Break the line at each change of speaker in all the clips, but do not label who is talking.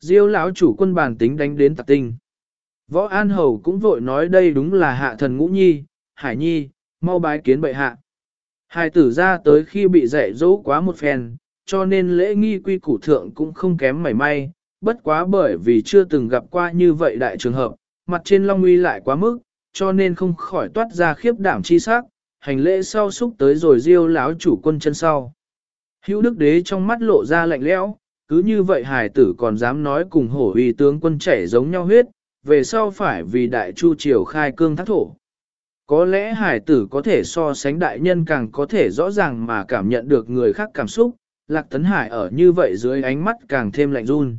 Diêu lão chủ quân bản tính đánh đến tạc tinh. Võ An Hầu cũng vội nói đây đúng là hạ thần ngũ nhi, hải nhi, mau bái kiến bệ hạ. Hai tử ra tới khi bị dạy dỗ quá một phen, cho nên lễ nghi quy củ thượng cũng không kém mảy may, bất quá bởi vì chưa từng gặp qua như vậy đại trường hợp, mặt trên long uy lại quá mức, cho nên không khỏi toát ra khiếp đảm chi sắc, hành lễ sau xúc tới rồi diêu láo chủ quân chân sau. Hữu đức đế trong mắt lộ ra lạnh lẽo, cứ như vậy hải tử còn dám nói cùng hổ uy tướng quân chảy giống nhau huyết, về sau phải vì đại chu triều khai cương thác thổ. Có lẽ hải tử có thể so sánh đại nhân càng có thể rõ ràng mà cảm nhận được người khác cảm xúc, lạc tấn hải ở như vậy dưới ánh mắt càng thêm lạnh run.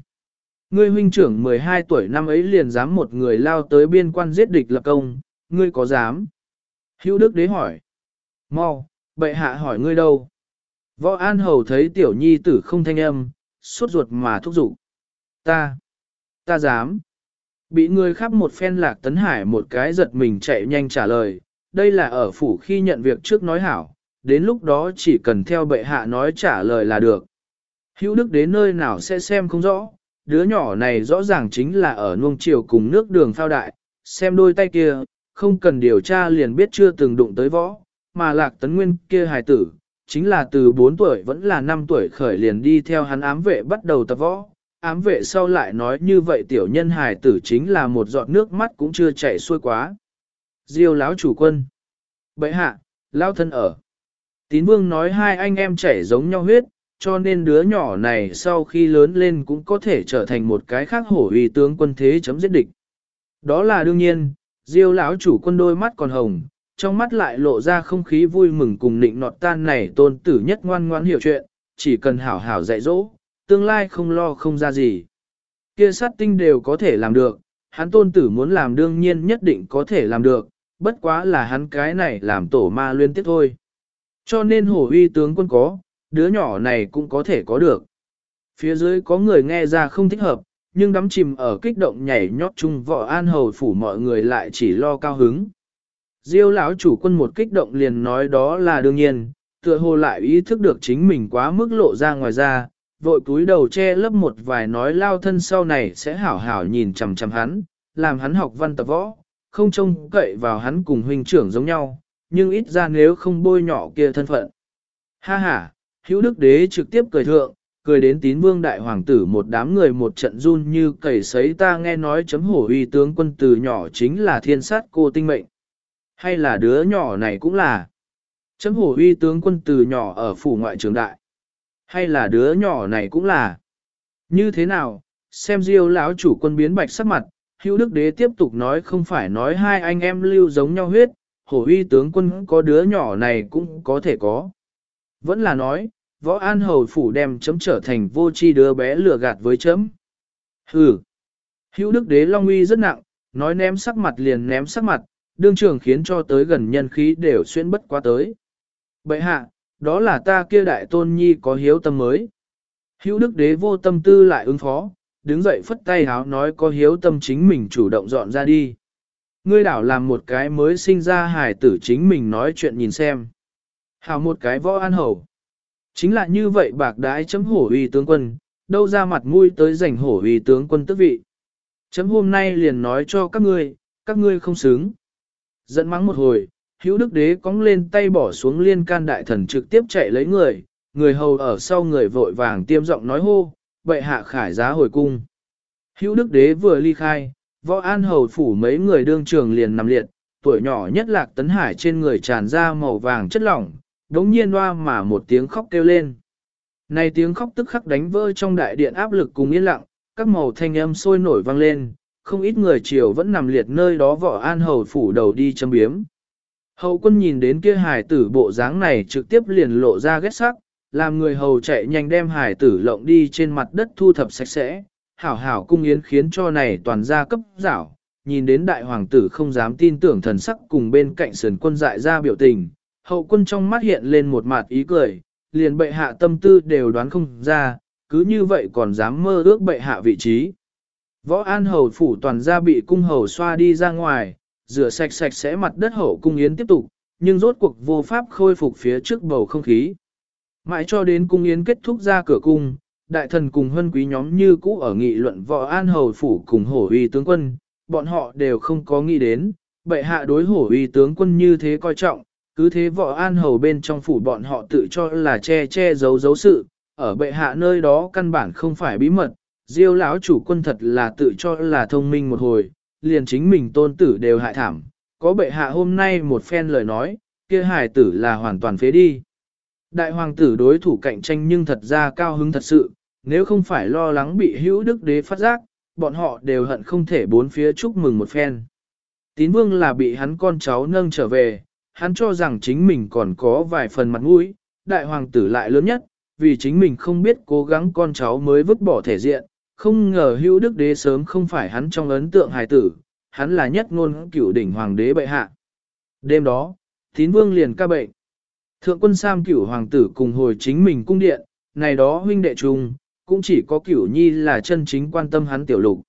Ngươi huynh trưởng 12 tuổi năm ấy liền dám một người lao tới biên quan giết địch lập công, ngươi có dám? Hữu Đức đế hỏi. Mau, bệ hạ hỏi ngươi đâu? Võ An Hầu thấy tiểu nhi tử không thanh âm, sốt ruột mà thúc giục. Ta, ta dám. Bị người khắp một phen lạc tấn hải một cái giật mình chạy nhanh trả lời, đây là ở phủ khi nhận việc trước nói hảo, đến lúc đó chỉ cần theo bệ hạ nói trả lời là được. Hữu đức đến nơi nào sẽ xem không rõ, đứa nhỏ này rõ ràng chính là ở nuông chiều cùng nước đường phao đại, xem đôi tay kia, không cần điều tra liền biết chưa từng đụng tới võ, mà lạc tấn nguyên kia hài tử, chính là từ 4 tuổi vẫn là 5 tuổi khởi liền đi theo hắn ám vệ bắt đầu tập võ. Ám vệ sau lại nói như vậy tiểu nhân hài tử chính là một giọt nước mắt cũng chưa chảy xuôi quá. Diêu lão chủ quân. Bậy hạ, lao thân ở. Tín vương nói hai anh em chảy giống nhau huyết, cho nên đứa nhỏ này sau khi lớn lên cũng có thể trở thành một cái khác hổ uy tướng quân thế chấm giết địch. Đó là đương nhiên, Diêu lão chủ quân đôi mắt còn hồng, trong mắt lại lộ ra không khí vui mừng cùng nịnh nọt tan này tôn tử nhất ngoan ngoan hiểu chuyện, chỉ cần hảo hảo dạy dỗ, tương lai không lo không ra gì. Kia sát tinh đều có thể làm được, hắn tôn tử muốn làm đương nhiên nhất định có thể làm được, bất quá là hắn cái này làm tổ ma liên tiếp thôi. Cho nên hổ uy tướng quân có, đứa nhỏ này cũng có thể có được. Phía dưới có người nghe ra không thích hợp, nhưng đắm chìm ở kích động nhảy nhót chung võ an hầu phủ mọi người lại chỉ lo cao hứng. Diêu lão chủ quân một kích động liền nói đó là đương nhiên, tựa hồ lại ý thức được chính mình quá mức lộ ra ngoài ra, vội cúi đầu che lấp một vài nói lao thân sau này sẽ hảo hảo nhìn chằm chằm hắn, làm hắn học văn tập võ, không trông cậy vào hắn cùng huynh trưởng giống nhau, nhưng ít ra nếu không bôi nhỏ kia thân phận. Ha ha, hữu đức đế trực tiếp cười thượng, cười đến tín vương đại hoàng tử một đám người một trận run như cầy sấy ta nghe nói chấm hổ uy tướng quân từ nhỏ chính là thiên sát cô tinh mệnh. Hay là đứa nhỏ này cũng là chấm hổ uy tướng quân từ nhỏ ở phủ ngoại trường đại. Hay là đứa nhỏ này cũng là như thế nào, xem diêu lão chủ quân biến bạch sắc mặt, hữu đức đế tiếp tục nói không phải nói hai anh em lưu giống nhau huyết, hổ uy tướng quân có đứa nhỏ này cũng có thể có. Vẫn là nói, võ an hầu phủ đem chấm trở thành vô chi đứa bé lừa gạt với chấm. Hừ. Hữu đức đế long uy rất nặng, nói ném sắc mặt liền ném sắc mặt, đương trường khiến cho tới gần nhân khí đều xuyên bất quá tới. bệ hạ, đó là ta kia đại tôn nhi có hiếu tâm mới. Hữu đức đế vô tâm tư lại ứng phó, đứng dậy phất tay háo nói có hiếu tâm chính mình chủ động dọn ra đi. Ngươi đảo làm một cái mới sinh ra hài tử chính mình nói chuyện nhìn xem. Hào một cái võ an hầu. Chính là như vậy bạc đái chấm hổ uy tướng quân, đâu ra mặt mũi tới giành hổ uy tướng quân tước vị. Chấm hôm nay liền nói cho các ngươi, các ngươi không xứng. Dẫn mắng một hồi, hữu đức đế cóng lên tay bỏ xuống liên can đại thần trực tiếp chạy lấy người, người hầu ở sau người vội vàng tiêm giọng nói hô, vậy hạ khải giá hồi cung. Hữu đức đế vừa ly khai, võ an hầu phủ mấy người đương trường liền nằm liệt, tuổi nhỏ nhất lạc tấn hải trên người tràn ra màu vàng chất lỏng, đống nhiên hoa mà một tiếng khóc kêu lên. Này tiếng khóc tức khắc đánh vỡ trong đại điện áp lực cùng yên lặng, các màu thanh âm sôi nổi vang lên, không ít người chiều vẫn nằm liệt nơi đó võ an hầu phủ đầu đi châm biếm. Hầu quân nhìn đến kia hải tử bộ dáng này trực tiếp liền lộ ra ghét sắc, làm người hầu chạy nhanh đem hải tử lộng đi trên mặt đất thu thập sạch sẽ, hảo hảo cung yến khiến cho này toàn ra cấp rảo, nhìn đến đại hoàng tử không dám tin tưởng thần sắc cùng bên cạnh sườn quân dại ra biểu tình, hậu quân trong mắt hiện lên một mặt ý cười, liền bệ hạ tâm tư đều đoán không ra, cứ như vậy còn dám mơ ước bệ hạ vị trí. Võ an hầu phủ toàn gia bị cung hầu xoa đi ra ngoài, rửa sạch sạch sẽ mặt đất hậu cung yến tiếp tục, nhưng rốt cuộc vô pháp khôi phục phía trước bầu không khí. Mãi cho đến cung yến kết thúc ra cửa cung, đại thần cùng hân quý nhóm như cũ ở nghị luận võ an hầu phủ cùng hổ uy tướng quân, bọn họ đều không có nghĩ đến, bệ hạ đối hổ uy tướng quân như thế coi trọng, cứ thế võ an hầu bên trong phủ bọn họ tự cho là che che giấu giấu sự, ở bệ hạ nơi đó căn bản không phải bí mật, diêu lão chủ quân thật là tự cho là thông minh một hồi, liền chính mình tôn tử đều hại thảm, có bệ hạ hôm nay một phen lời nói, kia hài tử là hoàn toàn phế đi. Đại hoàng tử đối thủ cạnh tranh nhưng thật ra cao hứng thật sự, nếu không phải lo lắng bị hữu đức đế phát giác, bọn họ đều hận không thể bốn phía chúc mừng một phen. Tín vương là bị hắn con cháu nâng trở về, hắn cho rằng chính mình còn có vài phần mặt mũi, đại hoàng tử lại lớn nhất, vì chính mình không biết cố gắng con cháu mới vứt bỏ thể diện, không ngờ hữu đức đế sớm không phải hắn trong ấn tượng hài tử, hắn là nhất ngôn cửu đỉnh hoàng đế bệ hạ. Đêm đó, tín vương liền ca bệnh. Thượng quân Sam cửu hoàng tử cùng hồi chính mình cung điện, này đó huynh đệ trùng, cũng chỉ có cửu nhi là chân chính quan tâm hắn tiểu lục.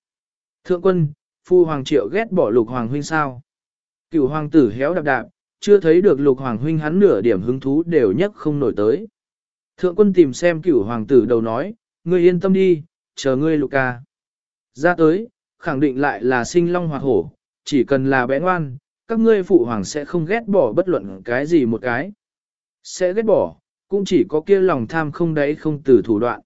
Thượng quân, phu hoàng triệu ghét bỏ lục hoàng huynh sao. Cửu hoàng tử héo đạp đạp, chưa thấy được lục hoàng huynh hắn nửa điểm hứng thú đều nhất không nổi tới. Thượng quân tìm xem cửu hoàng tử đầu nói, ngươi yên tâm đi, chờ ngươi lục ca. Ra tới, khẳng định lại là sinh long hoặc hổ, chỉ cần là bé ngoan, các ngươi phụ hoàng sẽ không ghét bỏ bất luận cái gì một cái. Sẽ ghét bỏ, cũng chỉ có kia lòng tham không đáy không từ thủ đoạn.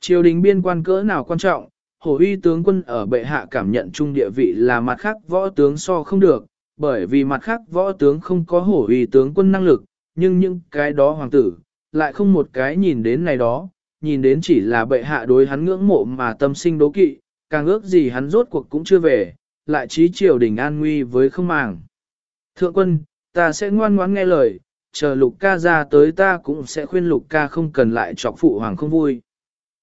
Triều đình biên quan cỡ nào quan trọng, hổ uy tướng quân ở bệ hạ cảm nhận trung địa vị là mặt khác võ tướng so không được, bởi vì mặt khác võ tướng không có hổ uy tướng quân năng lực, nhưng những cái đó hoàng tử, lại không một cái nhìn đến này đó, nhìn đến chỉ là bệ hạ đối hắn ngưỡng mộ mà tâm sinh đố kỵ, càng ước gì hắn rốt cuộc cũng chưa về, lại trí triều đình an nguy với không màng. Thượng quân, ta sẽ ngoan ngoãn nghe lời, chờ lục ca ra tới ta cũng sẽ khuyên lục ca không cần lại chọc phụ hoàng không vui.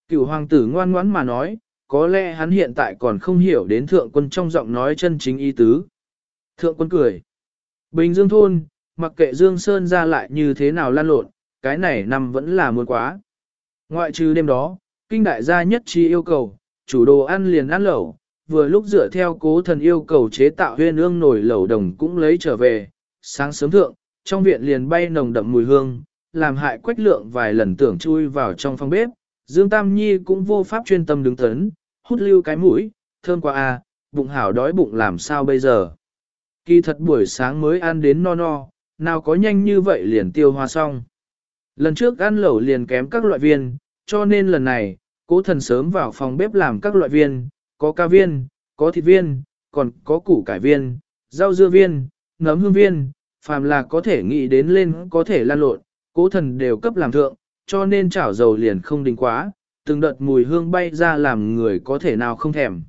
Cựu hoàng tử ngoan ngoãn mà nói, có lẽ hắn hiện tại còn không hiểu đến thượng quân trong giọng nói chân chính ý tứ. Thượng quân cười. Bình Dương thôn, mặc kệ Dương Sơn ra lại như thế nào lan lộn, cái này năm vẫn là muôn quá. Ngoại trừ đêm đó, kinh đại gia nhất trí yêu cầu, chủ đồ ăn liền ăn lẩu, vừa lúc dựa theo cố thần yêu cầu chế tạo huyên ương nổi lẩu đồng cũng lấy trở về, sáng sớm thượng, trong viện liền bay nồng đậm mùi hương, làm hại quách lượng vài lần tưởng chui vào trong phòng bếp, Dương Tam Nhi cũng vô pháp chuyên tâm đứng tấn, hút lưu cái mũi, thơm quá à, bụng hảo đói bụng làm sao bây giờ. Kỳ thật buổi sáng mới ăn đến no no, nào có nhanh như vậy liền tiêu hoa xong. Lần trước ăn lẩu liền kém các loại viên, cho nên lần này, cố thần sớm vào phòng bếp làm các loại viên, có ca viên, có thịt viên, còn có củ cải viên, rau dưa viên, nấm hương viên, phàm là có thể nghĩ đến lên có thể lan lộn, cố thần đều cấp làm thượng, cho nên chảo dầu liền không đình quá, từng đợt mùi hương bay ra làm người có thể nào không thèm.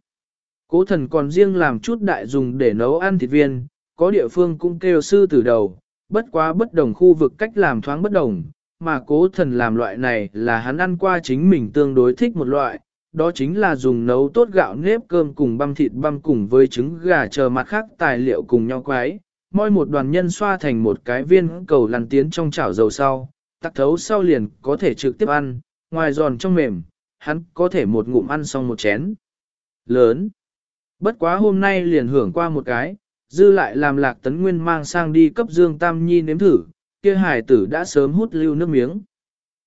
Cố thần còn riêng làm chút đại dùng để nấu ăn thịt viên, có địa phương cũng kêu sư từ đầu, bất quá bất đồng khu vực cách làm thoáng bất đồng, mà cố thần làm loại này là hắn ăn qua chính mình tương đối thích một loại, đó chính là dùng nấu tốt gạo nếp cơm cùng băm thịt băm cùng với trứng gà chờ mặt khác tài liệu cùng nhau quái, moi một đoàn nhân xoa thành một cái viên cầu lăn tiến trong chảo dầu sau, tắc thấu sau liền có thể trực tiếp ăn, ngoài giòn trong mềm, hắn có thể một ngụm ăn xong một chén. Lớn. Bất quá hôm nay liền hưởng qua một cái, dư lại làm lạc tấn nguyên mang sang đi cấp Dương Tam Nhi nếm thử, kia hải tử đã sớm hút lưu nước miếng.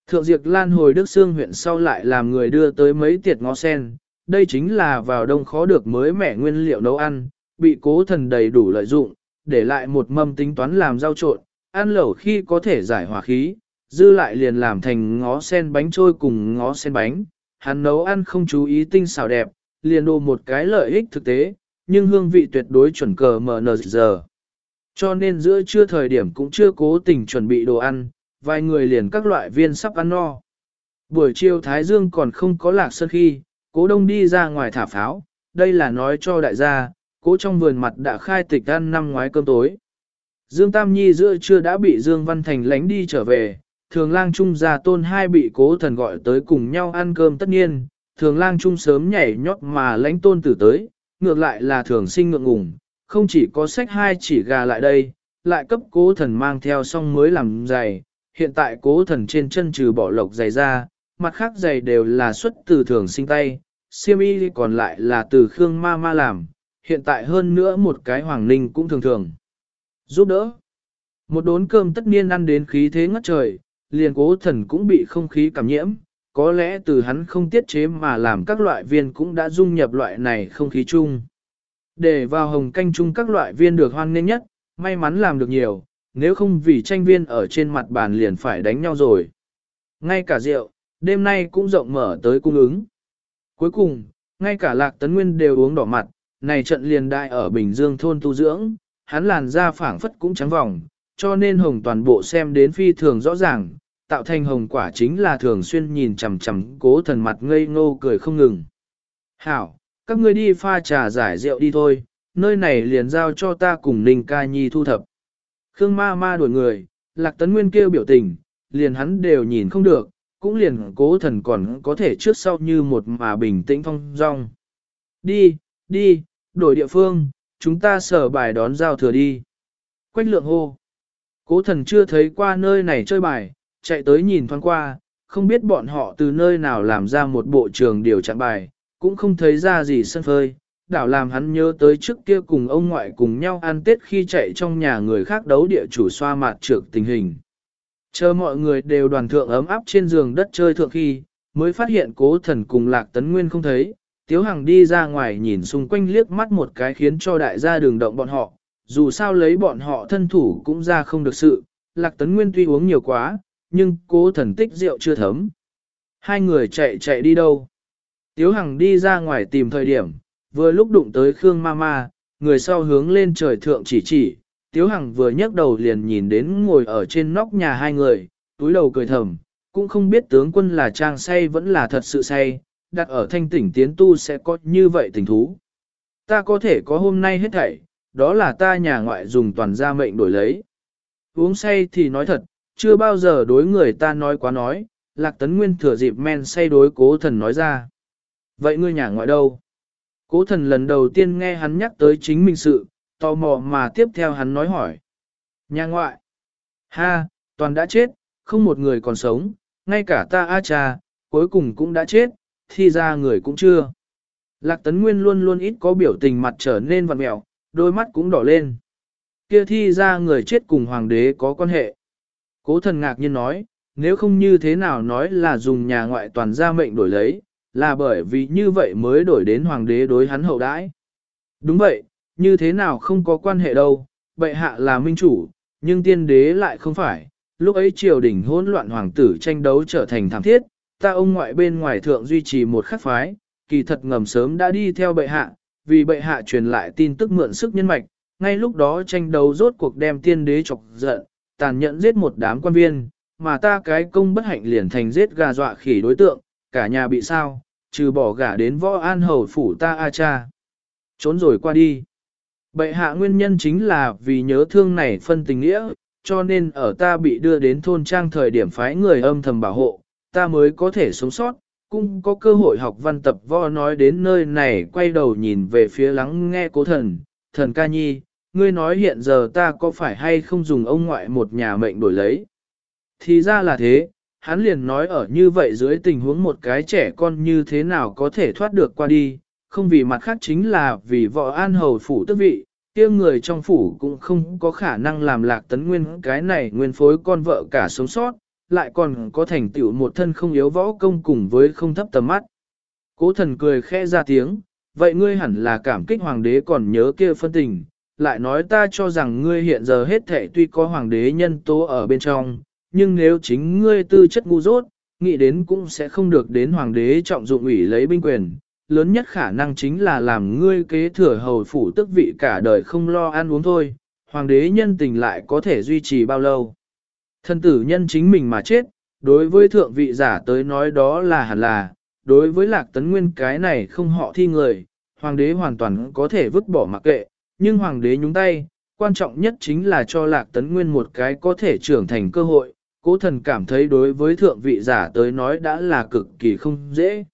Thượng diệt Lan hồi Đức Sương huyện sau lại làm người đưa tới mấy tiệt ngó sen, đây chính là vào đông khó được mới mẻ nguyên liệu nấu ăn, bị cố thần đầy đủ lợi dụng, để lại một mâm tính toán làm rau trộn, ăn lẩu khi có thể giải hòa khí, dư lại liền làm thành ngó sen bánh trôi cùng ngó sen bánh. Hắn nấu ăn không chú ý tinh xảo đẹp, liền đồ một cái lợi ích thực tế, nhưng hương vị tuyệt đối chuẩn cờ mờ giờ. Cho nên giữa trưa thời điểm cũng chưa cố tình chuẩn bị đồ ăn, vài người liền các loại viên sắp ăn no. Buổi chiều Thái Dương còn không có lạc sơn khi, cố đông đi ra ngoài thả pháo, đây là nói cho đại gia, cố trong vườn mặt đã khai tịch ăn năm ngoái cơm tối. Dương Tam Nhi giữa trưa đã bị Dương Văn Thành lánh đi trở về, thường lang trung gia tôn hai bị cố thần gọi tới cùng nhau ăn cơm tất nhiên, thường lang trung sớm nhảy nhót mà lánh tôn tử tới, ngược lại là thường sinh ngượng ngùng, không chỉ có sách hai chỉ gà lại đây, lại cấp cố thần mang theo xong mới làm giày, hiện tại cố thần trên chân trừ bỏ lộc giày ra, mặt khác giày đều là xuất từ thường sinh tay, siêm y còn lại là từ Khương Ma Ma làm, hiện tại hơn nữa một cái hoàng ninh cũng thường thường. Giúp đỡ. Một đốn cơm tất nhiên ăn đến khí thế ngất trời, liền cố thần cũng bị không khí cảm nhiễm, có lẽ từ hắn không tiết chế mà làm các loại viên cũng đã dung nhập loại này không khí chung. Để vào hồng canh chung các loại viên được hoan nghênh nhất, may mắn làm được nhiều, nếu không vì tranh viên ở trên mặt bàn liền phải đánh nhau rồi. Ngay cả rượu, đêm nay cũng rộng mở tới cung ứng. Cuối cùng, ngay cả lạc tấn nguyên đều uống đỏ mặt, này trận liền đại ở Bình Dương thôn tu dưỡng, hắn làn da phảng phất cũng trắng vòng, cho nên hồng toàn bộ xem đến phi thường rõ ràng, tạo thành hồng quả chính là thường xuyên nhìn chằm chằm cố thần mặt ngây ngô cười không ngừng. Hảo, các ngươi đi pha trà giải rượu đi thôi, nơi này liền giao cho ta cùng Ninh ca nhi thu thập. Khương ma ma đuổi người, lạc tấn nguyên kêu biểu tình, liền hắn đều nhìn không được, cũng liền cố thần còn có thể trước sau như một mà bình tĩnh phong dong. Đi, đi, đổi địa phương, chúng ta sở bài đón giao thừa đi. Quách lượng hô. Cố thần chưa thấy qua nơi này chơi bài, chạy tới nhìn thoáng qua, không biết bọn họ từ nơi nào làm ra một bộ trường điều chặn bài, cũng không thấy ra gì sân phơi. Đảo làm hắn nhớ tới trước kia cùng ông ngoại cùng nhau ăn tết khi chạy trong nhà người khác đấu địa chủ xoa mạt trược tình hình. Chờ mọi người đều đoàn thượng ấm áp trên giường đất chơi thượng khi, mới phát hiện cố thần cùng lạc tấn nguyên không thấy. Tiếu Hằng đi ra ngoài nhìn xung quanh liếc mắt một cái khiến cho đại gia đường động bọn họ, dù sao lấy bọn họ thân thủ cũng ra không được sự, lạc tấn nguyên tuy uống nhiều quá, nhưng cố thần tích rượu chưa thấm. Hai người chạy chạy đi đâu? Tiếu Hằng đi ra ngoài tìm thời điểm, vừa lúc đụng tới Khương Mama, người sau hướng lên trời thượng chỉ chỉ, Tiếu Hằng vừa nhấc đầu liền nhìn đến ngồi ở trên nóc nhà hai người, túi đầu cười thầm, cũng không biết tướng quân là trang say vẫn là thật sự say, đặt ở thanh tỉnh tiến tu sẽ có như vậy tình thú. Ta có thể có hôm nay hết thảy, đó là ta nhà ngoại dùng toàn gia mệnh đổi lấy. Uống say thì nói thật, chưa bao giờ đối người ta nói quá nói, lạc tấn nguyên thừa dịp men say đối cố thần nói ra. Vậy ngươi nhà ngoại đâu? Cố thần lần đầu tiên nghe hắn nhắc tới chính mình sự, tò mò mà tiếp theo hắn nói hỏi. Nhà ngoại. Ha, toàn đã chết, không một người còn sống, ngay cả ta A cha, cuối cùng cũng đã chết, thì ra người cũng chưa. Lạc Tấn Nguyên luôn luôn ít có biểu tình mặt trở nên vặn mẹo, đôi mắt cũng đỏ lên. Kia thi ra người chết cùng hoàng đế có quan hệ. Cố thần ngạc nhiên nói, nếu không như thế nào nói là dùng nhà ngoại toàn gia mệnh đổi lấy, là bởi vì như vậy mới đổi đến hoàng đế đối hắn hậu đãi. Đúng vậy, như thế nào không có quan hệ đâu, bệ hạ là minh chủ, nhưng tiên đế lại không phải, lúc ấy triều đình hỗn loạn hoàng tử tranh đấu trở thành thảm thiết, ta ông ngoại bên ngoài thượng duy trì một khắc phái, kỳ thật ngầm sớm đã đi theo bệ hạ, vì bệ hạ truyền lại tin tức mượn sức nhân mạch, ngay lúc đó tranh đấu rốt cuộc đem tiên đế chọc giận, tàn nhẫn giết một đám quan viên, mà ta cái công bất hạnh liền thành giết gà dọa khỉ đối tượng, cả nhà bị sao, trừ bỏ gả đến võ an hầu phủ ta a cha. Trốn rồi qua đi. Bệ hạ nguyên nhân chính là vì nhớ thương này phân tình nghĩa, cho nên ở ta bị đưa đến thôn trang thời điểm phái người âm thầm bảo hộ, ta mới có thể sống sót, cũng có cơ hội học văn tập võ nói đến nơi này quay đầu nhìn về phía lắng nghe cố thần, thần ca nhi, ngươi nói hiện giờ ta có phải hay không dùng ông ngoại một nhà mệnh đổi lấy. Thì ra là thế, hắn liền nói ở như vậy dưới tình huống một cái trẻ con như thế nào có thể thoát được qua đi, không vì mặt khác chính là vì vợ an hầu phủ tước vị, kia người trong phủ cũng không có khả năng làm lạc tấn nguyên cái này nguyên phối con vợ cả sống sót, lại còn có thành tựu một thân không yếu võ công cùng với không thấp tầm mắt. Cố thần cười khẽ ra tiếng, vậy ngươi hẳn là cảm kích hoàng đế còn nhớ kia phân tình, lại nói ta cho rằng ngươi hiện giờ hết thệ tuy có hoàng đế nhân tố ở bên trong, nhưng nếu chính ngươi tư chất ngu dốt, nghĩ đến cũng sẽ không được đến hoàng đế trọng dụng ủy lấy binh quyền, lớn nhất khả năng chính là làm ngươi kế thừa hầu phủ tức vị cả đời không lo ăn uống thôi, hoàng đế nhân tình lại có thể duy trì bao lâu. Thân tử nhân chính mình mà chết, đối với thượng vị giả tới nói đó là hẳn là, đối với lạc tấn nguyên cái này không họ thi người, hoàng đế hoàn toàn có thể vứt bỏ mặc kệ, nhưng hoàng đế nhúng tay, quan trọng nhất chính là cho lạc tấn nguyên một cái có thể trưởng thành cơ hội, cố thần cảm thấy đối với thượng vị giả tới nói đã là cực kỳ không dễ.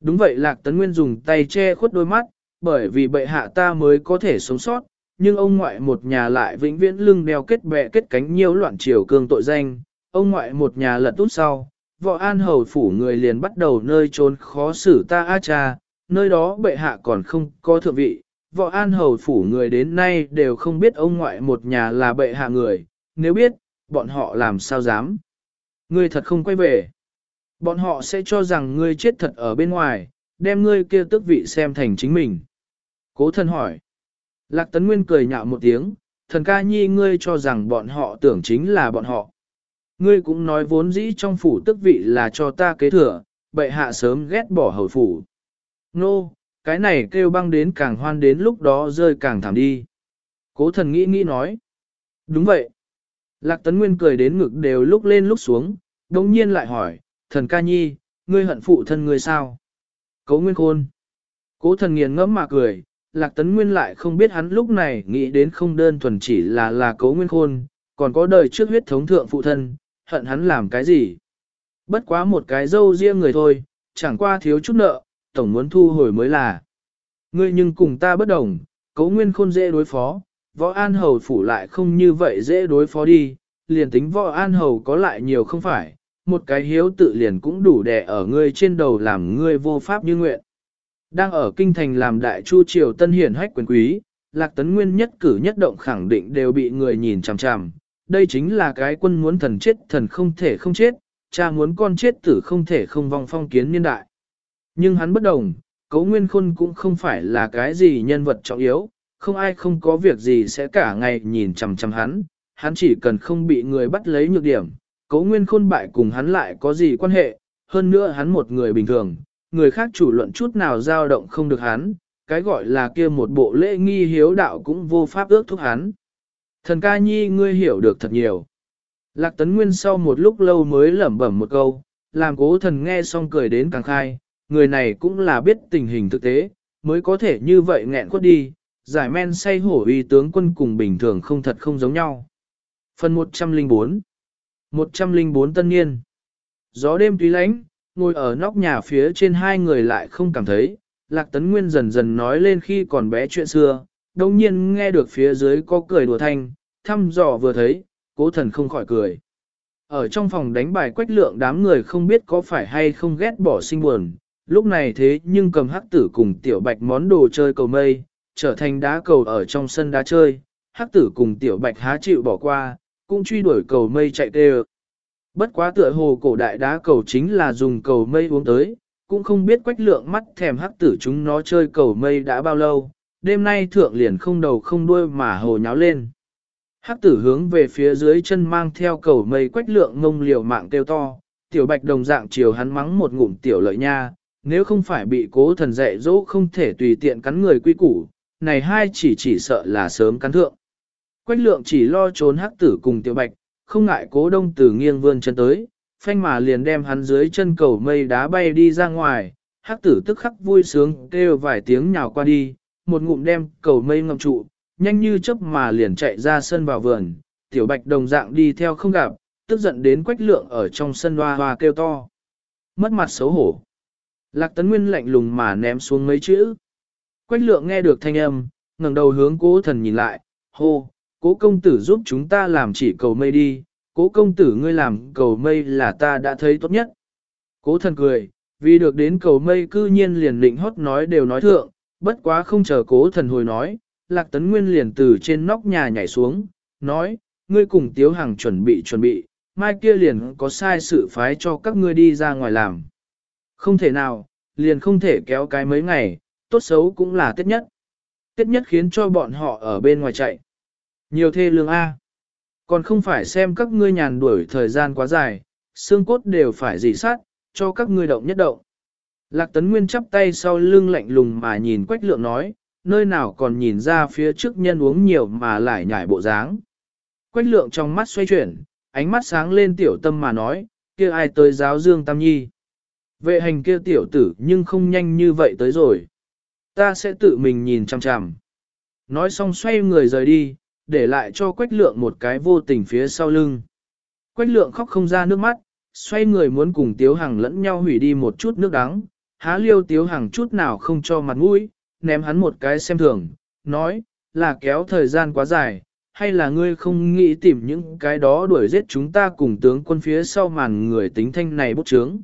Đúng vậy lạc tấn nguyên dùng tay che khuất đôi mắt, bởi vì bệ hạ ta mới có thể sống sót, nhưng ông ngoại một nhà lại vĩnh viễn lưng đeo kết bè kết cánh nhiều loạn triều cương tội danh, ông ngoại một nhà lật út sau, võ an hầu phủ người liền bắt đầu nơi trốn khó xử ta a cha, nơi đó bệ hạ còn không có thượng vị, võ an hầu phủ người đến nay đều không biết ông ngoại một nhà là bệ hạ người, nếu biết, bọn họ làm sao dám. Ngươi thật không quay về. Bọn họ sẽ cho rằng ngươi chết thật ở bên ngoài, đem ngươi kia tước vị xem thành chính mình. Cố thần hỏi. Lạc Tấn Nguyên cười nhạo một tiếng, thần ca nhi ngươi cho rằng bọn họ tưởng chính là bọn họ. Ngươi cũng nói vốn dĩ trong phủ tước vị là cho ta kế thừa, bệ hạ sớm ghét bỏ hầu phủ. Nô, cái này kêu băng đến càng hoan đến lúc đó rơi càng thảm đi. Cố thần nghĩ nghĩ nói. Đúng vậy. Lạc Tấn Nguyên cười đến ngực đều lúc lên lúc xuống, đồng nhiên lại hỏi, thần ca nhi, ngươi hận phụ thân ngươi sao? Cố Nguyên Khôn. Cố thần nghiền ngẫm mà cười, Lạc Tấn Nguyên lại không biết hắn lúc này nghĩ đến không đơn thuần chỉ là là Cố Nguyên Khôn, còn có đời trước huyết thống thượng phụ thân, hận hắn làm cái gì? Bất quá một cái dâu riêng người thôi, chẳng qua thiếu chút nợ, tổng muốn thu hồi mới là. Ngươi nhưng cùng ta bất đồng, Cố Nguyên Khôn dễ đối phó, võ an hầu phủ lại không như vậy dễ đối phó đi, liền tính võ an hầu có lại nhiều không phải, một cái hiếu tự liền cũng đủ đè ở ngươi trên đầu làm ngươi vô pháp như nguyện. Đang ở kinh thành làm đại chu triều tân hiển hách quyền quý, lạc tấn nguyên nhất cử nhất động khẳng định đều bị người nhìn chằm chằm. Đây chính là cái quân muốn thần chết thần không thể không chết, cha muốn con chết tử không thể không vong phong kiến niên đại. Nhưng hắn bất đồng, cấu nguyên khôn cũng không phải là cái gì nhân vật trọng yếu, không ai không có việc gì sẽ cả ngày nhìn chằm chằm hắn, hắn chỉ cần không bị người bắt lấy nhược điểm, cấu nguyên khôn bại cùng hắn lại có gì quan hệ, hơn nữa hắn một người bình thường, người khác chủ luận chút nào dao động không được hắn, cái gọi là kia một bộ lễ nghi hiếu đạo cũng vô pháp ước thúc hắn. Thần ca nhi ngươi hiểu được thật nhiều. Lạc tấn nguyên sau một lúc lâu mới lẩm bẩm một câu, làm cố thần nghe xong cười đến càng khai, người này cũng là biết tình hình thực tế, mới có thể như vậy nghẹn quất đi, giải men say hổ uy tướng quân cùng bình thường không thật không giống nhau. Phần 104 104 tân niên Gió đêm tuy lánh, ngồi ở nóc nhà phía trên hai người lại không cảm thấy, Lạc Tấn Nguyên dần dần nói lên khi còn bé chuyện xưa, đồng nhiên nghe được phía dưới có cười đùa thanh, thăm dò vừa thấy, cố thần không khỏi cười. Ở trong phòng đánh bài quách lượng đám người không biết có phải hay không ghét bỏ sinh buồn, lúc này thế nhưng cầm hắc tử cùng tiểu bạch món đồ chơi cầu mây, trở thành đá cầu ở trong sân đá chơi, hắc tử cùng tiểu bạch há chịu bỏ qua, cũng truy đuổi cầu mây chạy tê Bất quá tựa hồ cổ đại đá cầu chính là dùng cầu mây uống tới, cũng không biết quách lượng mắt thèm hắc tử chúng nó chơi cầu mây đã bao lâu, đêm nay thượng liền không đầu không đuôi mà hồ nháo lên. Hắc tử hướng về phía dưới chân mang theo cầu mây quách lượng ngông liều mạng kêu to, tiểu bạch đồng dạng chiều hắn mắng một ngụm tiểu lợi nha, nếu không phải bị cố thần dạy dỗ không thể tùy tiện cắn người quy củ, này hai chỉ chỉ sợ là sớm cắn thượng. Quách lượng chỉ lo trốn hắc tử cùng tiểu bạch, không ngại cố đông tử nghiêng vươn chân tới, phanh mà liền đem hắn dưới chân cầu mây đá bay đi ra ngoài, hắc tử tức khắc vui sướng kêu vài tiếng nhào qua đi, một ngụm đem cầu mây ngậm trụ, nhanh như chớp mà liền chạy ra sân vào vườn, tiểu bạch đồng dạng đi theo không gặp, tức giận đến quách lượng ở trong sân hoa hoa kêu to. Mất mặt xấu hổ. Lạc tấn nguyên lạnh lùng mà ném xuống mấy chữ. Quách lượng nghe được thanh âm, ngẩng đầu hướng cố thần nhìn lại, hô, cố công tử giúp chúng ta làm chỉ cầu mây đi, cố công tử ngươi làm cầu mây là ta đã thấy tốt nhất. Cố thần cười, vì được đến cầu mây cư nhiên liền định hót nói đều nói thượng, bất quá không chờ cố thần hồi nói, lạc tấn nguyên liền từ trên nóc nhà nhảy xuống, nói, ngươi cùng tiếu hàng chuẩn bị chuẩn bị, mai kia liền có sai sự phái cho các ngươi đi ra ngoài làm. Không thể nào, liền không thể kéo cái mấy ngày, tốt xấu cũng là tết nhất. Tết nhất khiến cho bọn họ ở bên ngoài chạy. Nhiều thê lương A. Còn không phải xem các ngươi nhàn đuổi thời gian quá dài, xương cốt đều phải dì sát, cho các ngươi động nhất động. Lạc Tấn Nguyên chắp tay sau lưng lạnh lùng mà nhìn Quách Lượng nói, nơi nào còn nhìn ra phía trước nhân uống nhiều mà lại nhảy bộ dáng. Quách Lượng trong mắt xoay chuyển, ánh mắt sáng lên tiểu tâm mà nói, kia ai tới giáo Dương Tam Nhi. Vệ hành kia tiểu tử nhưng không nhanh như vậy tới rồi. Ta sẽ tự mình nhìn chằm chằm. Nói xong xoay người rời đi, để lại cho Quách Lượng một cái vô tình phía sau lưng. Quách Lượng khóc không ra nước mắt, xoay người muốn cùng Tiếu Hằng lẫn nhau hủy đi một chút nước đắng, há liêu Tiếu Hằng chút nào không cho mặt mũi, ném hắn một cái xem thường, nói, là kéo thời gian quá dài, hay là ngươi không nghĩ tìm những cái đó đuổi giết chúng ta cùng tướng quân phía sau màn người tính thanh này bút chướng.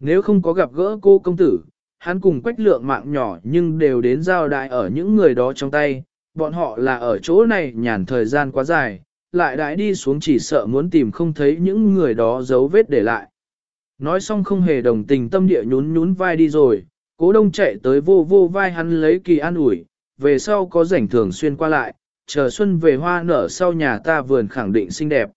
Nếu không có gặp gỡ cô công tử, hắn cùng quách lượng mạng nhỏ nhưng đều đến giao đại ở những người đó trong tay, bọn họ là ở chỗ này nhàn thời gian quá dài, lại đãi đi xuống chỉ sợ muốn tìm không thấy những người đó dấu vết để lại. Nói xong không hề đồng tình tâm địa nhún nhún vai đi rồi, cố đông chạy tới vô vô vai hắn lấy kỳ an ủi, về sau có rảnh thường xuyên qua lại, chờ xuân về hoa nở sau nhà ta vườn khẳng định xinh đẹp.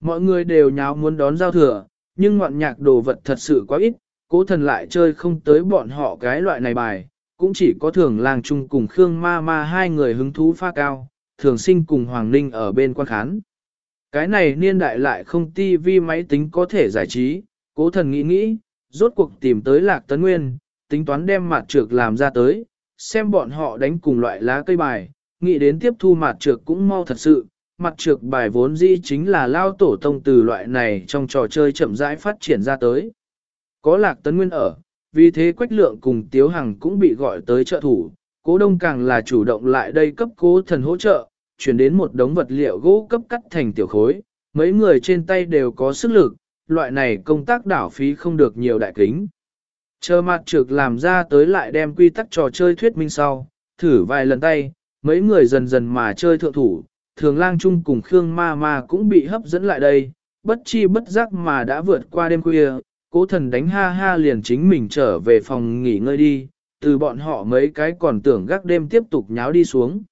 Mọi người đều nháo muốn đón giao thừa, nhưng ngoạn nhạc đồ vật thật sự quá ít, cố thần lại chơi không tới bọn họ cái loại này bài, cũng chỉ có thường làng chung cùng Khương Ma Ma hai người hứng thú pha cao, thường sinh cùng Hoàng Ninh ở bên quan khán. Cái này niên đại lại không tivi máy tính có thể giải trí, cố thần nghĩ nghĩ, rốt cuộc tìm tới lạc tấn nguyên, tính toán đem mặt trược làm ra tới, xem bọn họ đánh cùng loại lá cây bài, nghĩ đến tiếp thu mặt trược cũng mau thật sự, mặt trược bài vốn dĩ chính là lao tổ tông từ loại này trong trò chơi chậm rãi phát triển ra tới. Có lạc tấn nguyên ở, vì thế Quách Lượng cùng Tiếu Hằng cũng bị gọi tới trợ thủ, cố đông càng là chủ động lại đây cấp cố thần hỗ trợ, chuyển đến một đống vật liệu gỗ cấp cắt thành tiểu khối, mấy người trên tay đều có sức lực, loại này công tác đảo phí không được nhiều đại kính. Chờ mặt trực làm ra tới lại đem quy tắc trò chơi thuyết minh sau, thử vài lần tay, mấy người dần dần mà chơi thượng thủ, thường lang chung cùng Khương Ma Ma cũng bị hấp dẫn lại đây, bất chi bất giác mà đã vượt qua đêm khuya, cố thần đánh ha ha liền chính mình trở về phòng nghỉ ngơi đi, từ bọn họ mấy cái còn tưởng gác đêm tiếp tục nháo đi xuống.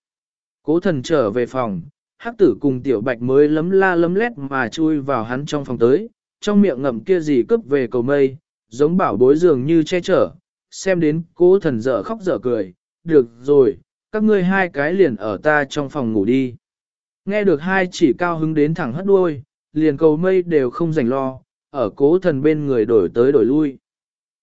Cố thần trở về phòng, hắc tử cùng tiểu bạch mới lấm la lấm lét mà chui vào hắn trong phòng tới, trong miệng ngậm kia gì cướp về cầu mây, giống bảo bối dường như che chở, xem đến cố thần dở khóc dở cười, được rồi, các ngươi hai cái liền ở ta trong phòng ngủ đi. Nghe được hai chỉ cao hứng đến thẳng hất đuôi, liền cầu mây đều không rảnh lo, ở cố thần bên người đổi tới đổi lui.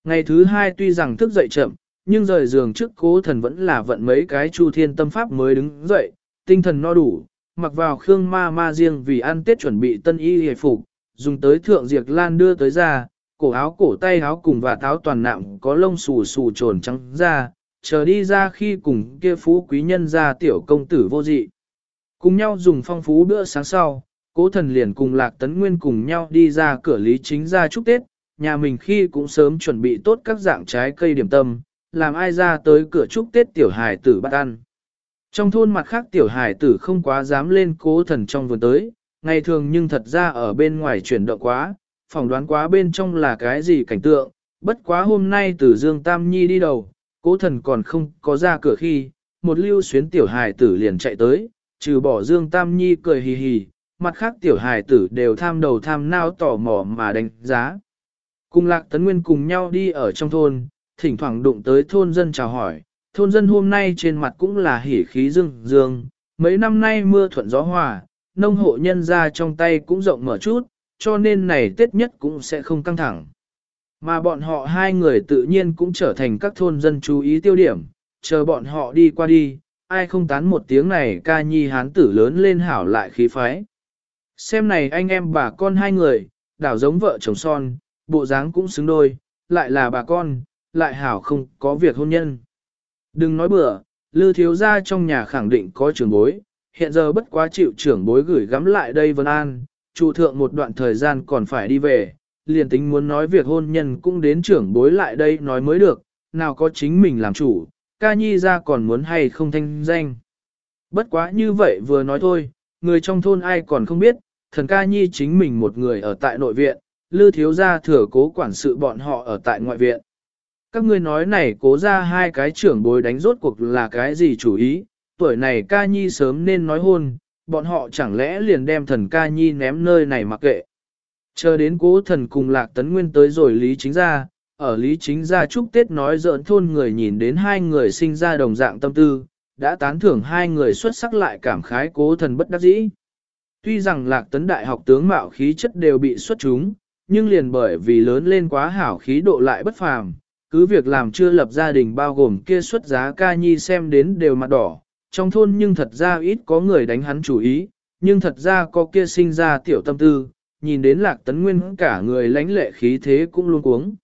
Ngày thứ hai tuy rằng thức dậy chậm, nhưng rời giường trước cố thần vẫn là vận mấy cái chu thiên tâm pháp mới đứng dậy, tinh thần no đủ, mặc vào khương ma ma riêng vì ăn tết chuẩn bị tân y hề phục, dùng tới thượng diệt lan đưa tới ra, cổ áo cổ tay áo cùng và tháo toàn nặng có lông xù xù trồn trắng ra, chờ đi ra khi cùng kia phú quý nhân ra tiểu công tử vô dị. Cùng nhau dùng phong phú bữa sáng sau, cố thần liền cùng lạc tấn nguyên cùng nhau đi ra cửa lý chính ra chúc Tết, nhà mình khi cũng sớm chuẩn bị tốt các dạng trái cây điểm tâm, làm ai ra tới cửa chúc Tết tiểu hài tử bắt ăn. Trong thôn mặt khác tiểu hài tử không quá dám lên cố thần trong vườn tới, ngày thường nhưng thật ra ở bên ngoài chuyển động quá, phỏng đoán quá bên trong là cái gì cảnh tượng, bất quá hôm nay từ Dương Tam Nhi đi đầu, cố thần còn không có ra cửa khi, một lưu xuyến tiểu hài tử liền chạy tới, trừ bỏ Dương Tam Nhi cười hì hì, mặt khác tiểu hài tử đều tham đầu tham nao tò mò mà đánh giá. Cùng lạc tấn nguyên cùng nhau đi ở trong thôn, thỉnh thoảng đụng tới thôn dân chào hỏi, thôn dân hôm nay trên mặt cũng là hỉ khí dương dương, mấy năm nay mưa thuận gió hòa, nông hộ nhân ra trong tay cũng rộng mở chút, cho nên này Tết nhất cũng sẽ không căng thẳng. Mà bọn họ hai người tự nhiên cũng trở thành các thôn dân chú ý tiêu điểm, chờ bọn họ đi qua đi, ai không tán một tiếng này ca nhi hán tử lớn lên hảo lại khí phái. Xem này anh em bà con hai người, đảo giống vợ chồng son, bộ dáng cũng xứng đôi, lại là bà con, lại hảo không có việc hôn nhân. Đừng nói bừa, lư thiếu gia trong nhà khẳng định có trưởng bối, hiện giờ bất quá chịu trưởng bối gửi gắm lại đây Vân An, trụ thượng một đoạn thời gian còn phải đi về, liền tính muốn nói việc hôn nhân cũng đến trưởng bối lại đây nói mới được, nào có chính mình làm chủ, ca nhi ra còn muốn hay không thanh danh. Bất quá như vậy vừa nói thôi, người trong thôn ai còn không biết, thần ca nhi chính mình một người ở tại nội viện, lư thiếu gia thừa cố quản sự bọn họ ở tại ngoại viện. Các ngươi nói này cố ra hai cái trưởng bối đánh rốt cuộc là cái gì chủ ý, tuổi này ca nhi sớm nên nói hôn, bọn họ chẳng lẽ liền đem thần ca nhi ném nơi này mặc kệ. Chờ đến cố thần cùng lạc tấn nguyên tới rồi lý chính ra, ở lý chính ra chúc Tết nói dỡn thôn người nhìn đến hai người sinh ra đồng dạng tâm tư, đã tán thưởng hai người xuất sắc lại cảm khái cố thần bất đắc dĩ. Tuy rằng lạc tấn đại học tướng mạo khí chất đều bị xuất chúng, nhưng liền bởi vì lớn lên quá hảo khí độ lại bất phàm, cứ việc làm chưa lập gia đình bao gồm kia xuất giá ca nhi xem đến đều mặt đỏ, trong thôn nhưng thật ra ít có người đánh hắn chủ ý, nhưng thật ra có kia sinh ra tiểu tâm tư, nhìn đến lạc tấn nguyên cả người lãnh lệ khí thế cũng luôn cuống.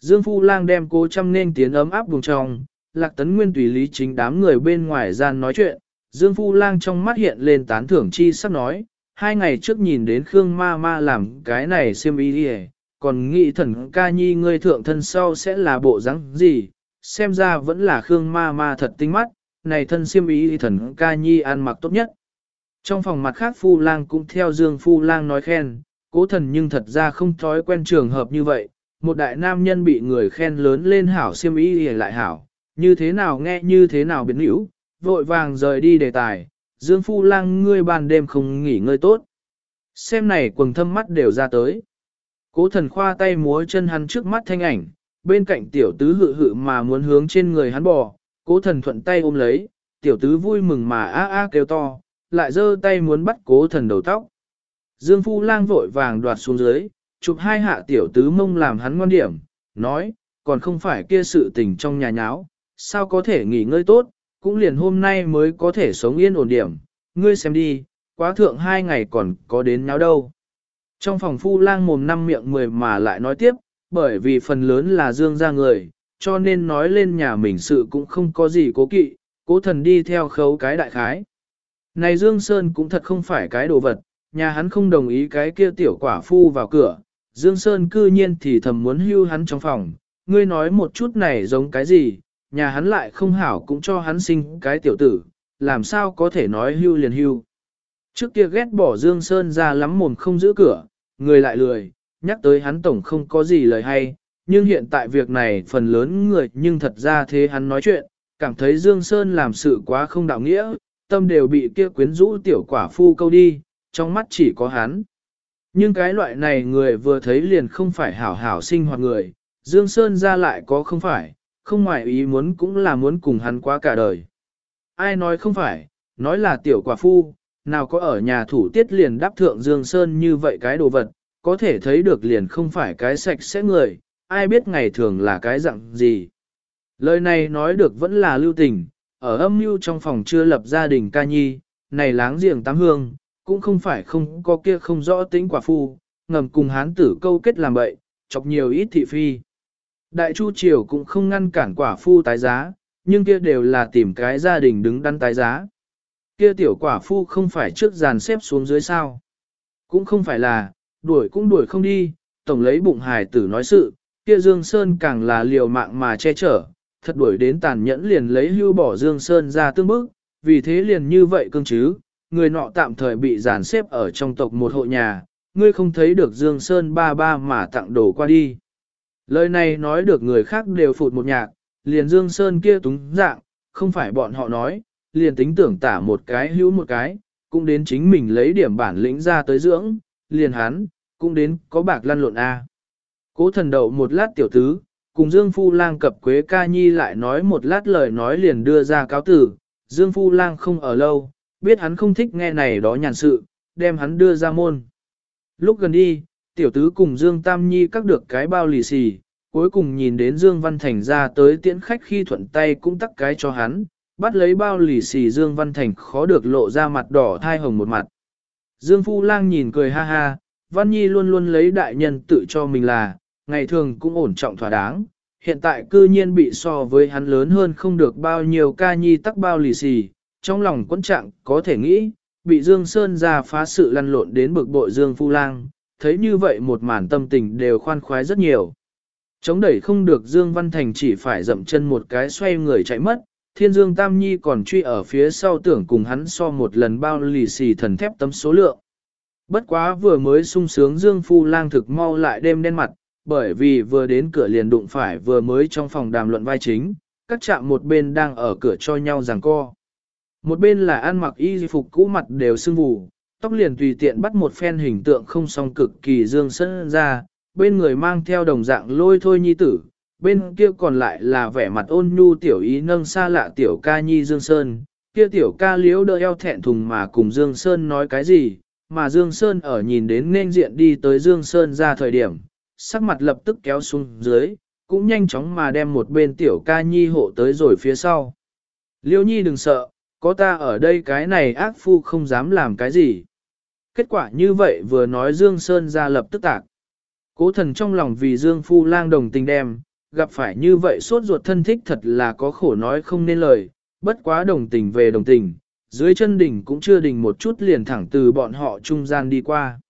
Dương Phu Lang đem cô chăm nên tiến ấm áp vùng trong, lạc tấn nguyên tùy lý chính đám người bên ngoài gian nói chuyện, Dương Phu Lang trong mắt hiện lên tán thưởng chi sắp nói, hai ngày trước nhìn đến Khương Ma Ma làm cái này xem ý đi còn nghĩ thần ca nhi ngươi thượng thân sau sẽ là bộ dáng gì, xem ra vẫn là Khương Ma Ma thật tinh mắt, này thân siêm ý thần ca nhi ăn mặc tốt nhất. Trong phòng mặt khác Phu Lang cũng theo Dương Phu Lang nói khen, Cố thần nhưng thật ra không thói quen trường hợp như vậy, một đại nam nhân bị người khen lớn lên hảo siêm ý lại hảo, như thế nào nghe như thế nào biến hữu, vội vàng rời đi đề tài, Dương Phu Lang ngươi ban đêm không nghỉ ngơi tốt. Xem này quần thâm mắt đều ra tới. Cố thần khoa tay múa chân hắn trước mắt thanh ảnh, bên cạnh tiểu tứ hự hự mà muốn hướng trên người hắn bò, cố thần thuận tay ôm lấy, tiểu tứ vui mừng mà a a kêu to, lại giơ tay muốn bắt cố thần đầu tóc. Dương Phu Lang vội vàng đoạt xuống dưới, chụp hai hạ tiểu tứ mông làm hắn ngoan điểm, nói, còn không phải kia sự tình trong nhà nháo, sao có thể nghỉ ngơi tốt, cũng liền hôm nay mới có thể sống yên ổn điểm, ngươi xem đi, quá thượng hai ngày còn có đến nháo đâu. Trong phòng phu lang mồm năm miệng mười mà lại nói tiếp, bởi vì phần lớn là dương ra người, cho nên nói lên nhà mình sự cũng không có gì cố kỵ, cố thần đi theo khấu cái đại khái. Này Dương Sơn cũng thật không phải cái đồ vật, nhà hắn không đồng ý cái kia tiểu quả phu vào cửa, Dương Sơn cư nhiên thì thầm muốn hưu hắn trong phòng, ngươi nói một chút này giống cái gì, nhà hắn lại không hảo cũng cho hắn sinh cái tiểu tử, làm sao có thể nói hưu liền hưu. Trước kia ghét bỏ Dương Sơn ra lắm mồm không giữ cửa, người lại lười, nhắc tới hắn tổng không có gì lời hay, nhưng hiện tại việc này phần lớn người nhưng thật ra thế hắn nói chuyện, cảm thấy Dương Sơn làm sự quá không đạo nghĩa, tâm đều bị kia quyến rũ tiểu quả phu câu đi, trong mắt chỉ có hắn. Nhưng cái loại này người vừa thấy liền không phải hảo hảo sinh hoạt người, Dương Sơn ra lại có không phải, không ngoài ý muốn cũng là muốn cùng hắn qua cả đời. Ai nói không phải, nói là tiểu quả phu, nào có ở nhà thủ tiết liền đáp thượng Dương Sơn như vậy cái đồ vật, có thể thấy được liền không phải cái sạch sẽ người, ai biết ngày thường là cái dạng gì. Lời này nói được vẫn là lưu tình, ở âm mưu trong phòng chưa lập gia đình ca nhi, này láng giềng tám hương, cũng không phải không có kia không rõ tính quả phu, ngầm cùng hán tử câu kết làm bậy, chọc nhiều ít thị phi. Đại Chu Triều cũng không ngăn cản quả phu tái giá, nhưng kia đều là tìm cái gia đình đứng đắn tái giá. Kia tiểu quả phu không phải trước dàn xếp xuống dưới sao. Cũng không phải là, đuổi cũng đuổi không đi, tổng lấy bụng hài tử nói sự, kia Dương Sơn càng là liều mạng mà che chở, thật đuổi đến tàn nhẫn liền lấy hưu bỏ Dương Sơn ra tương bức, vì thế liền như vậy cương chứ, người nọ tạm thời bị giàn xếp ở trong tộc một hộ nhà, ngươi không thấy được Dương Sơn ba ba mà tặng đồ qua đi. Lời này nói được người khác đều phụt một nhạc, liền Dương Sơn kia túng dạng, không phải bọn họ nói, liền tính tưởng tả một cái hữu một cái, cũng đến chính mình lấy điểm bản lĩnh ra tới dưỡng, liền hắn, cũng đến có bạc lăn lộn A. Cố thần đậu một lát tiểu tứ, cùng Dương Phu Lang cập Quế Ca Nhi lại nói một lát lời nói liền đưa ra cáo tử, Dương Phu Lang không ở lâu, biết hắn không thích nghe này đó nhàn sự, đem hắn đưa ra môn. Lúc gần đi, tiểu tứ cùng Dương Tam Nhi cắt được cái bao lì xì, cuối cùng nhìn đến Dương Văn Thành ra tới tiễn khách khi thuận tay cũng tắt cái cho hắn, bắt lấy bao lì xì Dương Văn Thành khó được lộ ra mặt đỏ thai hồng một mặt. Dương Phu Lang nhìn cười ha ha, Văn Nhi luôn luôn lấy đại nhân tự cho mình là, ngày thường cũng ổn trọng thỏa đáng, hiện tại cư nhiên bị so với hắn lớn hơn không được bao nhiêu ca nhi tắc bao lì xì, trong lòng quân trạng có thể nghĩ, bị Dương Sơn ra phá sự lăn lộn đến bực bội Dương Phu Lang, thấy như vậy một màn tâm tình đều khoan khoái rất nhiều. Chống đẩy không được Dương Văn Thành chỉ phải dậm chân một cái xoay người chạy mất, Thiên Dương Tam Nhi còn truy ở phía sau tưởng cùng hắn so một lần bao lì xì thần thép tấm số lượng. Bất quá vừa mới sung sướng Dương Phu Lang thực mau lại đêm đen mặt, bởi vì vừa đến cửa liền đụng phải vừa mới trong phòng đàm luận vai chính, các chạm một bên đang ở cửa cho nhau giằng co. Một bên là ăn mặc y phục cũ mặt đều sưng vù, tóc liền tùy tiện bắt một phen hình tượng không song cực kỳ dương sân ra, bên người mang theo đồng dạng lôi thôi nhi tử, bên kia còn lại là vẻ mặt ôn nhu tiểu ý nâng xa lạ tiểu ca nhi Dương Sơn, kia tiểu ca liếu đỡ eo thẹn thùng mà cùng Dương Sơn nói cái gì, mà Dương Sơn ở nhìn đến nên diện đi tới Dương Sơn ra thời điểm, sắc mặt lập tức kéo xuống dưới, cũng nhanh chóng mà đem một bên tiểu ca nhi hộ tới rồi phía sau. Liêu nhi đừng sợ, có ta ở đây cái này ác phu không dám làm cái gì. Kết quả như vậy vừa nói Dương Sơn ra lập tức tạc. Cố thần trong lòng vì Dương Phu lang đồng tình đem, gặp phải như vậy suốt ruột thân thích thật là có khổ nói không nên lời, bất quá đồng tình về đồng tình, dưới chân đỉnh cũng chưa đỉnh một chút liền thẳng từ bọn họ trung gian đi qua.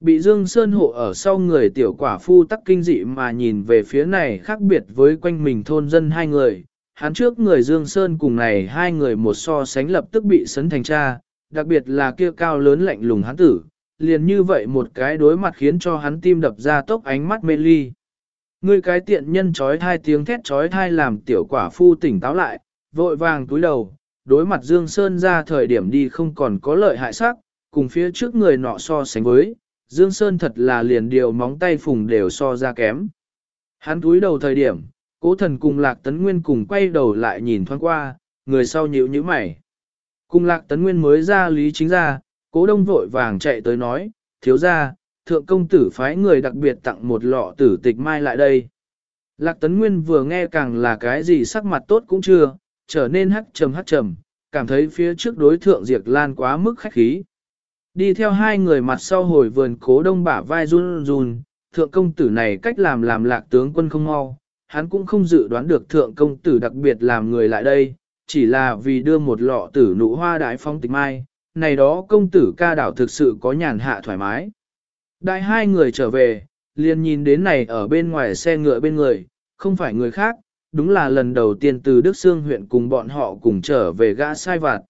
Bị Dương Sơn hộ ở sau người tiểu quả phu tắc kinh dị mà nhìn về phía này khác biệt với quanh mình thôn dân hai người, hắn trước người Dương Sơn cùng này hai người một so sánh lập tức bị sấn thành cha, đặc biệt là kia cao lớn lạnh lùng hắn tử, liền như vậy một cái đối mặt khiến cho hắn tim đập ra tốc ánh mắt mê ly. Ngươi cái tiện nhân trói thai tiếng thét trói thai làm tiểu quả phu tỉnh táo lại, vội vàng túi đầu, đối mặt Dương Sơn ra thời điểm đi không còn có lợi hại sắc, cùng phía trước người nọ so sánh với, Dương Sơn thật là liền điều móng tay phùng đều so ra kém. Hắn túi đầu thời điểm, cố thần cùng Lạc Tấn Nguyên cùng quay đầu lại nhìn thoáng qua, người sau nhíu nhíu mày. Cùng Lạc Tấn Nguyên mới ra lý chính ra, cố đông vội vàng chạy tới nói, thiếu ra, thượng công tử phái người đặc biệt tặng một lọ tử tịch mai lại đây. Lạc Tấn Nguyên vừa nghe càng là cái gì sắc mặt tốt cũng chưa, trở nên hắc trầm hắc trầm, cảm thấy phía trước đối thượng diệt Lan quá mức khách khí. Đi theo hai người mặt sau hồi vườn cố đông bả vai run run, thượng công tử này cách làm làm lạc tướng quân không mau, hắn cũng không dự đoán được thượng công tử đặc biệt làm người lại đây, chỉ là vì đưa một lọ tử nụ hoa đại phong tịch mai, này đó công tử ca đảo thực sự có nhàn hạ thoải mái. Đại hai người trở về, liền nhìn đến này ở bên ngoài xe ngựa bên người, không phải người khác, đúng là lần đầu tiên từ Đức Sương huyện cùng bọn họ cùng trở về gã sai vặt.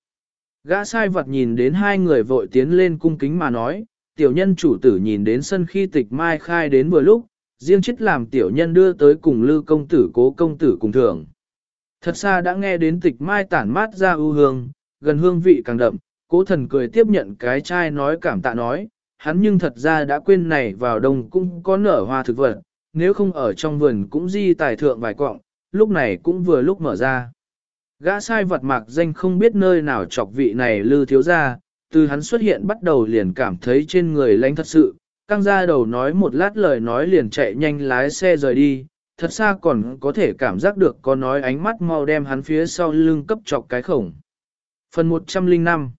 Gã sai vật nhìn đến hai người vội tiến lên cung kính mà nói, tiểu nhân chủ tử nhìn đến sân khi tịch mai khai đến vừa lúc, riêng chết làm tiểu nhân đưa tới cùng lư công tử cố công tử cùng thưởng. Thật xa đã nghe đến tịch mai tản mát ra ưu hương, gần hương vị càng đậm, cố thần cười tiếp nhận cái chai nói cảm tạ nói, hắn nhưng thật ra đã quên này vào đông cũng có nở hoa thực vật, nếu không ở trong vườn cũng di tài thượng vài cọng, lúc này cũng vừa lúc mở ra. Gã sai vật mạc danh không biết nơi nào chọc vị này lư thiếu ra, từ hắn xuất hiện bắt đầu liền cảm thấy trên người lánh thật sự, căng ra đầu nói một lát lời nói liền chạy nhanh lái xe rời đi, thật xa còn có thể cảm giác được có nói ánh mắt mau đem hắn phía sau lưng cấp chọc cái khổng. Phần 105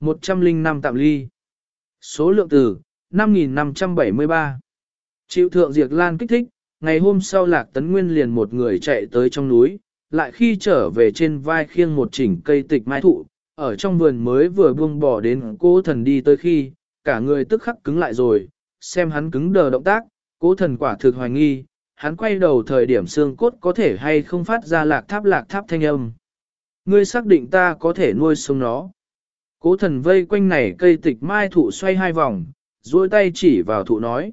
105 tạm ly. Số lượng từ 5.573 Chịu thượng diệt lan kích thích, ngày hôm sau lạc tấn nguyên liền một người chạy tới trong núi, lại khi trở về trên vai khiêng một chỉnh cây tịch mai thụ, ở trong vườn mới vừa buông bỏ đến cố thần đi tới khi, cả người tức khắc cứng lại rồi, xem hắn cứng đờ động tác, cố thần quả thực hoài nghi, hắn quay đầu thời điểm xương cốt có thể hay không phát ra lạc tháp lạc tháp thanh âm. Ngươi xác định ta có thể nuôi sống nó. Cố thần vây quanh này cây tịch mai thụ xoay hai vòng, duỗi tay chỉ vào thụ nói.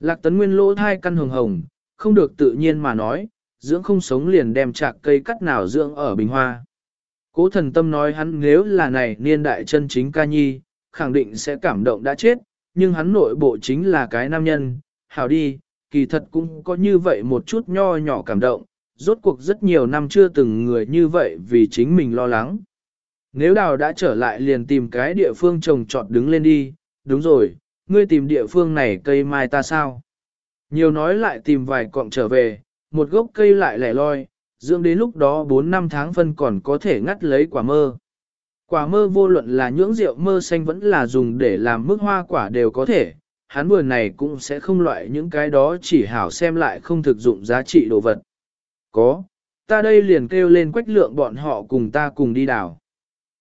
Lạc tấn nguyên lỗ thai căn hồng hồng, không được tự nhiên mà nói, dưỡng không sống liền đem chạc cây cắt nào dưỡng ở bình hoa. Cố thần tâm nói hắn nếu là này niên đại chân chính ca nhi, khẳng định sẽ cảm động đã chết, nhưng hắn nội bộ chính là cái nam nhân, hảo đi, kỳ thật cũng có như vậy một chút nho nhỏ cảm động, rốt cuộc rất nhiều năm chưa từng người như vậy vì chính mình lo lắng. Nếu đào đã trở lại liền tìm cái địa phương trồng trọt đứng lên đi, đúng rồi, ngươi tìm địa phương này cây mai ta sao? Nhiều nói lại tìm vài cọng trở về, một gốc cây lại lẻ loi, dưỡng đến lúc đó 4 năm tháng phân còn có thể ngắt lấy quả mơ. Quả mơ vô luận là nhưỡng rượu mơ xanh vẫn là dùng để làm mức hoa quả đều có thể, hắn vừa này cũng sẽ không loại những cái đó chỉ hảo xem lại không thực dụng giá trị đồ vật. Có, ta đây liền kêu lên quách lượng bọn họ cùng ta cùng đi đảo.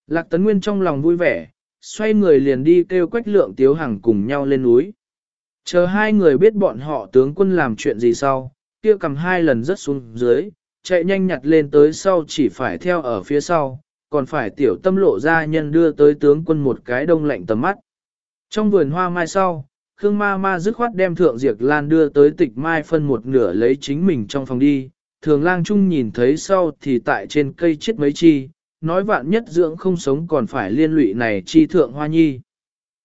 Lạc Tấn Nguyên trong lòng vui vẻ, xoay người liền đi kêu quách lượng tiếu hằng cùng nhau lên núi. Chờ hai người biết bọn họ tướng quân làm chuyện gì sau, kia cầm hai lần rất xuống dưới, chạy nhanh nhặt lên tới sau chỉ phải theo ở phía sau, còn phải tiểu tâm lộ ra nhân đưa tới tướng quân một cái đông lạnh tầm mắt. Trong vườn hoa mai sau, Khương ma ma dứt khoát đem thượng diệt lan đưa tới tịch mai phân một nửa lấy chính mình trong phòng đi, thường lang trung nhìn thấy sau thì tại trên cây chết mấy chi, nói vạn nhất dưỡng không sống còn phải liên lụy này chi thượng hoa nhi.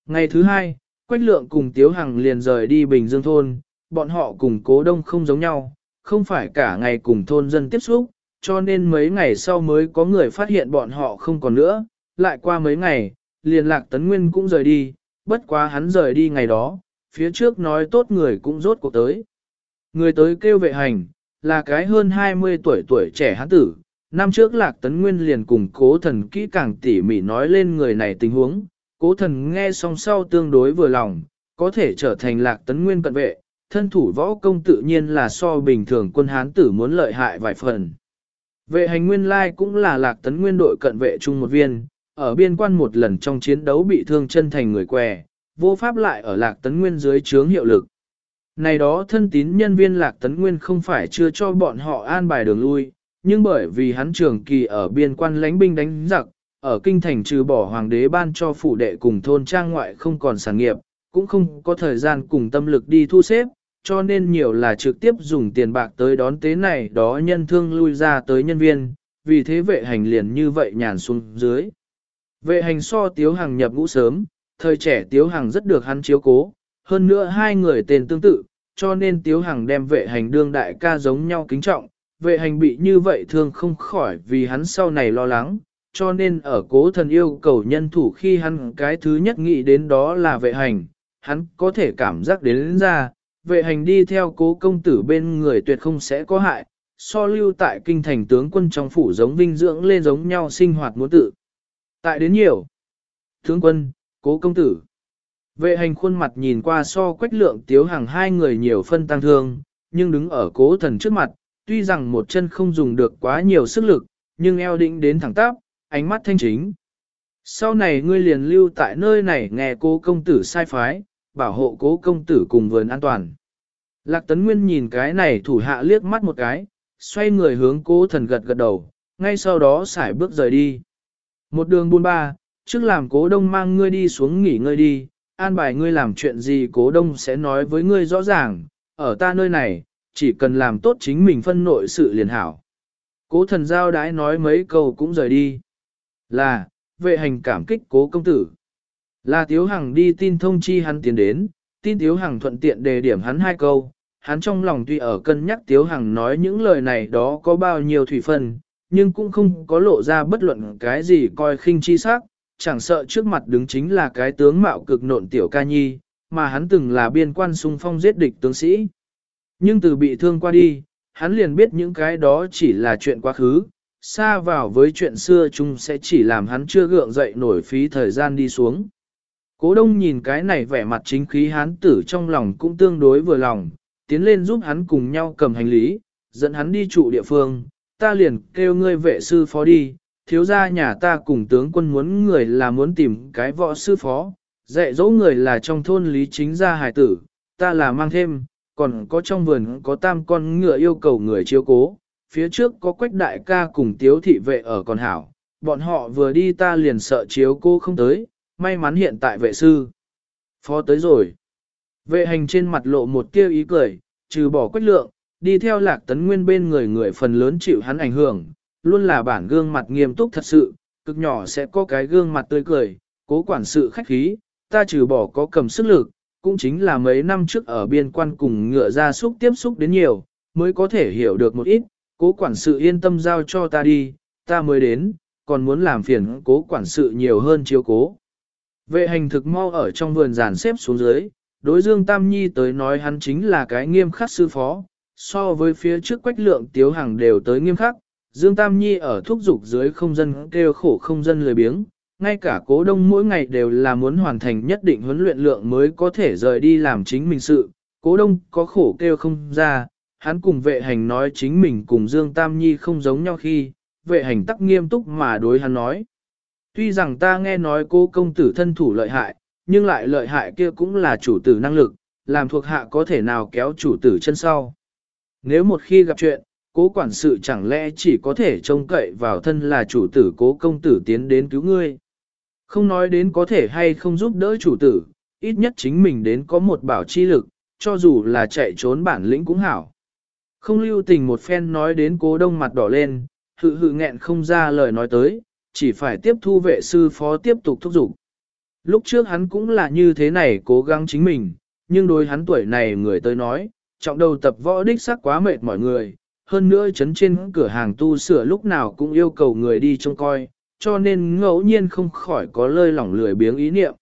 Ngày thứ hai, Quách Lượng cùng Tiếu Hằng liền rời đi Bình Dương Thôn, bọn họ cùng cố đông không giống nhau, không phải cả ngày cùng thôn dân tiếp xúc, cho nên mấy ngày sau mới có người phát hiện bọn họ không còn nữa, lại qua mấy ngày, liền lạc tấn nguyên cũng rời đi, bất quá hắn rời đi ngày đó, phía trước nói tốt người cũng rốt cuộc tới. Người tới kêu vệ hành, là cái hơn 20 tuổi tuổi trẻ hắn tử, năm trước lạc tấn nguyên liền cùng cố thần kỹ càng tỉ mỉ nói lên người này tình huống, cố thần nghe xong sau tương đối vừa lòng, có thể trở thành lạc tấn nguyên cận vệ, thân thủ võ công tự nhiên là so bình thường quân hán tử muốn lợi hại vài phần. Vệ hành nguyên lai cũng là lạc tấn nguyên đội cận vệ chung một viên, ở biên quan một lần trong chiến đấu bị thương chân thành người què, vô pháp lại ở lạc tấn nguyên dưới chướng hiệu lực. Này đó thân tín nhân viên lạc tấn nguyên không phải chưa cho bọn họ an bài đường lui, nhưng bởi vì hắn trường kỳ ở biên quan lãnh binh đánh giặc, ở kinh thành trừ bỏ hoàng đế ban cho phủ đệ cùng thôn trang ngoại không còn sản nghiệp, cũng không có thời gian cùng tâm lực đi thu xếp, cho nên nhiều là trực tiếp dùng tiền bạc tới đón tế này đó nhân thương lui ra tới nhân viên, vì thế vệ hành liền như vậy nhàn xuống dưới. Vệ hành so tiếu hàng nhập ngũ sớm, thời trẻ tiếu hàng rất được hắn chiếu cố, hơn nữa hai người tên tương tự, cho nên tiếu hàng đem vệ hành đương đại ca giống nhau kính trọng, vệ hành bị như vậy thương không khỏi vì hắn sau này lo lắng, cho nên ở cố thần yêu cầu nhân thủ khi hắn cái thứ nhất nghĩ đến đó là vệ hành, hắn có thể cảm giác đến, đến ra, vệ hành đi theo cố công tử bên người tuyệt không sẽ có hại, so lưu tại kinh thành tướng quân trong phủ giống vinh dưỡng lên giống nhau sinh hoạt muốn tự. Tại đến nhiều. Tướng quân, cố công tử. Vệ hành khuôn mặt nhìn qua so quách lượng tiếu hàng hai người nhiều phân tăng thương, nhưng đứng ở cố thần trước mặt, tuy rằng một chân không dùng được quá nhiều sức lực, nhưng eo định đến thẳng tắp, ánh mắt thanh chính. Sau này ngươi liền lưu tại nơi này nghe cố công tử sai phái, bảo hộ cố công tử cùng vườn an toàn. Lạc Tấn Nguyên nhìn cái này thủ hạ liếc mắt một cái, xoay người hướng cố thần gật gật đầu, ngay sau đó xải bước rời đi. Một đường buôn ba, trước làm cố đông mang ngươi đi xuống nghỉ ngơi đi, an bài ngươi làm chuyện gì cố đông sẽ nói với ngươi rõ ràng, ở ta nơi này, chỉ cần làm tốt chính mình phân nội sự liền hảo. Cố thần giao đái nói mấy câu cũng rời đi. Là, vệ hành cảm kích cố công tử. Là Tiếu Hằng đi tin thông chi hắn tiến đến, tin Tiếu Hằng thuận tiện đề điểm hắn hai câu. Hắn trong lòng tuy ở cân nhắc Tiếu Hằng nói những lời này đó có bao nhiêu thủy phân, nhưng cũng không có lộ ra bất luận cái gì coi khinh chi sắc, chẳng sợ trước mặt đứng chính là cái tướng mạo cực nộn tiểu ca nhi, mà hắn từng là biên quan xung phong giết địch tướng sĩ. Nhưng từ bị thương qua đi, hắn liền biết những cái đó chỉ là chuyện quá khứ, xa vào với chuyện xưa chung sẽ chỉ làm hắn chưa gượng dậy nổi phí thời gian đi xuống. Cố đông nhìn cái này vẻ mặt chính khí hắn tử trong lòng cũng tương đối vừa lòng, tiến lên giúp hắn cùng nhau cầm hành lý, dẫn hắn đi trụ địa phương, ta liền kêu ngươi vệ sư phó đi, thiếu gia nhà ta cùng tướng quân muốn người là muốn tìm cái võ sư phó, dạy dỗ người là trong thôn lý chính gia hải tử, ta là mang thêm, còn có trong vườn có tam con ngựa yêu cầu người chiếu cố, phía trước có quách đại ca cùng tiếu thị vệ ở còn hảo, bọn họ vừa đi ta liền sợ chiếu cô không tới, may mắn hiện tại vệ sư. Phó tới rồi. Vệ hành trên mặt lộ một tia ý cười, trừ bỏ quách lượng, đi theo lạc tấn nguyên bên người người phần lớn chịu hắn ảnh hưởng, luôn là bản gương mặt nghiêm túc thật sự, cực nhỏ sẽ có cái gương mặt tươi cười, cố quản sự khách khí, ta trừ bỏ có cầm sức lực, cũng chính là mấy năm trước ở biên quan cùng ngựa ra xúc tiếp xúc đến nhiều, mới có thể hiểu được một ít, cố quản sự yên tâm giao cho ta đi, ta mới đến, còn muốn làm phiền cố quản sự nhiều hơn chiếu cố. Vệ hành thực mau ở trong vườn giàn xếp xuống dưới, đối Dương Tam Nhi tới nói hắn chính là cái nghiêm khắc sư phó, so với phía trước quách lượng tiếu hàng đều tới nghiêm khắc, Dương Tam Nhi ở thúc dục dưới không dân kêu khổ không dân lười biếng, ngay cả cố đông mỗi ngày đều là muốn hoàn thành nhất định huấn luyện lượng mới có thể rời đi làm chính mình sự, cố đông có khổ kêu không ra, hắn cùng vệ hành nói chính mình cùng Dương Tam Nhi không giống nhau khi, vệ hành tắc nghiêm túc mà đối hắn nói. Tuy rằng ta nghe nói cô công tử thân thủ lợi hại, nhưng lại lợi hại kia cũng là chủ tử năng lực, làm thuộc hạ có thể nào kéo chủ tử chân sau. Nếu một khi gặp chuyện, cố quản sự chẳng lẽ chỉ có thể trông cậy vào thân là chủ tử cố công tử tiến đến cứu ngươi. Không nói đến có thể hay không giúp đỡ chủ tử, ít nhất chính mình đến có một bảo chi lực, cho dù là chạy trốn bản lĩnh cũng hảo. Không lưu tình một phen nói đến cố đông mặt đỏ lên, hự hự nghẹn không ra lời nói tới, chỉ phải tiếp thu vệ sư phó tiếp tục thúc giục. Lúc trước hắn cũng là như thế này cố gắng chính mình, nhưng đối hắn tuổi này người tới nói, trọng đầu tập võ đích sắc quá mệt mọi người, hơn nữa chấn trên cửa hàng tu sửa lúc nào cũng yêu cầu người đi trông coi, cho nên ngẫu nhiên không khỏi có lơi lỏng lười biếng ý niệm.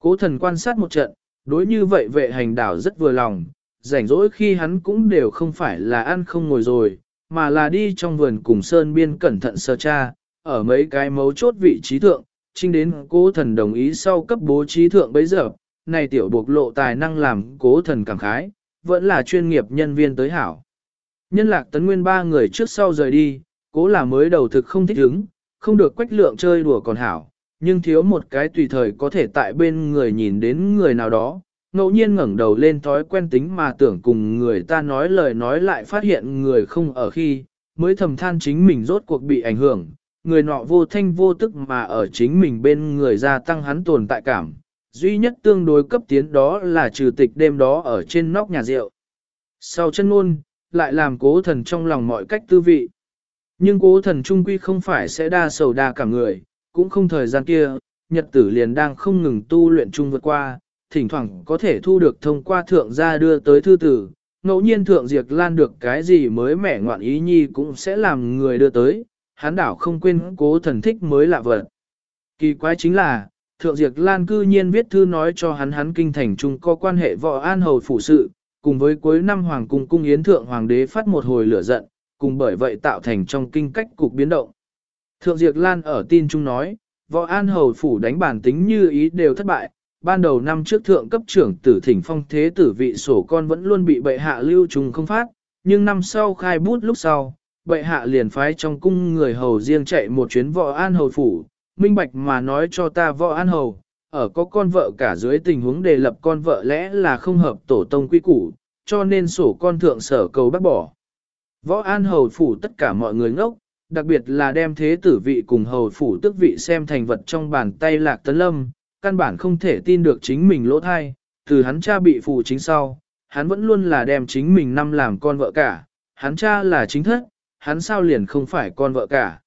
Cố thần quan sát một trận, đối như vậy vệ hành đảo rất vừa lòng, rảnh rỗi khi hắn cũng đều không phải là ăn không ngồi rồi, mà là đi trong vườn cùng sơn biên cẩn thận sơ tra, ở mấy cái mấu chốt vị trí thượng, trinh đến cố thần đồng ý sau cấp bố trí thượng bấy giờ, này tiểu buộc lộ tài năng làm cố thần cảm khái, vẫn là chuyên nghiệp nhân viên tới hảo. Nhân lạc tấn nguyên ba người trước sau rời đi, cố là mới đầu thực không thích ứng, không được quách lượng chơi đùa còn hảo, nhưng thiếu một cái tùy thời có thể tại bên người nhìn đến người nào đó, ngẫu nhiên ngẩng đầu lên thói quen tính mà tưởng cùng người ta nói lời nói lại phát hiện người không ở khi, mới thầm than chính mình rốt cuộc bị ảnh hưởng, người nọ vô thanh vô tức mà ở chính mình bên người gia tăng hắn tồn tại cảm, duy nhất tương đối cấp tiến đó là trừ tịch đêm đó ở trên nóc nhà rượu. Sau chân ngôn, lại làm cố thần trong lòng mọi cách tư vị. Nhưng cố thần trung quy không phải sẽ đa sầu đa cả người, cũng không thời gian kia, nhật tử liền đang không ngừng tu luyện chung vượt qua, thỉnh thoảng có thể thu được thông qua thượng gia đưa tới thư tử, ngẫu nhiên thượng diệt lan được cái gì mới mẻ ngoạn ý nhi cũng sẽ làm người đưa tới, hắn đảo không quên cố thần thích mới lạ vật. Kỳ quái chính là, thượng Diệp lan cư nhiên viết thư nói cho hắn hắn kinh thành chung có quan hệ võ an hầu phủ sự, cùng với cuối năm hoàng cung cung yến thượng hoàng đế phát một hồi lửa giận, cùng bởi vậy tạo thành trong kinh cách cục biến động. Thượng Diệp Lan ở tin chung nói, võ an hầu phủ đánh bản tính như ý đều thất bại, ban đầu năm trước thượng cấp trưởng tử thỉnh phong thế tử vị sổ con vẫn luôn bị bệ hạ lưu trùng không phát, nhưng năm sau khai bút lúc sau, bệ hạ liền phái trong cung người hầu riêng chạy một chuyến võ an hầu phủ, minh bạch mà nói cho ta võ an hầu, ở có con vợ cả dưới tình huống đề lập con vợ lẽ là không hợp tổ tông quy củ, cho nên sổ con thượng sở cầu bác bỏ. Võ an hầu phủ tất cả mọi người ngốc, đặc biệt là đem thế tử vị cùng hầu phủ tức vị xem thành vật trong bàn tay lạc tấn lâm, căn bản không thể tin được chính mình lỗ thai, từ hắn cha bị phụ chính sau, hắn vẫn luôn là đem chính mình năm làm con vợ cả, hắn cha là chính thất, hắn sao liền không phải con vợ cả.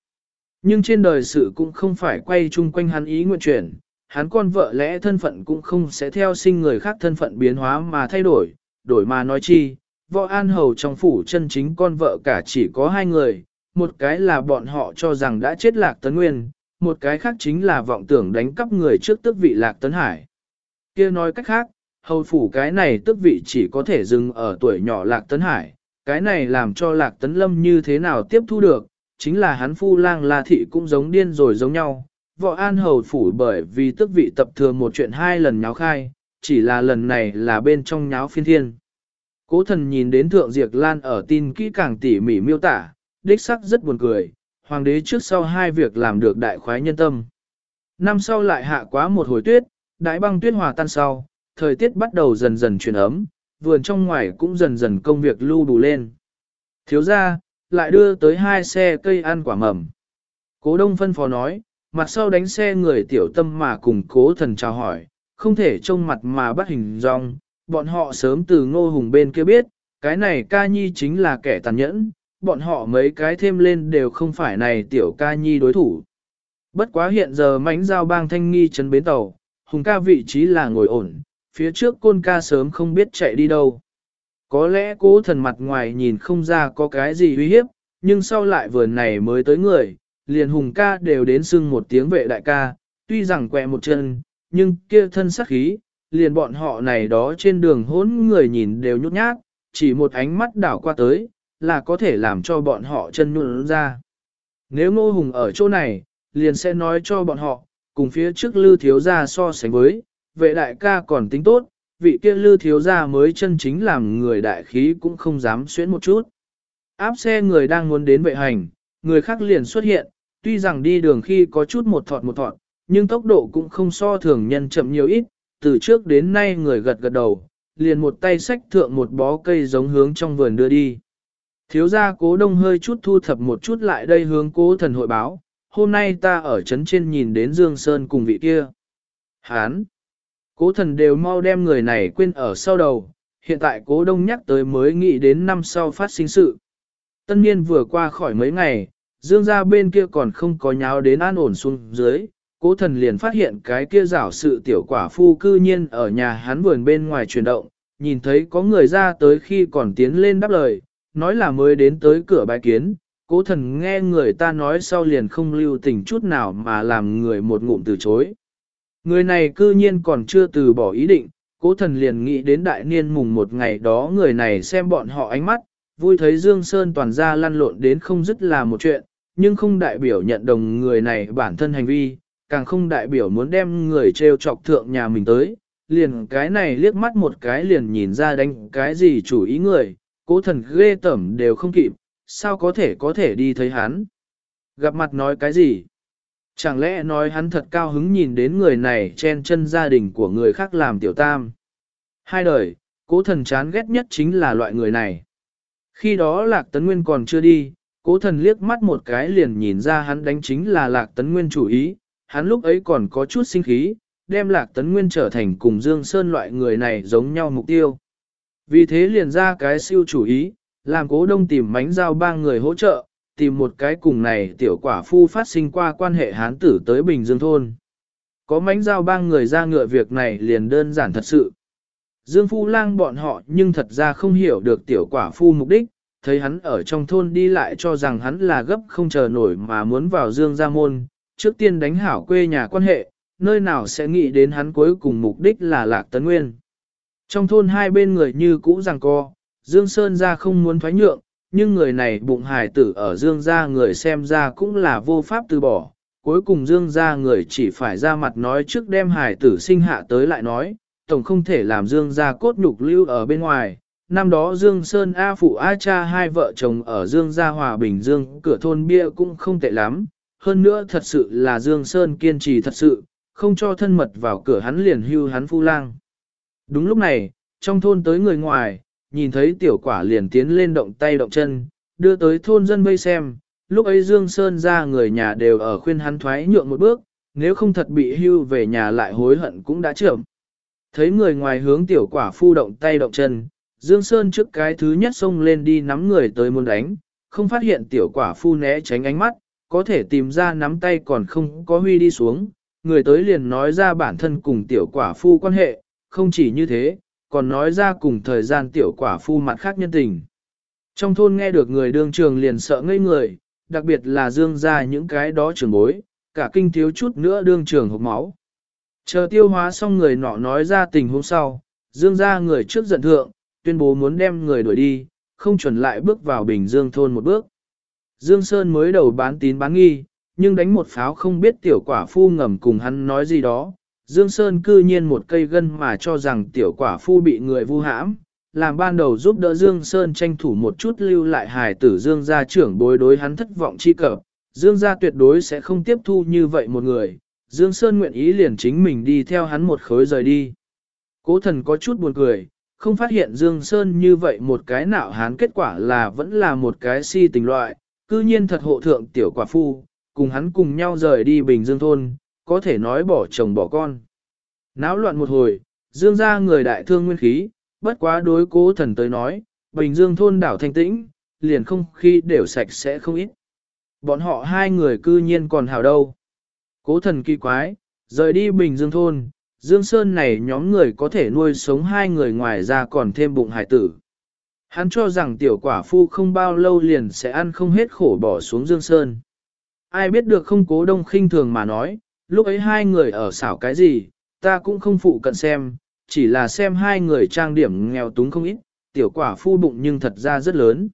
Nhưng trên đời sự cũng không phải quay chung quanh hắn ý nguyện chuyển, hắn con vợ lẽ thân phận cũng không sẽ theo sinh người khác thân phận biến hóa mà thay đổi, đổi mà nói chi, võ an hầu trong phủ chân chính con vợ cả chỉ có hai người, một cái là bọn họ cho rằng đã chết lạc tấn nguyên, một cái khác chính là vọng tưởng đánh cắp người trước tức vị lạc tấn hải. kia nói cách khác, hầu phủ cái này tức vị chỉ có thể dừng ở tuổi nhỏ lạc tấn hải, cái này làm cho lạc tấn lâm như thế nào tiếp thu được, chính là hắn phu lang la thị cũng giống điên rồi giống nhau. Võ an hầu phủ bởi vì tức vị tập thường một chuyện hai lần nháo khai, chỉ là lần này là bên trong nháo phiên thiên. Cố thần nhìn đến Thượng Diệp Lan ở tin kỹ càng tỉ mỉ miêu tả, đích sắc rất buồn cười, hoàng đế trước sau hai việc làm được đại khoái nhân tâm. Năm sau lại hạ quá một hồi tuyết, đại băng tuyết hòa tan sau, thời tiết bắt đầu dần dần chuyển ấm, vườn trong ngoài cũng dần dần công việc lưu đủ lên. Thiếu ra, lại đưa tới hai xe cây ăn quả mầm. Cố đông phân phó nói, mặt sau đánh xe người tiểu tâm mà cùng cố thần chào hỏi, không thể trông mặt mà bắt hình dong, bọn họ sớm từ ngô hùng bên kia biết, cái này ca nhi chính là kẻ tàn nhẫn, bọn họ mấy cái thêm lên đều không phải này tiểu ca nhi đối thủ. Bất quá hiện giờ mánh giao bang thanh nghi chấn bến tàu, hùng ca vị trí là ngồi ổn, phía trước côn ca sớm không biết chạy đi đâu. Có lẽ cố thần mặt ngoài nhìn không ra có cái gì uy hiếp, nhưng sau lại vừa này mới tới người, liền hùng ca đều đến xưng một tiếng vệ đại ca, tuy rằng quẹ một chân, nhưng kia thân sắc khí, liền bọn họ này đó trên đường hỗn người nhìn đều nhút nhát, chỉ một ánh mắt đảo qua tới, là có thể làm cho bọn họ chân nhuận ra. Nếu ngô hùng ở chỗ này, liền sẽ nói cho bọn họ, cùng phía trước lư thiếu gia so sánh với, vệ đại ca còn tính tốt, vị kia lư thiếu gia mới chân chính làm người đại khí cũng không dám xuyến một chút. Áp xe người đang muốn đến vệ hành, người khác liền xuất hiện, tuy rằng đi đường khi có chút một thọt một thọt, nhưng tốc độ cũng không so thường nhân chậm nhiều ít, từ trước đến nay người gật gật đầu, liền một tay xách thượng một bó cây giống hướng trong vườn đưa đi. Thiếu gia cố đông hơi chút thu thập một chút lại đây hướng cố thần hội báo, hôm nay ta ở trấn trên nhìn đến Dương Sơn cùng vị kia. Hán! Cố thần đều mau đem người này quên ở sau đầu, hiện tại cố đông nhắc tới mới nghĩ đến năm sau phát sinh sự. Tân niên vừa qua khỏi mấy ngày, Dương gia bên kia còn không có nháo đến an ổn xuống dưới, cố thần liền phát hiện cái kia rảo sự tiểu quả phu cư nhiên ở nhà hắn vườn bên ngoài chuyển động, nhìn thấy có người ra tới khi còn tiến lên đáp lời, nói là mới đến tới cửa bài kiến, cố thần nghe người ta nói sau liền không lưu tình chút nào mà làm người một ngụm từ chối. Người này cư nhiên còn chưa từ bỏ ý định, cố thần liền nghĩ đến đại niên mùng một ngày đó người này xem bọn họ ánh mắt, vui thấy Dương Sơn toàn ra lăn lộn đến không dứt là một chuyện, nhưng không đại biểu nhận đồng người này bản thân hành vi, càng không đại biểu muốn đem người treo chọc thượng nhà mình tới, liền cái này liếc mắt một cái liền nhìn ra đánh cái gì chủ ý người, cố thần ghê tẩm đều không kịp, sao có thể có thể đi thấy hắn. Gặp mặt nói cái gì? Chẳng lẽ nói hắn thật cao hứng nhìn đến người này chen chân gia đình của người khác làm tiểu tam. Hai đời, cố thần chán ghét nhất chính là loại người này. Khi đó Lạc Tấn Nguyên còn chưa đi, cố thần liếc mắt một cái liền nhìn ra hắn đánh chính là Lạc Tấn Nguyên chủ ý, hắn lúc ấy còn có chút sinh khí, đem Lạc Tấn Nguyên trở thành cùng Dương Sơn loại người này giống nhau mục tiêu. Vì thế liền ra cái siêu chủ ý, làm cố đông tìm mánh giao ba người hỗ trợ, tìm một cái cùng này tiểu quả phu phát sinh qua quan hệ hán tử tới Bình Dương Thôn. Có mánh giao ba người ra ngựa việc này liền đơn giản thật sự. Dương Phu Lang bọn họ nhưng thật ra không hiểu được tiểu quả phu mục đích, thấy hắn ở trong thôn đi lại cho rằng hắn là gấp không chờ nổi mà muốn vào Dương Gia Môn, trước tiên đánh hảo quê nhà quan hệ, nơi nào sẽ nghĩ đến hắn cuối cùng mục đích là Lạc Tấn Nguyên. Trong thôn hai bên người như cũ rằng co, Dương Sơn ra không muốn thoái nhượng, nhưng người này bụng hài tử ở Dương gia người xem ra cũng là vô pháp từ bỏ. Cuối cùng Dương gia người chỉ phải ra mặt nói trước đem hài tử sinh hạ tới lại nói, tổng không thể làm Dương gia cốt nhục lưu ở bên ngoài. Năm đó Dương Sơn A Phụ A Cha hai vợ chồng ở Dương gia Hòa Bình Dương cửa thôn bia cũng không tệ lắm. Hơn nữa thật sự là Dương Sơn kiên trì thật sự, không cho thân mật vào cửa hắn liền hưu hắn phu lang. Đúng lúc này, trong thôn tới người ngoài, nhìn thấy tiểu quả liền tiến lên động tay động chân, đưa tới thôn dân vây xem, lúc ấy Dương Sơn ra người nhà đều ở khuyên hắn thoái nhượng một bước, nếu không thật bị hưu về nhà lại hối hận cũng đã chậm. Thấy người ngoài hướng tiểu quả phu động tay động chân, Dương Sơn trước cái thứ nhất xông lên đi nắm người tới muốn đánh, không phát hiện tiểu quả phu né tránh ánh mắt, có thể tìm ra nắm tay còn không có huy đi xuống, người tới liền nói ra bản thân cùng tiểu quả phu quan hệ, không chỉ như thế, còn nói ra cùng thời gian tiểu quả phu mặt khác nhân tình. Trong thôn nghe được người đương trường liền sợ ngây người, đặc biệt là dương ra những cái đó trường bối, cả kinh thiếu chút nữa đương trường hộp máu. Chờ tiêu hóa xong người nọ nói ra tình hôm sau, dương ra người trước giận thượng, tuyên bố muốn đem người đuổi đi, không chuẩn lại bước vào Bình Dương thôn một bước. Dương Sơn mới đầu bán tín bán nghi, nhưng đánh một pháo không biết tiểu quả phu ngầm cùng hắn nói gì đó, Dương Sơn cư nhiên một cây gân mà cho rằng tiểu quả phu bị người vu hãm, làm ban đầu giúp đỡ Dương Sơn tranh thủ một chút lưu lại hài tử Dương gia trưởng bối đối hắn thất vọng chi cập. Dương gia tuyệt đối sẽ không tiếp thu như vậy một người, Dương Sơn nguyện ý liền chính mình đi theo hắn một khối rời đi. Cố thần có chút buồn cười, không phát hiện Dương Sơn như vậy một cái nạo hán kết quả là vẫn là một cái si tình loại, cư nhiên thật hộ thượng tiểu quả phu, cùng hắn cùng nhau rời đi Bình Dương Thôn, có thể nói bỏ chồng bỏ con. Náo loạn một hồi, dương ra người đại thương nguyên khí, bất quá đối cố thần tới nói, Bình Dương thôn đảo thanh tĩnh, liền không khi đều sạch sẽ không ít. Bọn họ hai người cư nhiên còn hào đâu. Cố thần kỳ quái, rời đi Bình Dương thôn, Dương Sơn này nhóm người có thể nuôi sống hai người ngoài ra còn thêm bụng hải tử. Hắn cho rằng tiểu quả phu không bao lâu liền sẽ ăn không hết khổ bỏ xuống Dương Sơn. Ai biết được không cố đông khinh thường mà nói, lúc ấy hai người ở xảo cái gì, ta cũng không phụ cận xem, chỉ là xem hai người trang điểm nghèo túng không ít, tiểu quả phu bụng nhưng thật ra rất lớn.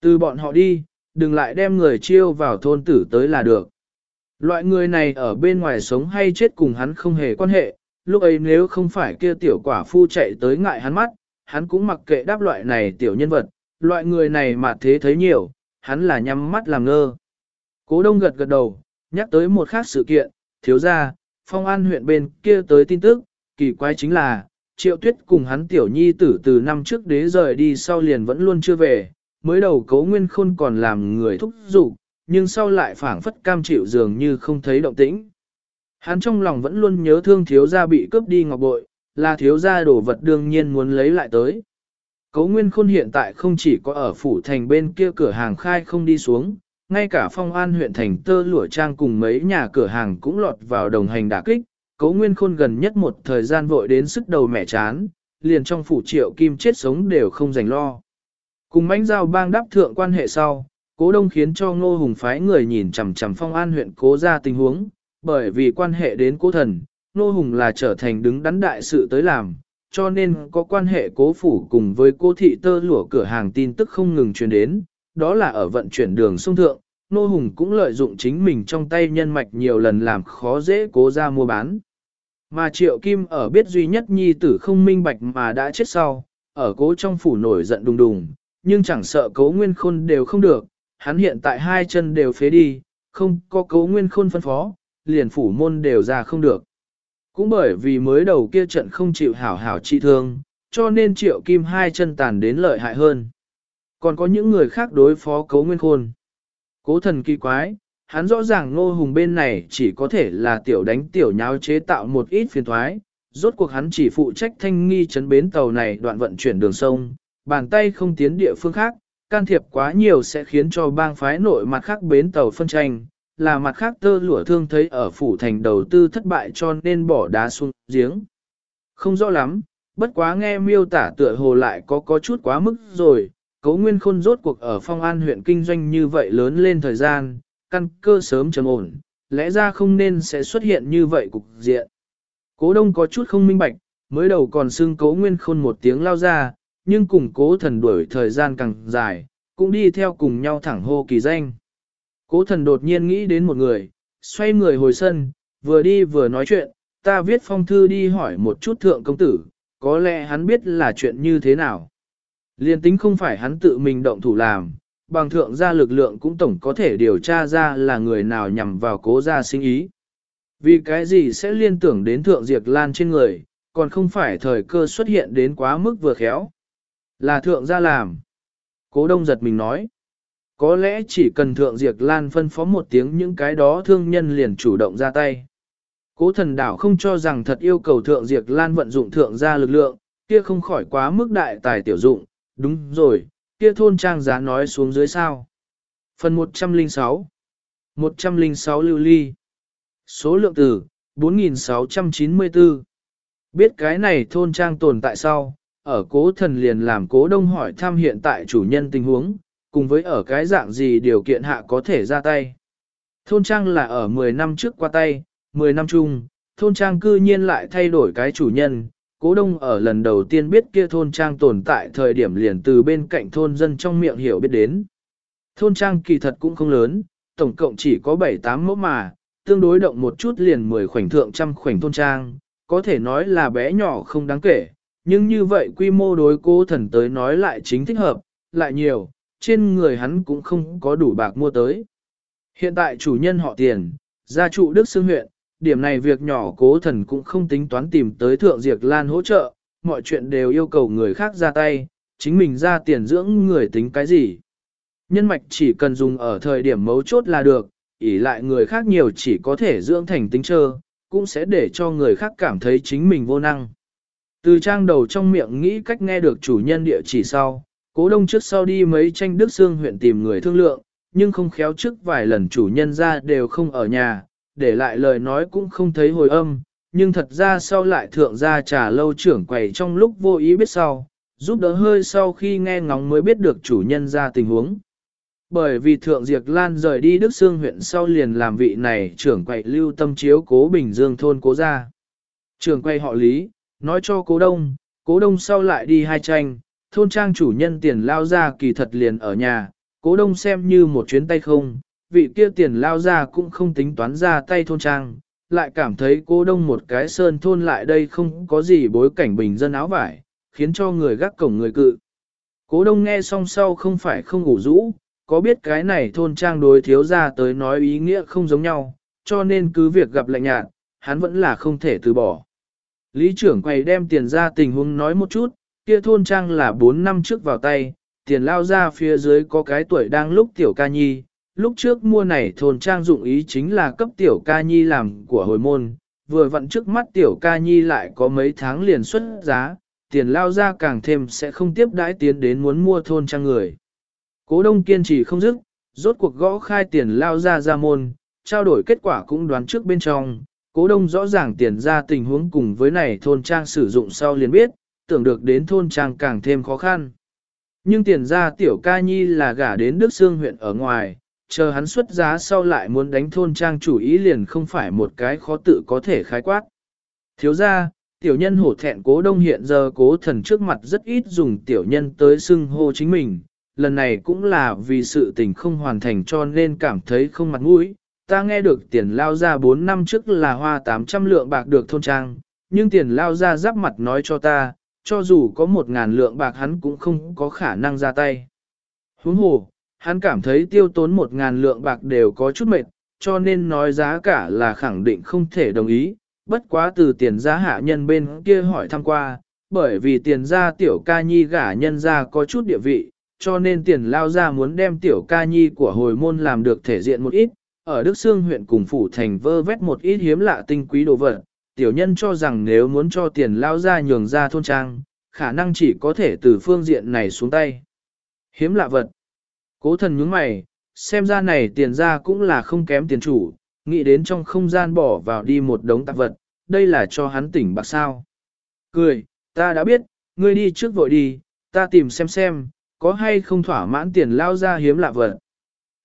Từ bọn họ đi, đừng lại đem người chiêu vào thôn tử tới là được. Loại người này ở bên ngoài sống hay chết cùng hắn không hề quan hệ, lúc ấy nếu không phải kia tiểu quả phu chạy tới ngại hắn mắt, hắn cũng mặc kệ đáp loại này tiểu nhân vật, loại người này mà thế thấy nhiều, hắn là nhắm mắt làm ngơ. Cố đông gật gật đầu, nhắc tới một khác sự kiện, thiếu ra, phong an huyện bên kia tới tin tức, kỳ quái chính là, triệu tuyết cùng hắn tiểu nhi tử từ năm trước đế rời đi sau liền vẫn luôn chưa về, mới đầu cấu nguyên khôn còn làm người thúc giục, nhưng sau lại phảng phất cam chịu dường như không thấy động tĩnh. Hắn trong lòng vẫn luôn nhớ thương thiếu gia bị cướp đi ngọc bội, là thiếu gia đồ vật đương nhiên muốn lấy lại tới. Cấu nguyên khôn hiện tại không chỉ có ở phủ thành bên kia cửa hàng khai không đi xuống, ngay cả phong an huyện thành tơ lụa trang cùng mấy nhà cửa hàng cũng lọt vào đồng hành đả kích, cấu nguyên khôn gần nhất một thời gian vội đến sức đầu mẹ chán, liền trong phủ triệu kim chết sống đều không dành lo. Cùng mãnh giao bang đáp thượng quan hệ sau, cố đông khiến cho ngô hùng phái người nhìn chằm chằm phong an huyện cố ra tình huống, bởi vì quan hệ đến cố thần, ngô hùng là trở thành đứng đắn đại sự tới làm, cho nên có quan hệ cố phủ cùng với cố thị tơ lụa cửa hàng tin tức không ngừng truyền đến, đó là ở vận chuyển đường sông thượng, Nô Hùng cũng lợi dụng chính mình trong tay nhân mạch nhiều lần làm khó dễ cố ra mua bán. Mà Triệu Kim ở biết duy nhất nhi tử không minh bạch mà đã chết sau, ở cố trong phủ nổi giận đùng đùng, nhưng chẳng sợ cố nguyên khôn đều không được, hắn hiện tại hai chân đều phế đi, không có cố nguyên khôn phân phó, liền phủ môn đều ra không được. Cũng bởi vì mới đầu kia trận không chịu hảo hảo trị thương, cho nên Triệu Kim hai chân tàn đến lợi hại hơn. Còn có những người khác đối phó cấu nguyên khôn. Cố thần kỳ quái, hắn rõ ràng Ngô Hùng bên này chỉ có thể là tiểu đánh tiểu nháo chế tạo một ít phiền thoái, rốt cuộc hắn chỉ phụ trách thanh nghi chấn bến tàu này đoạn vận chuyển đường sông, bàn tay không tiến địa phương khác, can thiệp quá nhiều sẽ khiến cho bang phái nội mặt khác bến tàu phân tranh, là mặt khác tơ lụa thương thấy ở phủ thành đầu tư thất bại cho nên bỏ đá xuống giếng. Không rõ lắm, bất quá nghe miêu tả tựa hồ lại có có chút quá mức rồi, cấu nguyên khôn rốt cuộc ở phong an huyện kinh doanh như vậy lớn lên thời gian, căn cơ sớm trầm ổn, lẽ ra không nên sẽ xuất hiện như vậy cục diện. Cố đông có chút không minh bạch, mới đầu còn xưng cố nguyên khôn một tiếng lao ra, nhưng cùng cố thần đuổi thời gian càng dài, cũng đi theo cùng nhau thẳng hô kỳ danh. Cố thần đột nhiên nghĩ đến một người, xoay người hồi sân, vừa đi vừa nói chuyện, ta viết phong thư đi hỏi một chút thượng công tử, có lẽ hắn biết là chuyện như thế nào. Liên tính không phải hắn tự mình động thủ làm, bằng thượng gia lực lượng cũng tổng có thể điều tra ra là người nào nhằm vào cố gia sinh ý. Vì cái gì sẽ liên tưởng đến thượng diệt lan trên người, còn không phải thời cơ xuất hiện đến quá mức vừa khéo. Là thượng gia làm. Cố đông giật mình nói. Có lẽ chỉ cần thượng diệt lan phân phó một tiếng những cái đó thương nhân liền chủ động ra tay. Cố thần đảo không cho rằng thật yêu cầu thượng diệt lan vận dụng thượng gia lực lượng, kia không khỏi quá mức đại tài tiểu dụng, đúng rồi, kia thôn trang giá nói xuống dưới sao. Phần 106 106 lưu ly Số lượng từ 4694 Biết cái này thôn trang tồn tại sao, ở cố thần liền làm cố đông hỏi thăm hiện tại chủ nhân tình huống, cùng với ở cái dạng gì điều kiện hạ có thể ra tay. Thôn trang là ở 10 năm trước qua tay, 10 năm chung, thôn trang cư nhiên lại thay đổi cái chủ nhân, Cố đông ở lần đầu tiên biết kia thôn trang tồn tại thời điểm liền từ bên cạnh thôn dân trong miệng hiểu biết đến. Thôn trang kỳ thật cũng không lớn, tổng cộng chỉ có 7-8 mẫu mà, tương đối động một chút liền 10 khoảnh thượng trăm khoảnh thôn trang, có thể nói là bé nhỏ không đáng kể, nhưng như vậy quy mô đối cố thần tới nói lại chính thích hợp, lại nhiều, trên người hắn cũng không có đủ bạc mua tới. Hiện tại chủ nhân họ tiền, gia trụ Đức Sương huyện, điểm này việc nhỏ cố thần cũng không tính toán tìm tới Thượng diệt Lan hỗ trợ, mọi chuyện đều yêu cầu người khác ra tay, chính mình ra tiền dưỡng người tính cái gì. Nhân mạch chỉ cần dùng ở thời điểm mấu chốt là được, ỷ lại người khác nhiều chỉ có thể dưỡng thành tính trơ, cũng sẽ để cho người khác cảm thấy chính mình vô năng. Từ trang đầu trong miệng nghĩ cách nghe được chủ nhân địa chỉ sau, cố đông trước sau đi mấy tranh Đức Sương huyện tìm người thương lượng, nhưng không khéo trước vài lần chủ nhân ra đều không ở nhà, để lại lời nói cũng không thấy hồi âm, nhưng thật ra sau lại thượng gia trà lâu trưởng quầy trong lúc vô ý biết sau, giúp đỡ hơi sau khi nghe ngóng mới biết được chủ nhân ra tình huống. Bởi vì thượng diệt lan rời đi Đức Sương huyện sau liền làm vị này trưởng quầy lưu tâm chiếu cố Bình Dương thôn cố gia. Trưởng quầy họ Lý, nói cho cố đông, cố đông sau lại đi hai tranh, thôn trang chủ nhân tiền lao ra kỳ thật liền ở nhà, cố đông xem như một chuyến tay không, vị kia tiền lao ra cũng không tính toán ra tay thôn trang, lại cảm thấy cô đông một cái sơn thôn lại đây không có gì bối cảnh bình dân áo vải, khiến cho người gác cổng người cự. Cố đông nghe xong sau không phải không ngủ rũ, có biết cái này thôn trang đối thiếu ra tới nói ý nghĩa không giống nhau, cho nên cứ việc gặp lạnh nhạt, hắn vẫn là không thể từ bỏ. Lý trưởng quầy đem tiền ra tình huống nói một chút, kia thôn trang là 4 năm trước vào tay, tiền lao ra phía dưới có cái tuổi đang lúc tiểu ca nhi, lúc trước mua này thôn trang dụng ý chính là cấp tiểu ca nhi làm của hồi môn, vừa vặn trước mắt tiểu ca nhi lại có mấy tháng liền xuất giá, tiền lao ra càng thêm sẽ không tiếp đãi tiến đến muốn mua thôn trang người. Cố đông kiên trì không dứt, rốt cuộc gõ khai tiền lao ra ra môn, trao đổi kết quả cũng đoán trước bên trong, cố đông rõ ràng tiền ra tình huống cùng với này thôn trang sử dụng sau liền biết, tưởng được đến thôn trang càng thêm khó khăn. Nhưng tiền ra tiểu ca nhi là gả đến Đức Sương huyện ở ngoài, chờ hắn xuất giá sau lại muốn đánh thôn trang chủ ý liền không phải một cái khó tự có thể khái quát. Thiếu ra, tiểu nhân hổ thẹn cố đông hiện giờ cố thần trước mặt rất ít dùng tiểu nhân tới xưng hô chính mình, lần này cũng là vì sự tình không hoàn thành cho nên cảm thấy không mặt mũi. Ta nghe được tiền lao ra 4 năm trước là hoa 800 lượng bạc được thôn trang, nhưng tiền lao ra giáp mặt nói cho ta, cho dù có 1.000 lượng bạc hắn cũng không có khả năng ra tay. Huống hồ, hắn cảm thấy tiêu tốn một ngàn lượng bạc đều có chút mệt, cho nên nói giá cả là khẳng định không thể đồng ý, bất quá từ tiền giá hạ nhân bên kia hỏi thăm qua, bởi vì tiền gia tiểu ca nhi gả nhân gia có chút địa vị, cho nên tiền lao ra muốn đem tiểu ca nhi của hồi môn làm được thể diện một ít, ở Đức Sương huyện cùng phủ thành vơ vét một ít hiếm lạ tinh quý đồ vật, tiểu nhân cho rằng nếu muốn cho tiền lao ra nhường ra thôn trang, khả năng chỉ có thể từ phương diện này xuống tay. Hiếm lạ vật. Cố thần nhướng mày, xem ra này tiền ra cũng là không kém tiền chủ, nghĩ đến trong không gian bỏ vào đi một đống tạp vật, đây là cho hắn tỉnh bạc sao. Cười, ta đã biết, ngươi đi trước vội đi, ta tìm xem xem, có hay không thỏa mãn tiền lao ra hiếm lạ vật.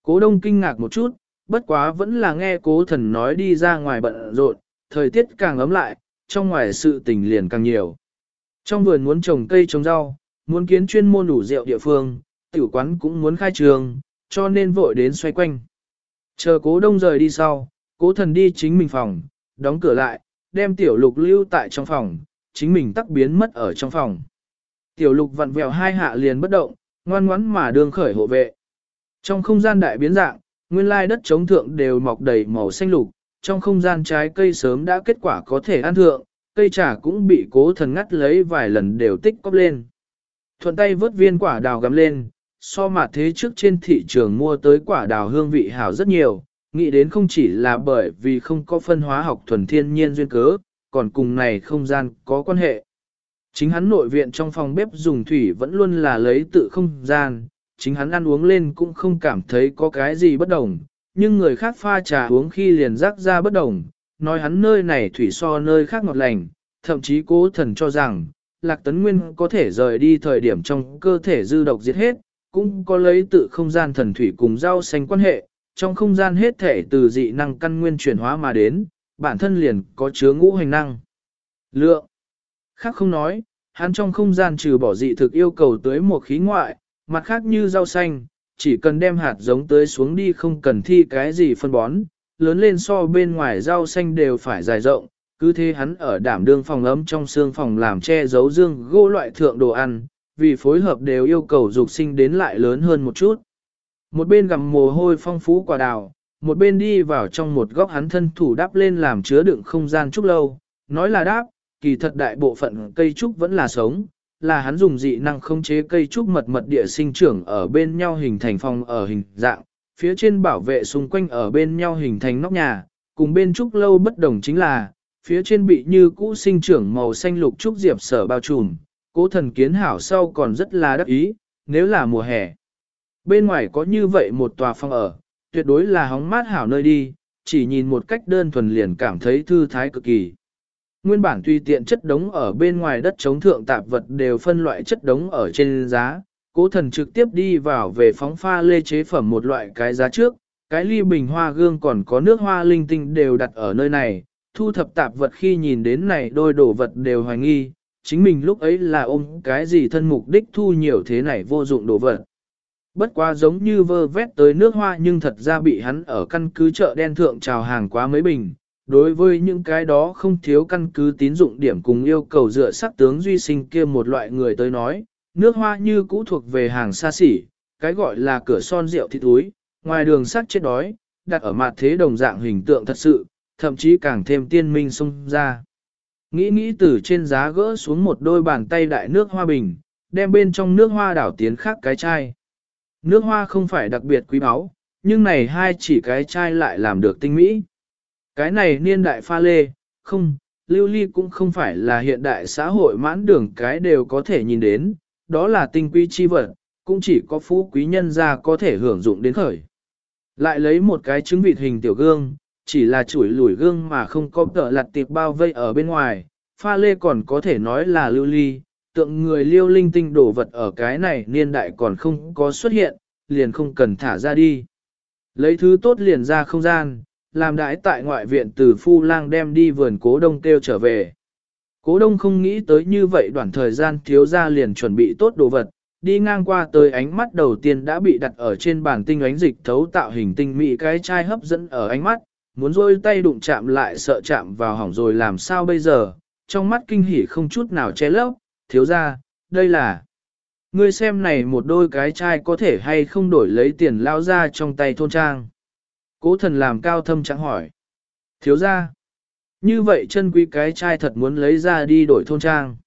Cố đông kinh ngạc một chút, bất quá vẫn là nghe cố thần nói đi ra ngoài bận rộn, thời tiết càng ấm lại, trong ngoài sự tình liền càng nhiều. Trong vườn muốn trồng cây trồng rau, muốn kiến chuyên môn đủ rượu địa phương, tiểu quán cũng muốn khai trường, cho nên vội đến xoay quanh. Chờ cố đông rời đi sau, cố thần đi chính mình phòng, đóng cửa lại, đem tiểu lục lưu tại trong phòng, chính mình tắc biến mất ở trong phòng. Tiểu lục vặn vẹo hai hạ liền bất động, ngoan ngoắn mà đương khởi hộ vệ. Trong không gian đại biến dạng, nguyên lai đất chống thượng đều mọc đầy màu xanh lục, trong không gian trái cây sớm đã kết quả có thể ăn thượng, cây trà cũng bị cố thần ngắt lấy vài lần đều tích cóp lên. Thuận tay vớt viên quả đào gắm lên, so mà thế trước trên thị trường mua tới quả đào hương vị hảo rất nhiều, nghĩ đến không chỉ là bởi vì không có phân hóa học thuần thiên nhiên duyên cớ, còn cùng này không gian có quan hệ. Chính hắn nội viện trong phòng bếp dùng thủy vẫn luôn là lấy tự không gian, chính hắn ăn uống lên cũng không cảm thấy có cái gì bất đồng, nhưng người khác pha trà uống khi liền rắc ra bất đồng, nói hắn nơi này thủy so nơi khác ngọt lành, thậm chí cố thần cho rằng, Lạc Tấn Nguyên có thể rời đi thời điểm trong cơ thể dư độc diệt hết, cũng có lấy tự không gian thần thủy cùng rau xanh quan hệ, trong không gian hết thể từ dị năng căn nguyên chuyển hóa mà đến, bản thân liền có chứa ngũ hành năng. Lượng. Khác không nói, hắn trong không gian trừ bỏ dị thực yêu cầu tới một khí ngoại, mặt khác như rau xanh, chỉ cần đem hạt giống tới xuống đi không cần thi cái gì phân bón, lớn lên so bên ngoài rau xanh đều phải dài rộng, cứ thế hắn ở đảm đương phòng ấm trong xương phòng làm che giấu dương gỗ loại thượng đồ ăn, vì phối hợp đều yêu cầu dục sinh đến lại lớn hơn một chút. Một bên gặm mồ hôi phong phú quả đào, một bên đi vào trong một góc hắn thân thủ đắp lên làm chứa đựng không gian trúc lâu, nói là đáp, kỳ thật đại bộ phận cây trúc vẫn là sống, là hắn dùng dị năng khống chế cây trúc mật mật địa sinh trưởng ở bên nhau hình thành phòng ở hình dạng, phía trên bảo vệ xung quanh ở bên nhau hình thành nóc nhà, cùng bên trúc lâu bất đồng chính là, phía trên bị như cũ sinh trưởng màu xanh lục trúc diệp sở bao trùm, cố thần kiến hảo sau còn rất là đắc ý, nếu là mùa hè. Bên ngoài có như vậy một tòa phòng ở, tuyệt đối là hóng mát hảo nơi đi, chỉ nhìn một cách đơn thuần liền cảm thấy thư thái cực kỳ. Nguyên bản tùy tiện chất đống ở bên ngoài đất chống thượng tạp vật đều phân loại chất đống ở trên giá, cố thần trực tiếp đi vào về phóng pha lê chế phẩm một loại cái giá trước, cái ly bình hoa gương còn có nước hoa linh tinh đều đặt ở nơi này, thu thập tạp vật khi nhìn đến này đôi đồ vật đều hoài nghi, chính mình lúc ấy là ôm cái gì thân mục đích thu nhiều thế này vô dụng đồ vật. Bất quá giống như vơ vét tới nước hoa nhưng thật ra bị hắn ở căn cứ chợ đen thượng trào hàng quá mấy bình. Đối với những cái đó không thiếu căn cứ tín dụng điểm cùng yêu cầu dựa sắc tướng duy sinh kia một loại người tới nói, nước hoa như cũ thuộc về hàng xa xỉ, cái gọi là cửa son rượu thịt túi, ngoài đường sắc chết đói, đặt ở mặt thế đồng dạng hình tượng thật sự, thậm chí càng thêm tiên minh xông ra. Nghĩ nghĩ từ trên giá gỡ xuống một đôi bàn tay đại nước hoa bình, đem bên trong nước hoa đảo tiến khác cái chai. Nước hoa không phải đặc biệt quý báu, nhưng này hai chỉ cái chai lại làm được tinh mỹ. Cái này niên đại pha lê, không, lưu ly cũng không phải là hiện đại xã hội mãn đường cái đều có thể nhìn đến, đó là tinh quý chi vật, cũng chỉ có phú quý nhân gia có thể hưởng dụng đến khởi. Lại lấy một cái trứng vịt hình tiểu gương, chỉ là chuỗi lủi gương mà không có tợ lặt tiệp bao vây ở bên ngoài, pha lê còn có thể nói là lưu ly, tượng người liêu linh tinh đổ vật ở cái này niên đại còn không có xuất hiện, liền không cần thả ra đi. Lấy thứ tốt liền ra không gian, làm đãi tại ngoại viện từ phu lang đem đi vườn cố đông kêu trở về. Cố đông không nghĩ tới như vậy đoạn thời gian thiếu ra liền chuẩn bị tốt đồ vật, đi ngang qua tới ánh mắt đầu tiên đã bị đặt ở trên bàn tinh ánh dịch thấu tạo hình tinh mỹ cái chai hấp dẫn ở ánh mắt, muốn rôi tay đụng chạm lại sợ chạm vào hỏng rồi làm sao bây giờ, trong mắt kinh hỉ không chút nào che lấp, thiếu ra, đây là. Ngươi xem này một đôi cái chai có thể hay không đổi lấy tiền lao ra trong tay thôn trang. Cố thần làm cao thâm chẳng hỏi. Thiếu ra. Như vậy chân quý cái chai thật muốn lấy ra đi đổi thôn trang.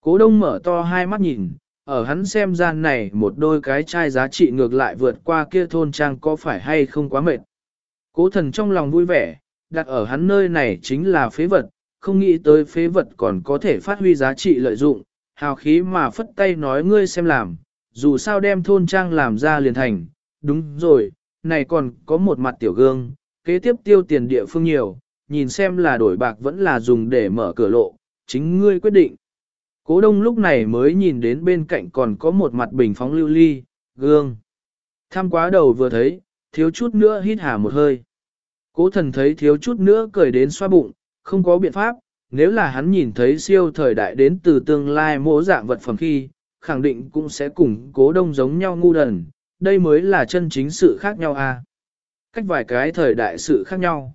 Cố đông mở to hai mắt nhìn, ở hắn xem gian này một đôi cái chai giá trị ngược lại vượt qua kia thôn trang có phải hay không quá mệt. Cố thần trong lòng vui vẻ, đặt ở hắn nơi này chính là phế vật, không nghĩ tới phế vật còn có thể phát huy giá trị lợi dụng, hào khí mà phất tay nói ngươi xem làm, dù sao đem thôn trang làm ra liền thành, đúng rồi, này còn có một mặt tiểu gương, kế tiếp tiêu tiền địa phương nhiều, nhìn xem là đổi bạc vẫn là dùng để mở cửa lộ, chính ngươi quyết định. Cố đông lúc này mới nhìn đến bên cạnh còn có một mặt bình phóng lưu ly, gương. Tham quá đầu vừa thấy, thiếu chút nữa hít hà một hơi. Cố thần thấy thiếu chút nữa cười đến xoa bụng, không có biện pháp, nếu là hắn nhìn thấy siêu thời đại đến từ tương lai mỗ dạng vật phẩm khi, khẳng định cũng sẽ cùng cố đông giống nhau ngu đần, đây mới là chân chính sự khác nhau à. Cách vài cái thời đại sự khác nhau.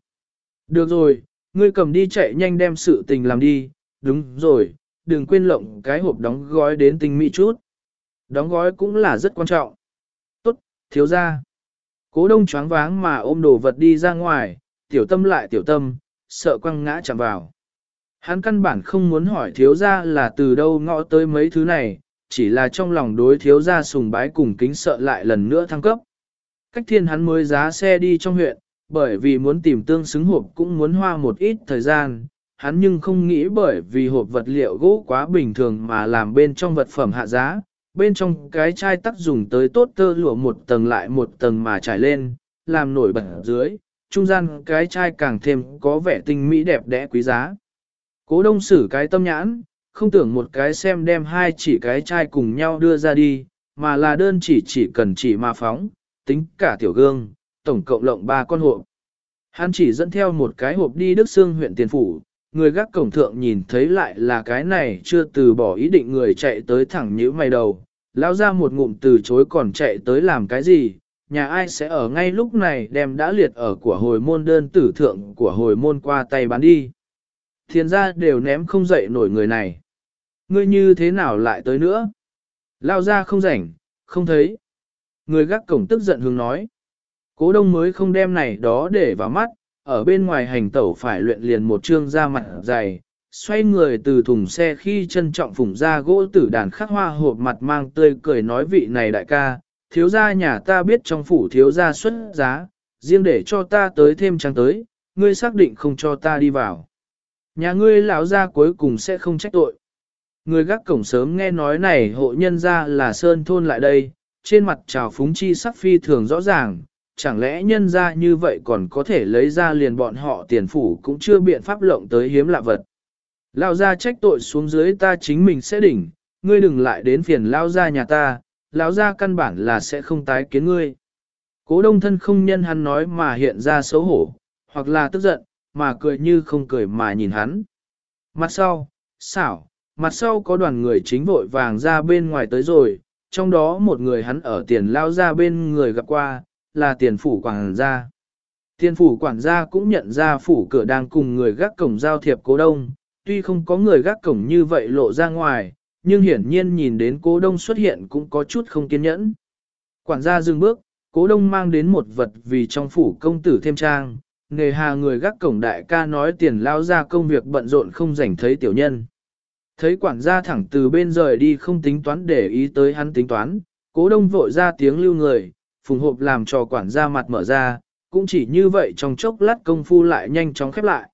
Được rồi, ngươi cầm đi chạy nhanh đem sự tình làm đi, đúng rồi, đừng quên lộng cái hộp đóng gói đến tình mỹ chút. Đóng gói cũng là rất quan trọng. Tốt, thiếu ra. Cố đông choáng váng mà ôm đồ vật đi ra ngoài, tiểu tâm lại tiểu tâm, sợ quăng ngã chạm vào. Hắn căn bản không muốn hỏi thiếu gia là từ đâu ngõ tới mấy thứ này, chỉ là trong lòng đối thiếu gia sùng bái cùng kính sợ lại lần nữa thăng cấp. Cách thiên hắn mới giá xe đi trong huyện, bởi vì muốn tìm tương xứng hộp cũng muốn hoa một ít thời gian, hắn nhưng không nghĩ bởi vì hộp vật liệu gỗ quá bình thường mà làm bên trong vật phẩm hạ giá, bên trong cái chai tắc dùng tới tốt tơ lụa một tầng lại một tầng mà trải lên, làm nổi bật dưới, trung gian cái chai càng thêm có vẻ tinh mỹ đẹp đẽ quý giá. Cố đông xử cái tâm nhãn, không tưởng một cái xem đem hai chỉ cái chai cùng nhau đưa ra đi, mà là đơn chỉ chỉ cần chỉ mà phóng, tính cả tiểu gương, tổng cộng lộng ba con hộp. Hắn chỉ dẫn theo một cái hộp đi Đức Sương huyện Tiền Phủ, người gác cổng thượng nhìn thấy lại là cái này chưa từ bỏ ý định người chạy tới thẳng nhíu mày đầu, lão ra một ngụm từ chối còn chạy tới làm cái gì, nhà ai sẽ ở ngay lúc này đem đã liệt ở của hồi môn đơn tử thượng của hồi môn qua tay bán đi. Thiên gia đều ném không dậy nổi người này. Ngươi như thế nào lại tới nữa? Lao ra không rảnh, không thấy. Người gác cổng tức giận hướng nói. Cố đông mới không đem này đó để vào mắt, ở bên ngoài hành tẩu phải luyện liền một chương da mặt dày, xoay người từ thùng xe khi trân trọng phủng ra gỗ tử đàn khắc hoa hộp mặt mang tươi cười nói vị này đại ca, thiếu gia nhà ta biết trong phủ thiếu gia xuất giá, riêng để cho ta tới thêm trang tới, ngươi xác định không cho ta đi vào. Nhà ngươi lão gia cuối cùng sẽ không trách tội. Người gác cổng sớm nghe nói này hộ nhân ra là sơn thôn lại đây, trên mặt trào phúng chi sắc phi thường rõ ràng, chẳng lẽ nhân ra như vậy còn có thể lấy ra liền bọn họ tiền phủ cũng chưa biện pháp lộng tới hiếm lạ vật. Lao ra trách tội xuống dưới ta chính mình sẽ đỉnh, ngươi đừng lại đến phiền lao ra nhà ta, lão ra căn bản là sẽ không tái kiến ngươi. Cố đông thân không nhân hắn nói mà hiện ra xấu hổ, hoặc là tức giận, mà cười như không cười mà nhìn hắn. Mặt sau, xảo, mặt sau có đoàn người chính vội vàng ra bên ngoài tới rồi, trong đó một người hắn ở tiền lao ra bên người gặp qua, là tiền phủ quản gia. Tiền phủ quản gia cũng nhận ra phủ cửa đang cùng người gác cổng giao thiệp cố đông, tuy không có người gác cổng như vậy lộ ra ngoài, nhưng hiển nhiên nhìn đến cố đông xuất hiện cũng có chút không kiên nhẫn. Quản gia dừng bước, cố đông mang đến một vật vì trong phủ công tử thêm trang, nghề hà người gác cổng đại ca nói tiền lao ra công việc bận rộn không rảnh thấy tiểu nhân. Thấy quản gia thẳng từ bên rời đi không tính toán để ý tới hắn tính toán, cố đông vội ra tiếng lưu người, phùng hộp làm cho quản gia mặt mở ra, cũng chỉ như vậy trong chốc lát công phu lại nhanh chóng khép lại.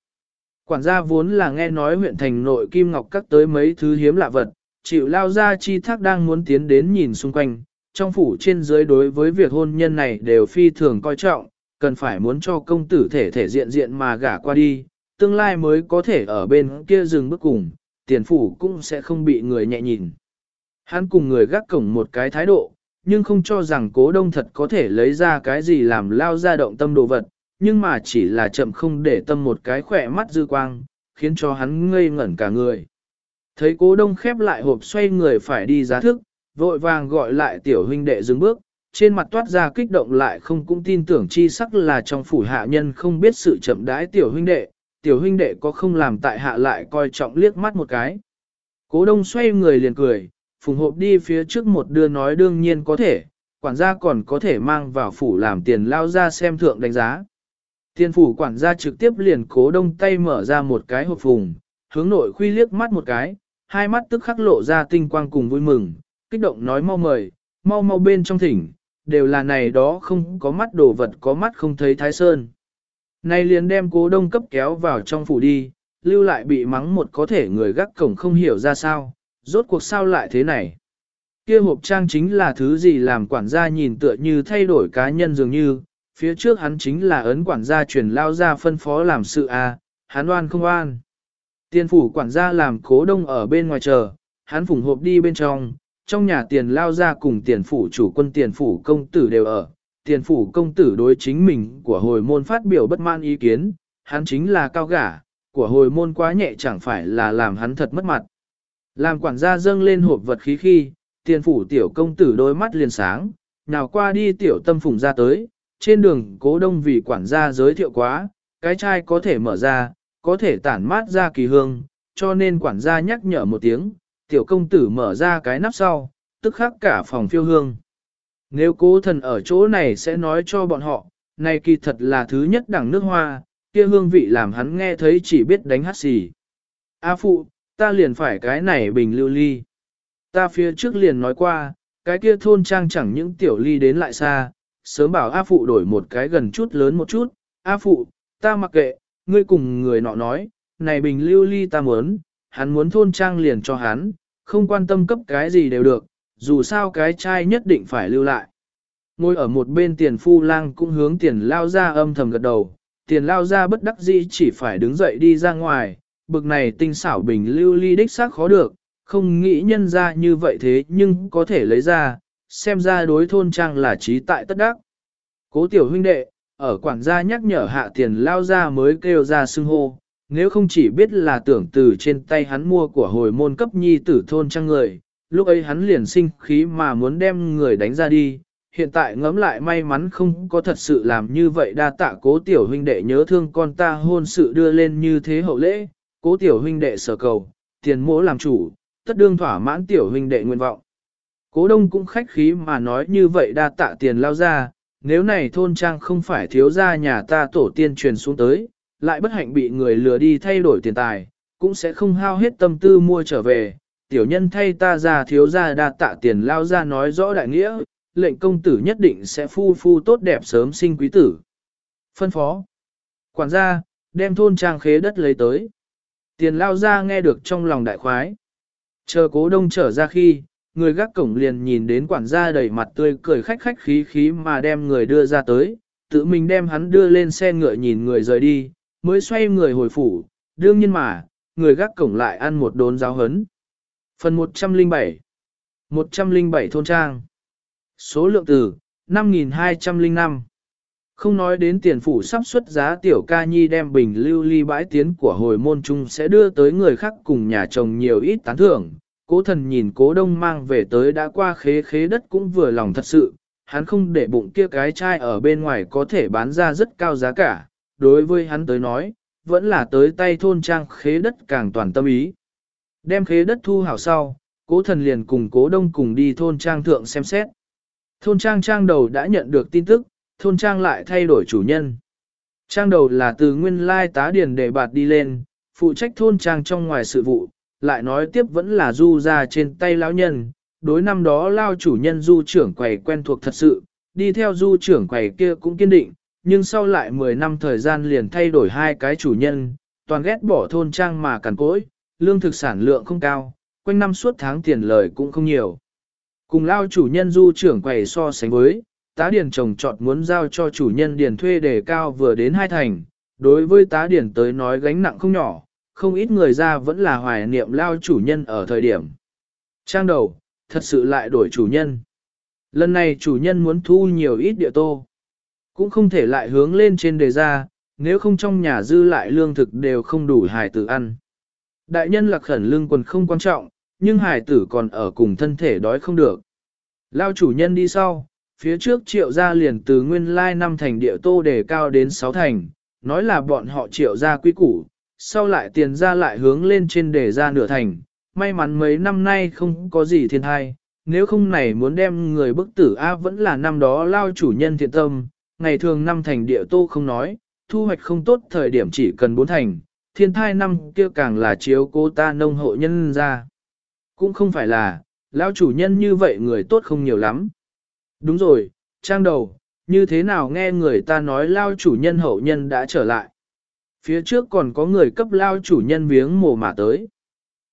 Quản gia vốn là nghe nói huyện thành nội kim ngọc cắt tới mấy thứ hiếm lạ vật, chịu lao ra chi thác đang muốn tiến đến nhìn xung quanh, trong phủ trên dưới đối với việc hôn nhân này đều phi thường coi trọng, cần phải muốn cho công tử thể thể diện diện mà gả qua đi, tương lai mới có thể ở bên kia dừng bước cùng, tiền phủ cũng sẽ không bị người nhẹ nhìn. Hắn cùng người gác cổng một cái thái độ, nhưng không cho rằng cố đông thật có thể lấy ra cái gì làm lao ra động tâm đồ vật, nhưng mà chỉ là chậm không để tâm một cái khỏe mắt dư quang, khiến cho hắn ngây ngẩn cả người. Thấy cố đông khép lại hộp xoay người phải đi giá thức, vội vàng gọi lại tiểu huynh đệ dừng bước, trên mặt toát ra kích động lại không cũng tin tưởng chi sắc là trong phủ hạ nhân không biết sự chậm đãi tiểu huynh đệ, tiểu huynh đệ có không làm tại hạ lại coi trọng liếc mắt một cái. Cố đông xoay người liền cười, phùng hộp đi phía trước một đưa nói đương nhiên có thể, quản gia còn có thể mang vào phủ làm tiền lao ra xem thượng đánh giá. Tiền phủ quản gia trực tiếp liền cố đông tay mở ra một cái hộp phùng, hướng nội khuy liếc mắt một cái, hai mắt tức khắc lộ ra tinh quang cùng vui mừng, kích động nói mau mời, mau mau bên trong thỉnh, đều là này đó không có mắt đồ vật có mắt không thấy thái sơn. Này liền đem cố đông cấp kéo vào trong phủ đi, lưu lại bị mắng một có thể người gác cổng không hiểu ra sao, rốt cuộc sao lại thế này. Kia hộp trang chính là thứ gì làm quản gia nhìn tựa như thay đổi cá nhân dường như, phía trước hắn chính là ấn quản gia truyền lao ra phân phó làm sự a, à, hắn oan không oan. Tiền phủ quản gia làm cố đông ở bên ngoài chờ, hắn phủng hộp đi bên trong, trong nhà tiền lao ra cùng tiền phủ chủ quân tiền phủ công tử đều ở. Tiền phủ công tử đối chính mình của hồi môn phát biểu bất mãn ý kiến, hắn chính là cao gả, của hồi môn quá nhẹ chẳng phải là làm hắn thật mất mặt. Làm quản gia dâng lên hộp vật khí khi, tiền phủ tiểu công tử đôi mắt liền sáng, nào qua đi tiểu tâm phùng ra tới, trên đường cố đông vì quản gia giới thiệu quá, cái chai có thể mở ra, có thể tản mát ra kỳ hương, cho nên quản gia nhắc nhở một tiếng, tiểu công tử mở ra cái nắp sau, tức khắc cả phòng phiêu hương. Nếu cố thần ở chỗ này sẽ nói cho bọn họ, này kỳ thật là thứ nhất đẳng nước hoa, kia hương vị làm hắn nghe thấy chỉ biết đánh hát xì. A phụ, ta liền phải cái này bình lưu ly. Ta phía trước liền nói qua, cái kia thôn trang chẳng những tiểu ly đến lại xa, sớm bảo A phụ đổi một cái gần chút lớn một chút, A phụ, ta mặc kệ, ngươi cùng người nọ nói, này bình lưu ly ta muốn, hắn muốn thôn trang liền cho hắn, không quan tâm cấp cái gì đều được, dù sao cái trai nhất định phải lưu lại. Ngồi ở một bên tiền phu lang cũng hướng tiền lao ra âm thầm gật đầu, tiền lao ra bất đắc dĩ chỉ phải đứng dậy đi ra ngoài, bực này tinh xảo bình lưu ly đích xác khó được, không nghĩ nhân ra như vậy thế nhưng có thể lấy ra, xem ra đối thôn trang là trí tại tất đắc. Cố tiểu huynh đệ, ở quản gia nhắc nhở hạ tiền lao ra mới kêu ra xưng hô, nếu không chỉ biết là tưởng từ trên tay hắn mua của hồi môn cấp nhi tử thôn trang người, lúc ấy hắn liền sinh khí mà muốn đem người đánh ra đi, hiện tại ngẫm lại may mắn không có thật sự làm như vậy đa tạ cố tiểu huynh đệ nhớ thương con ta hôn sự đưa lên như thế hậu lễ, cố tiểu huynh đệ sở cầu, tiền mỗ làm chủ, tất đương thỏa mãn tiểu huynh đệ nguyện vọng. Cố đông cũng khách khí mà nói như vậy đa tạ tiền lao ra, nếu này thôn trang không phải thiếu gia nhà ta tổ tiên truyền xuống tới, lại bất hạnh bị người lừa đi thay đổi tiền tài, cũng sẽ không hao hết tâm tư mua trở về. Tiểu nhân thay ta ra thiếu gia đa tạ tiền lao ra nói rõ đại nghĩa, lệnh công tử nhất định sẽ phu phu tốt đẹp sớm sinh quý tử. Phân phó. Quản gia, đem thôn trang khế đất lấy tới. Tiền lao ra nghe được trong lòng đại khoái. Chờ cố đông trở ra khi, người gác cổng liền nhìn đến quản gia đầy mặt tươi cười khách khách khí khí mà đem người đưa ra tới, tự mình đem hắn đưa lên xe ngựa nhìn người rời đi, mới xoay người hồi phủ, đương nhiên mà, người gác cổng lại ăn một đốn giáo hấn. Phần 107 107 thôn trang Số lượng từ 5205 không nói đến tiền phủ sắp xuất giá tiểu ca nhi đem bình lưu ly bãi tiến của hồi môn trung sẽ đưa tới người khác cùng nhà chồng nhiều ít tán thưởng. Cố thần nhìn cố đông mang về tới đã qua khế khế đất cũng vừa lòng thật sự, hắn không để bụng kia cái chai ở bên ngoài có thể bán ra rất cao giá cả, đối với hắn tới nói, vẫn là tới tay thôn trang khế đất càng toàn tâm ý. Đem khế đất thu hảo sau, cố thần liền cùng cố đông cùng đi thôn trang thượng xem xét. Thôn trang trang đầu đã nhận được tin tức, thôn trang lại thay đổi chủ nhân. Trang đầu là từ nguyên lai tá điền để bạt đi lên, phụ trách thôn trang trong ngoài sự vụ, lại nói tiếp vẫn là du ra trên tay lão nhân. Đối năm đó lao chủ nhân du trưởng quầy quen thuộc thật sự, đi theo du trưởng quầy kia cũng kiên định, nhưng sau lại 10 năm thời gian liền thay đổi hai cái chủ nhân, toàn ghét bỏ thôn trang mà cằn cỗi, lương thực sản lượng không cao, quanh năm suốt tháng tiền lời cũng không nhiều. Cùng lao chủ nhân du trưởng quầy so sánh với, tá điền trồng trọt muốn giao cho chủ nhân điền thuê đề cao vừa đến hai thành, đối với tá điền tới nói gánh nặng không nhỏ, không ít người ra vẫn là hoài niệm lao chủ nhân ở thời điểm. Trang đầu, thật sự lại đổi chủ nhân. Lần này chủ nhân muốn thu nhiều ít địa tô. Cũng không thể lại hướng lên trên đề ra, nếu không trong nhà dư lại lương thực đều không đủ hài tử ăn. Đại nhân lạc khẩn lương quần không quan trọng, nhưng hài tử còn ở cùng thân thể đói không được. Lao chủ nhân đi sau, phía trước triệu gia liền từ nguyên lai năm thành địa tô đề cao đến 6 thành, nói là bọn họ triệu gia quy củ, sau lại tiền ra lại hướng lên trên đề ra nửa thành, may mắn mấy năm nay không có gì thiên thai, nếu không này muốn đem người bức tử A vẫn là năm đó lao chủ nhân thiện tâm, ngày thường năm thành địa tô không nói, thu hoạch không tốt thời điểm chỉ cần bốn thành, thiên thai năm kia càng là chiếu cô ta nông hộ nhân ra. Cũng không phải là, lão chủ nhân như vậy người tốt không nhiều lắm. Đúng rồi, trang đầu, như thế nào nghe người ta nói lao chủ nhân hậu nhân đã trở lại. Phía trước còn có người cấp lao chủ nhân viếng mồ mà tới.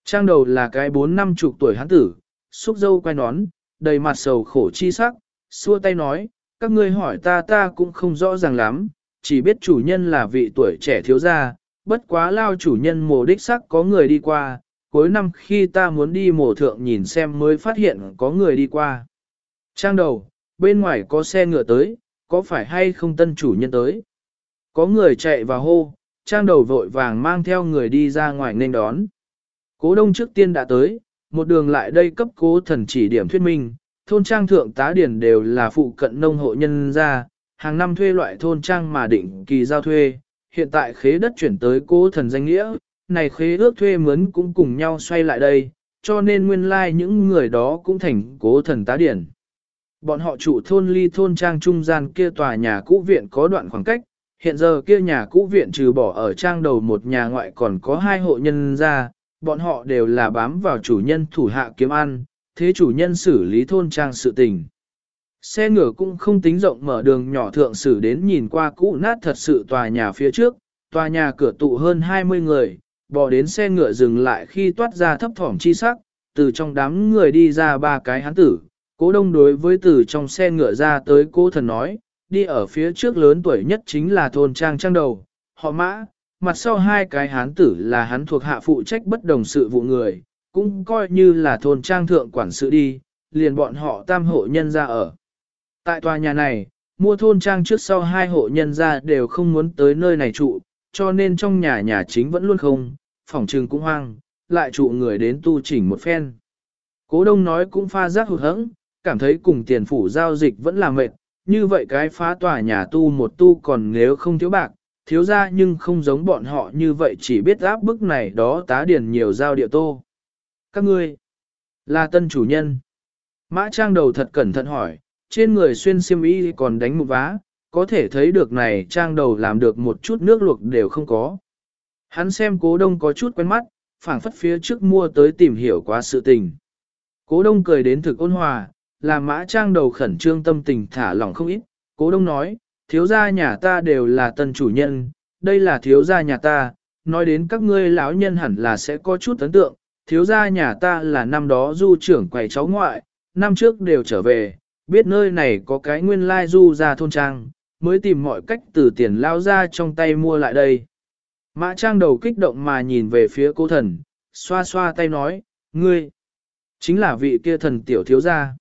Trang đầu là cái bốn năm chục tuổi hán tử, xúc dâu quay nón, đầy mặt sầu khổ chi sắc, xua tay nói, các ngươi hỏi ta ta cũng không rõ ràng lắm, chỉ biết chủ nhân là vị tuổi trẻ thiếu gia, bất quá lao chủ nhân mồ đích sắc có người đi qua, cuối năm khi ta muốn đi mồ thượng nhìn xem mới phát hiện có người đi qua. Trang đầu, bên ngoài có xe ngựa tới, có phải hay không tân chủ nhân tới? Có người chạy vào hô, trang đầu vội vàng mang theo người đi ra ngoài nên đón. Cố đông trước tiên đã tới, một đường lại đây cấp cố thần chỉ điểm thuyết minh, thôn trang thượng tá điển đều là phụ cận nông hộ nhân gia, hàng năm thuê loại thôn trang mà định kỳ giao thuê, hiện tại khế đất chuyển tới cố thần danh nghĩa, này khế ước thuê mướn cũng cùng nhau xoay lại đây, cho nên nguyên lai like những người đó cũng thành cố thần tá điển. Bọn họ trụ thôn ly thôn trang trung gian kia tòa nhà cũ viện có đoạn khoảng cách, hiện giờ kia nhà cũ viện trừ bỏ ở trang đầu một nhà ngoại còn có hai hộ nhân ra, bọn họ đều là bám vào chủ nhân thủ hạ kiếm ăn, thế chủ nhân xử lý thôn trang sự tình. Xe ngựa cũng không tính rộng mở đường nhỏ thượng xử đến nhìn qua cũ nát thật sự tòa nhà phía trước, tòa nhà cửa tụ hơn 20 người, bỏ đến xe ngựa dừng lại khi toát ra thấp thỏm chi sắc, từ trong đám người đi ra ba cái hán tử, cố đông đối với từ trong xe ngựa ra tới cố thần nói, đi ở phía trước lớn tuổi nhất chính là thôn trang trang đầu, họ mã, mặt sau hai cái hán tử là hắn thuộc hạ phụ trách bất đồng sự vụ người, cũng coi như là thôn trang thượng quản sự đi, liền bọn họ tam hộ nhân ra ở. Tại tòa nhà này, mua thôn trang trước sau hai hộ nhân ra đều không muốn tới nơi này trụ, cho nên trong nhà nhà chính vẫn luôn không, phòng trừng cũng hoang, lại trụ người đến tu chỉnh một phen. Cố đông nói cũng pha giác hụt hẫng, cảm thấy cùng tiền phủ giao dịch vẫn là mệt, như vậy cái phá tòa nhà tu một tu còn nếu không thiếu bạc, thiếu ra nhưng không giống bọn họ như vậy chỉ biết áp bức này đó tá điển nhiều giao địa tô. Các ngươi, là tân chủ nhân. Mã trang đầu thật cẩn thận hỏi, trên người xuyên xiêm y còn đánh một vá, có thể thấy được này trang đầu làm được một chút nước luộc đều không có. Hắn xem cố đông có chút quen mắt, phảng phất phía trước mua tới tìm hiểu quá sự tình. Cố đông cười đến thực ôn hòa, làm mã trang đầu khẩn trương tâm tình thả lỏng không ít. Cố đông nói, thiếu gia nhà ta đều là tân chủ nhân, đây là thiếu gia nhà ta, nói đến các ngươi lão nhân hẳn là sẽ có chút ấn tượng, thiếu gia nhà ta là năm đó du trưởng quầy cháu ngoại, năm trước đều trở về, biết nơi này có cái nguyên lai du ra thôn trang, mới tìm mọi cách từ tiền lao ra trong tay mua lại đây. Mã trang đầu kích động mà nhìn về phía cô thần, xoa xoa tay nói, ngươi, chính là vị kia thần tiểu thiếu gia.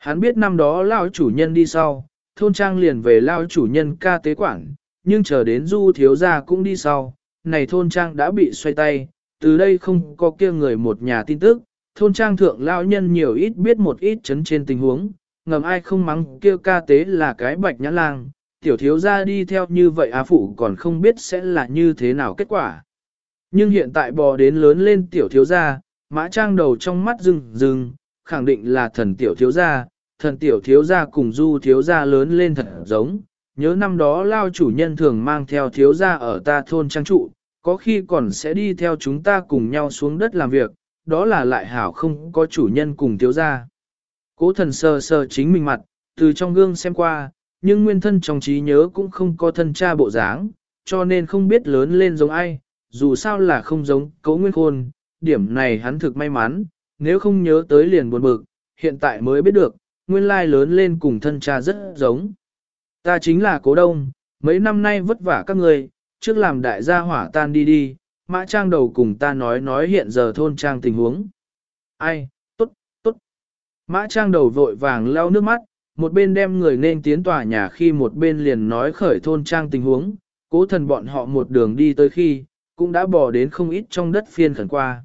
Hắn biết năm đó lao chủ nhân đi sau, thôn trang liền về lao chủ nhân ca tế quản, nhưng chờ đến du thiếu gia cũng đi sau, này thôn trang đã bị xoay tay, từ đây không có kia người một nhà tin tức, thôn trang thượng lao nhân nhiều ít biết một ít chấn trên tình huống, ngầm ai không mắng kia ca tế là cái bạch nhã lang, tiểu thiếu gia đi theo như vậy á phụ còn không biết sẽ là như thế nào kết quả. Nhưng hiện tại bò đến lớn lên tiểu thiếu gia, mã trang đầu trong mắt rừng rừng, khẳng định là thần tiểu thiếu gia, thần tiểu thiếu gia cùng du thiếu gia lớn lên thật giống. Nhớ năm đó lao chủ nhân thường mang theo thiếu gia ở ta thôn trang trụ, có khi còn sẽ đi theo chúng ta cùng nhau xuống đất làm việc, đó là lại hảo không có chủ nhân cùng thiếu gia. Cố thần sờ sờ chính mình mặt, từ trong gương xem qua, nhưng nguyên thân trong trí nhớ cũng không có thân cha bộ dáng, cho nên không biết lớn lên giống ai, dù sao là không giống cấu nguyên khôn, điểm này hắn thực may mắn, nếu không nhớ tới liền buồn bực, hiện tại mới biết được, nguyên lai lớn lên cùng thân cha rất giống. Ta chính là cố đông, mấy năm nay vất vả các người, trước làm đại gia hỏa tan đi đi, mã trang đầu cùng ta nói nói hiện giờ thôn trang tình huống. Ai, tốt, tốt. Mã trang đầu vội vàng lau nước mắt, một bên đem người nên tiến tòa nhà khi một bên liền nói khởi thôn trang tình huống, cố thần bọn họ một đường đi tới khi, cũng đã bỏ đến không ít trong đất phiên khẩn qua.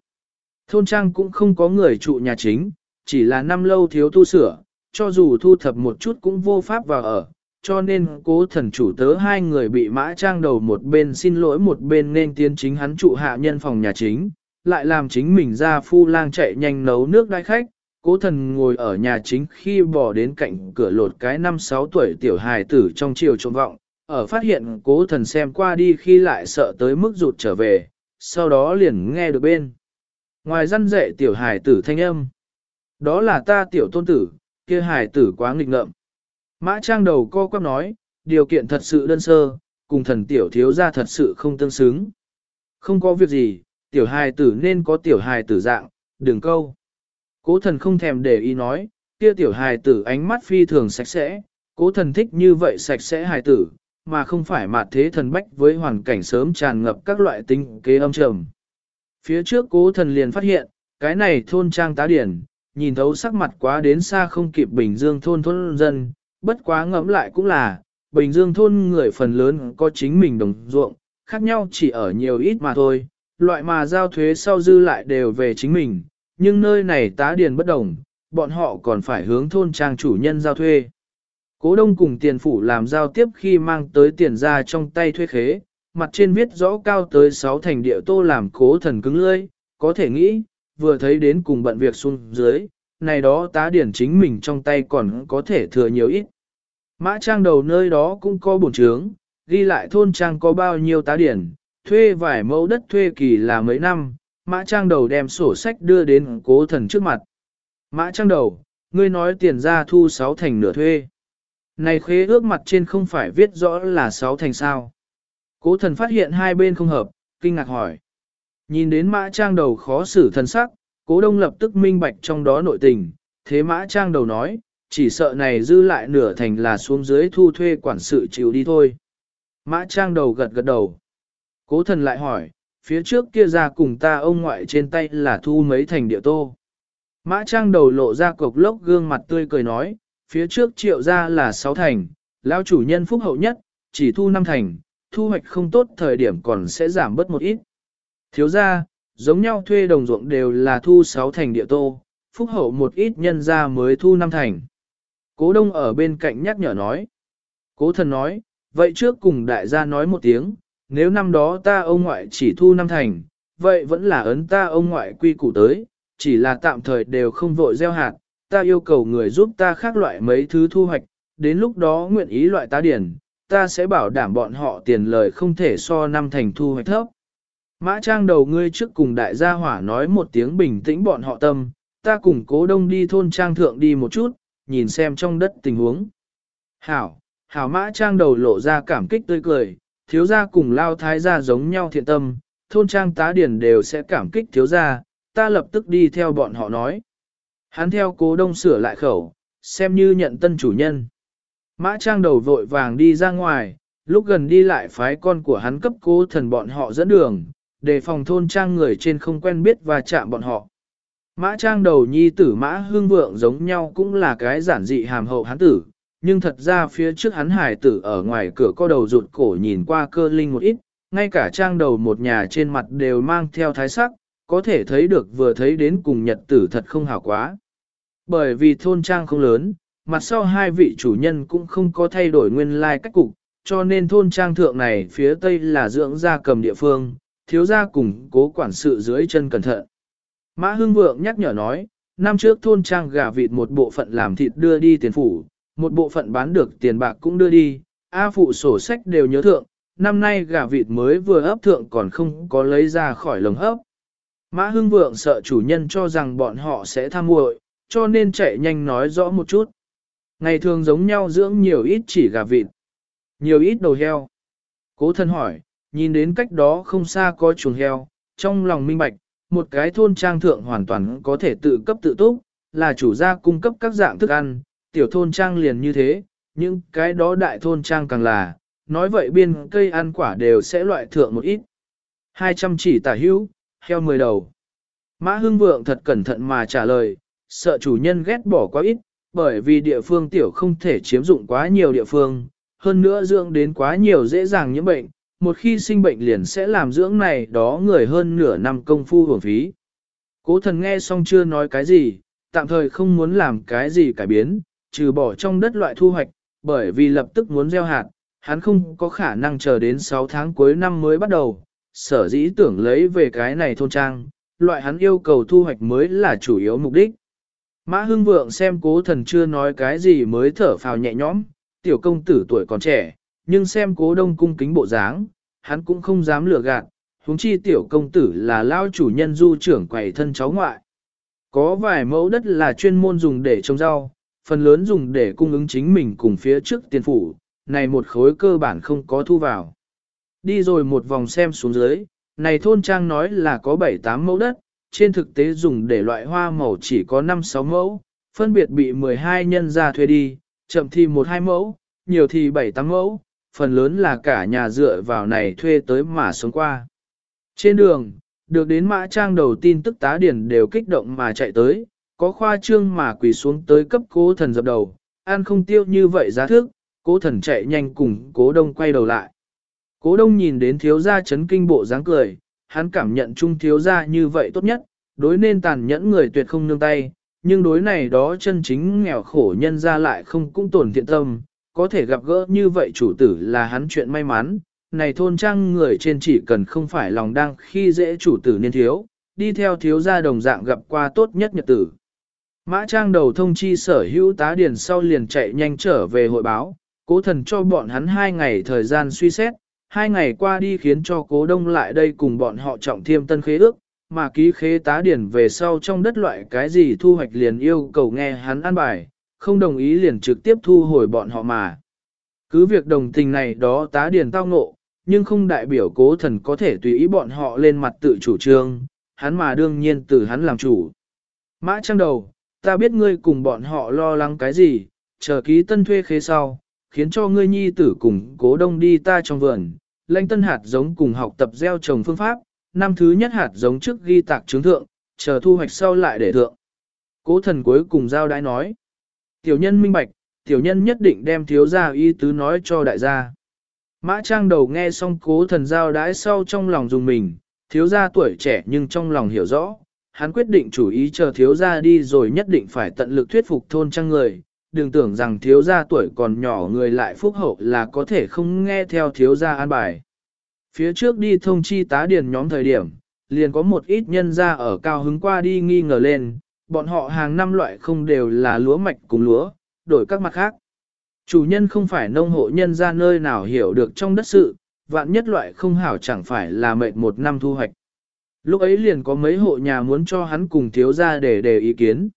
Thôn trang cũng không có người trụ nhà chính, chỉ là năm lâu thiếu tu sửa, cho dù thu thập một chút cũng vô pháp vào ở, cho nên cố thần chủ tớ hai người bị mã trang đầu một bên xin lỗi một bên nên tiến chính hắn trụ hạ nhân phòng nhà chính, lại làm chính mình ra phu lang chạy nhanh nấu nước đai khách, cố thần ngồi ở nhà chính khi bỏ đến cạnh cửa lột cái năm sáu tuổi tiểu hài tử trong chiều trông vọng, ở phát hiện cố thần xem qua đi khi lại sợ tới mức rụt trở về, sau đó liền nghe được bên. Ngoài răn dạy tiểu hài tử thanh âm, đó là ta tiểu tôn tử, kia hài tử quá nghịch ngợm. Mã trang đầu co quắp nói, điều kiện thật sự đơn sơ, cùng thần tiểu thiếu ra thật sự không tương xứng. Không có việc gì, tiểu hài tử nên có tiểu hài tử dạng, đừng câu. Cố thần không thèm để ý nói, kia tiểu hài tử ánh mắt phi thường sạch sẽ, cố thần thích như vậy sạch sẽ hài tử, mà không phải mạt thế thần bách với hoàn cảnh sớm tràn ngập các loại tinh kế âm trầm. Phía trước cố thần liền phát hiện, cái này thôn trang tá điển, nhìn thấu sắc mặt quá đến xa không kịp Bình Dương thôn thôn dân, bất quá ngẫm lại cũng là, Bình Dương thôn người phần lớn có chính mình đồng ruộng, khác nhau chỉ ở nhiều ít mà thôi, loại mà giao thuế sau dư lại đều về chính mình, nhưng nơi này tá điền bất đồng, bọn họ còn phải hướng thôn trang chủ nhân giao thuê. Cố đông cùng tiền phủ làm giao tiếp khi mang tới tiền ra trong tay thuê khế, mặt trên viết rõ cao tới 6 thành địa tô làm cố thần cứng lưỡi, có thể nghĩ, vừa thấy đến cùng bận việc xuống dưới, này đó tá điển chính mình trong tay còn có thể thừa nhiều ít. Mã trang đầu nơi đó cũng có bổn trướng, ghi lại thôn trang có bao nhiêu tá điển, thuê vài mẫu đất thuê kỳ là mấy năm, mã trang đầu đem sổ sách đưa đến cố thần trước mặt. Mã trang đầu, ngươi nói tiền ra thu 6 thành nửa thuê. Này khế ước mặt trên không phải viết rõ là 6 thành sao. Cố thần phát hiện hai bên không hợp, kinh ngạc hỏi. Nhìn đến mã trang đầu khó xử thân sắc, cố đông lập tức minh bạch trong đó nội tình, thế mã trang đầu nói, chỉ sợ này dư lại nửa thành là xuống dưới thu thuê quản sự chịu đi thôi. Mã trang đầu gật gật đầu. Cố thần lại hỏi, phía trước kia ra cùng ta ông ngoại trên tay là thu mấy thành địa tô. Mã trang đầu lộ ra cục lốc gương mặt tươi cười nói, phía trước triệu ra là sáu thành, lão chủ nhân phúc hậu nhất, chỉ thu năm thành, thu hoạch không tốt thời điểm còn sẽ giảm bớt một ít. Thiếu ra, giống nhau thuê đồng ruộng đều là thu 6 thành địa tô, phúc hậu một ít nhân ra mới thu 5 thành. Cố đông ở bên cạnh nhắc nhở nói. Cố thần nói, vậy trước cùng đại gia nói một tiếng, nếu năm đó ta ông ngoại chỉ thu 5 thành, vậy vẫn là ấn ta ông ngoại quy củ tới, chỉ là tạm thời đều không vội gieo hạt, ta yêu cầu người giúp ta khác loại mấy thứ thu hoạch, đến lúc đó nguyện ý loại tá điển, ta sẽ bảo đảm bọn họ tiền lời không thể so năm thành thu hoạch thấp. Mã trang đầu ngươi trước cùng đại gia hỏa nói một tiếng bình tĩnh bọn họ tâm, ta cùng cố đông đi thôn trang thượng đi một chút, nhìn xem trong đất tình huống. Hảo, hảo mã trang đầu lộ ra cảm kích tươi cười, thiếu gia cùng lao thái gia giống nhau thiện tâm, thôn trang tá điển đều sẽ cảm kích thiếu gia, ta lập tức đi theo bọn họ nói. Hắn theo cố đông sửa lại khẩu, xem như nhận tân chủ nhân. Mã trang đầu vội vàng đi ra ngoài, lúc gần đi lại phái con của hắn cấp cố thần bọn họ dẫn đường, để phòng thôn trang người trên không quen biết và chạm bọn họ. Mã trang đầu nhi tử mã hương vượng giống nhau cũng là cái giản dị hàm hậu hắn tử, nhưng thật ra phía trước hắn hải tử ở ngoài cửa có đầu rụt cổ nhìn qua cơ linh một ít, ngay cả trang đầu một nhà trên mặt đều mang theo thái sắc, có thể thấy được vừa thấy đến cùng nhật tử thật không hảo quá. Bởi vì thôn trang không lớn, mặt sau hai vị chủ nhân cũng không có thay đổi nguyên lai cách cục, cho nên thôn trang thượng này phía tây là dưỡng gia cầm địa phương, thiếu gia cùng cố quản sự dưới chân cẩn thận. Mã Hưng Vượng nhắc nhở nói, năm trước thôn trang gà vịt một bộ phận làm thịt đưa đi tiền phủ, một bộ phận bán được tiền bạc cũng đưa đi, A phụ sổ sách đều nhớ thượng, năm nay gà vịt mới vừa ấp thượng còn không có lấy ra khỏi lồng hấp. Mã Hưng Vượng sợ chủ nhân cho rằng bọn họ sẽ tham muội, cho nên chạy nhanh nói rõ một chút. Ngày thường giống nhau dưỡng nhiều ít chỉ gà vịt, nhiều ít đầu heo. Cố thân hỏi, nhìn đến cách đó không xa có chuồng heo, trong lòng minh bạch, một cái thôn trang thượng hoàn toàn có thể tự cấp tự túc, là chủ gia cung cấp các dạng thức ăn, tiểu thôn trang liền như thế, nhưng cái đó đại thôn trang càng là, nói vậy biên cây ăn quả đều sẽ loại thượng một ít. 200 chỉ tả hữu, heo 10 đầu. Mã Hưng Vượng thật cẩn thận mà trả lời, sợ chủ nhân ghét bỏ quá ít, bởi vì địa phương tiểu không thể chiếm dụng quá nhiều địa phương, hơn nữa dưỡng đến quá nhiều dễ dàng nhiễm bệnh, một khi sinh bệnh liền sẽ làm dưỡng này đó người hơn nửa năm công phu hưởng phí. Cố thần nghe xong chưa nói cái gì, tạm thời không muốn làm cái gì cải biến, trừ bỏ trong đất loại thu hoạch, bởi vì lập tức muốn gieo hạt, hắn không có khả năng chờ đến 6 tháng cuối năm mới bắt đầu, sở dĩ tưởng lấy về cái này thôn trang, loại hắn yêu cầu thu hoạch mới là chủ yếu mục đích. Mã Hưng Vượng xem cố thần chưa nói cái gì mới thở phào nhẹ nhõm, tiểu công tử tuổi còn trẻ, nhưng xem cố đông cung kính bộ dáng, hắn cũng không dám lừa gạt, huống chi tiểu công tử là lao chủ nhân du trưởng quầy thân cháu ngoại. Có vài mẫu đất là chuyên môn dùng để trồng rau, phần lớn dùng để cung ứng chính mình cùng phía trước tiền phủ, này một khối cơ bản không có thu vào. Đi rồi một vòng xem xuống dưới, này thôn trang nói là có 7-8 mẫu đất, trên thực tế dùng để loại hoa màu chỉ có 5-6 mẫu, phân biệt bị 12 nhân ra thuê đi, chậm thì 1-2 mẫu, nhiều thì 7-8 mẫu, phần lớn là cả nhà dựa vào này thuê tới mà sống qua. Trên đường, được đến mã trang đầu tin tức tá điển đều kích động mà chạy tới, có khoa trương mà quỳ xuống tới cấp cố thần dập đầu, ăn không tiêu như vậy giá thức, cố thần chạy nhanh cùng cố đông quay đầu lại. Cố đông nhìn đến thiếu gia chấn kinh bộ dáng cười, hắn cảm nhận trung thiếu gia như vậy tốt nhất, đối nên tàn nhẫn người tuyệt không nương tay, nhưng đối này đó chân chính nghèo khổ nhân ra lại không cũng tổn thiện tâm, có thể gặp gỡ như vậy chủ tử là hắn chuyện may mắn, này thôn trang người trên chỉ cần không phải lòng đang khi dễ chủ tử niên thiếu, đi theo thiếu gia đồng dạng gặp qua tốt nhất nhật tử. Mã trang đầu thông chi sở hữu tá điền sau liền chạy nhanh trở về hội báo, cố thần cho bọn hắn hai ngày thời gian suy xét, hai ngày qua đi khiến cho cố đông lại đây cùng bọn họ trọng thiêm tân khế ước, mà ký khế tá điển về sau trong đất loại cái gì thu hoạch liền yêu cầu nghe hắn an bài, không đồng ý liền trực tiếp thu hồi bọn họ mà. Cứ việc đồng tình này đó tá điển tao ngộ, nhưng không đại biểu cố thần có thể tùy ý bọn họ lên mặt tự chủ trương, hắn mà đương nhiên từ hắn làm chủ. Mã trang đầu, ta biết ngươi cùng bọn họ lo lắng cái gì, chờ ký tân thuê khế sau, khiến cho ngươi nhi tử cùng cố đông đi ta trong vườn, lãnh tân hạt giống cùng học tập gieo trồng phương pháp, năm thứ nhất hạt giống trước ghi tạc chứng thượng, chờ thu hoạch sau lại để thượng. Cố thần cuối cùng giao đái nói. Tiểu nhân minh bạch, tiểu nhân nhất định đem thiếu gia y tứ nói cho đại gia. Mã trang đầu nghe xong cố thần giao đái sau trong lòng dùng mình, thiếu gia tuổi trẻ nhưng trong lòng hiểu rõ, hắn quyết định chủ ý chờ thiếu gia đi rồi nhất định phải tận lực thuyết phục thôn trang người, đừng tưởng rằng thiếu gia tuổi còn nhỏ người lại phúc hậu là có thể không nghe theo thiếu gia an bài. Phía trước đi thông chi tá điền nhóm thời điểm, liền có một ít nhân gia ở cao hứng qua đi nghi ngờ lên, bọn họ hàng năm loại không đều là lúa mạch cùng lúa, đổi các mặt khác. Chủ nhân không phải nông hộ nhân ra nơi nào hiểu được trong đất sự, vạn nhất loại không hảo chẳng phải là mệnh một năm thu hoạch. Lúc ấy liền có mấy hộ nhà muốn cho hắn cùng thiếu gia để đề ý kiến.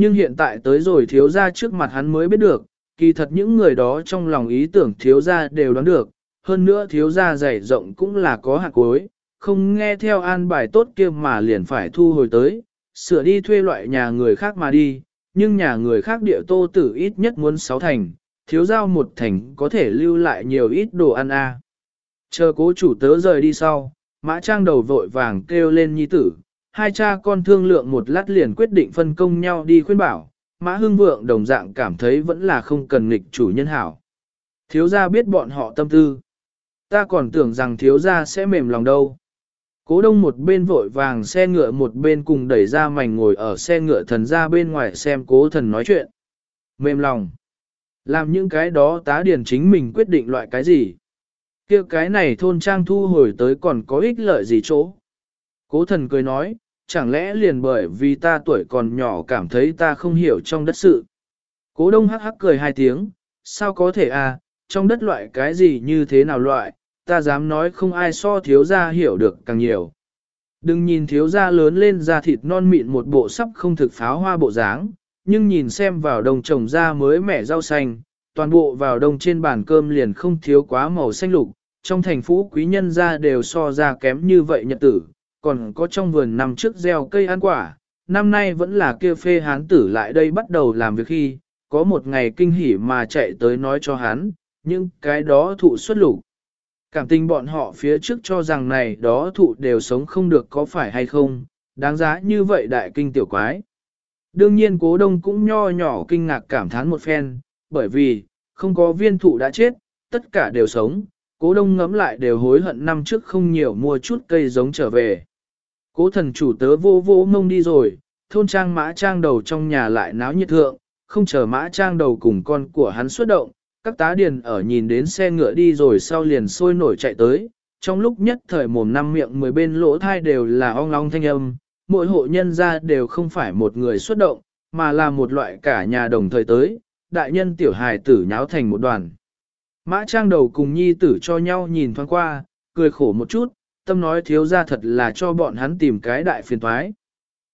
Nhưng hiện tại tới rồi thiếu gia trước mặt hắn mới biết được, kỳ thật những người đó trong lòng ý tưởng thiếu gia đều đoán được, hơn nữa thiếu gia dày rộng cũng là có hạt cuối, không nghe theo an bài tốt kia mà liền phải thu hồi tới, sửa đi thuê loại nhà người khác mà đi, nhưng nhà người khác địa tô tử ít nhất muốn sáu thành, thiếu giao một thành có thể lưu lại nhiều ít đồ ăn a. Chờ cố chủ tớ rời đi sau, mã trang đầu vội vàng kêu lên nhi tử, hai cha con thương lượng một lát liền quyết định phân công nhau đi khuyên bảo, mã hưng vượng đồng dạng cảm thấy vẫn là không cần nghịch chủ nhân hảo. Thiếu gia biết bọn họ tâm tư ta còn tưởng rằng thiếu gia sẽ mềm lòng đâu. Cố đông một bên vội vàng xe ngựa một bên cùng đẩy ra mảnh ngồi ở xe ngựa thần ra bên ngoài xem cố thần nói chuyện. Mềm lòng. Làm những cái đó tá điển chính mình quyết định loại cái gì. kia cái này thôn trang thu hồi tới còn có ích lợi gì chỗ. Cố thần cười nói, chẳng lẽ liền bởi vì ta tuổi còn nhỏ cảm thấy ta không hiểu trong đất sự. Cố đông hắc hắc cười hai tiếng, sao có thể à, trong đất loại cái gì như thế nào loại, ta dám nói không ai so thiếu gia hiểu được càng nhiều. Đừng nhìn thiếu gia lớn lên da thịt non mịn một bộ sắp không thực pháo hoa bộ dáng, nhưng nhìn xem vào đồng trồng da mới mẻ rau xanh, toàn bộ vào đồng trên bàn cơm liền không thiếu quá màu xanh lục, trong thành phố quý nhân da đều so ra kém như vậy nhật tử, còn có trong vườn năm trước gieo cây ăn quả, năm nay vẫn là kia phê hán tử lại đây bắt đầu làm việc khi, có một ngày kinh hỉ mà chạy tới nói cho hắn, nhưng cái đó thụ xuất lục. Cảm tình bọn họ phía trước cho rằng này đó thụ đều sống không được có phải hay không, đáng giá như vậy đại kinh tiểu quái. Đương nhiên cố đông cũng nho nhỏ kinh ngạc cảm thán một phen, bởi vì, không có viên thụ đã chết, tất cả đều sống, cố đông ngấm lại đều hối hận năm trước không nhiều mua chút cây giống trở về. Cố thần chủ tớ vô vô mông đi rồi, thôn trang mã trang đầu trong nhà lại náo nhiệt thượng, không chờ mã trang đầu cùng con của hắn xuất động, các tá điền ở nhìn đến xe ngựa đi rồi sau liền sôi nổi chạy tới, trong lúc nhất thời mồm năm miệng mười bên lỗ thai đều là ong long thanh âm, mỗi hộ nhân ra đều không phải một người xuất động, mà là một loại cả nhà đồng thời tới, đại nhân tiểu hài tử nháo thành một đoàn. Mã trang đầu cùng nhi tử cho nhau nhìn thoáng qua, cười khổ một chút, tâm nói thiếu ra thật là cho bọn hắn tìm cái đại phiền thoái.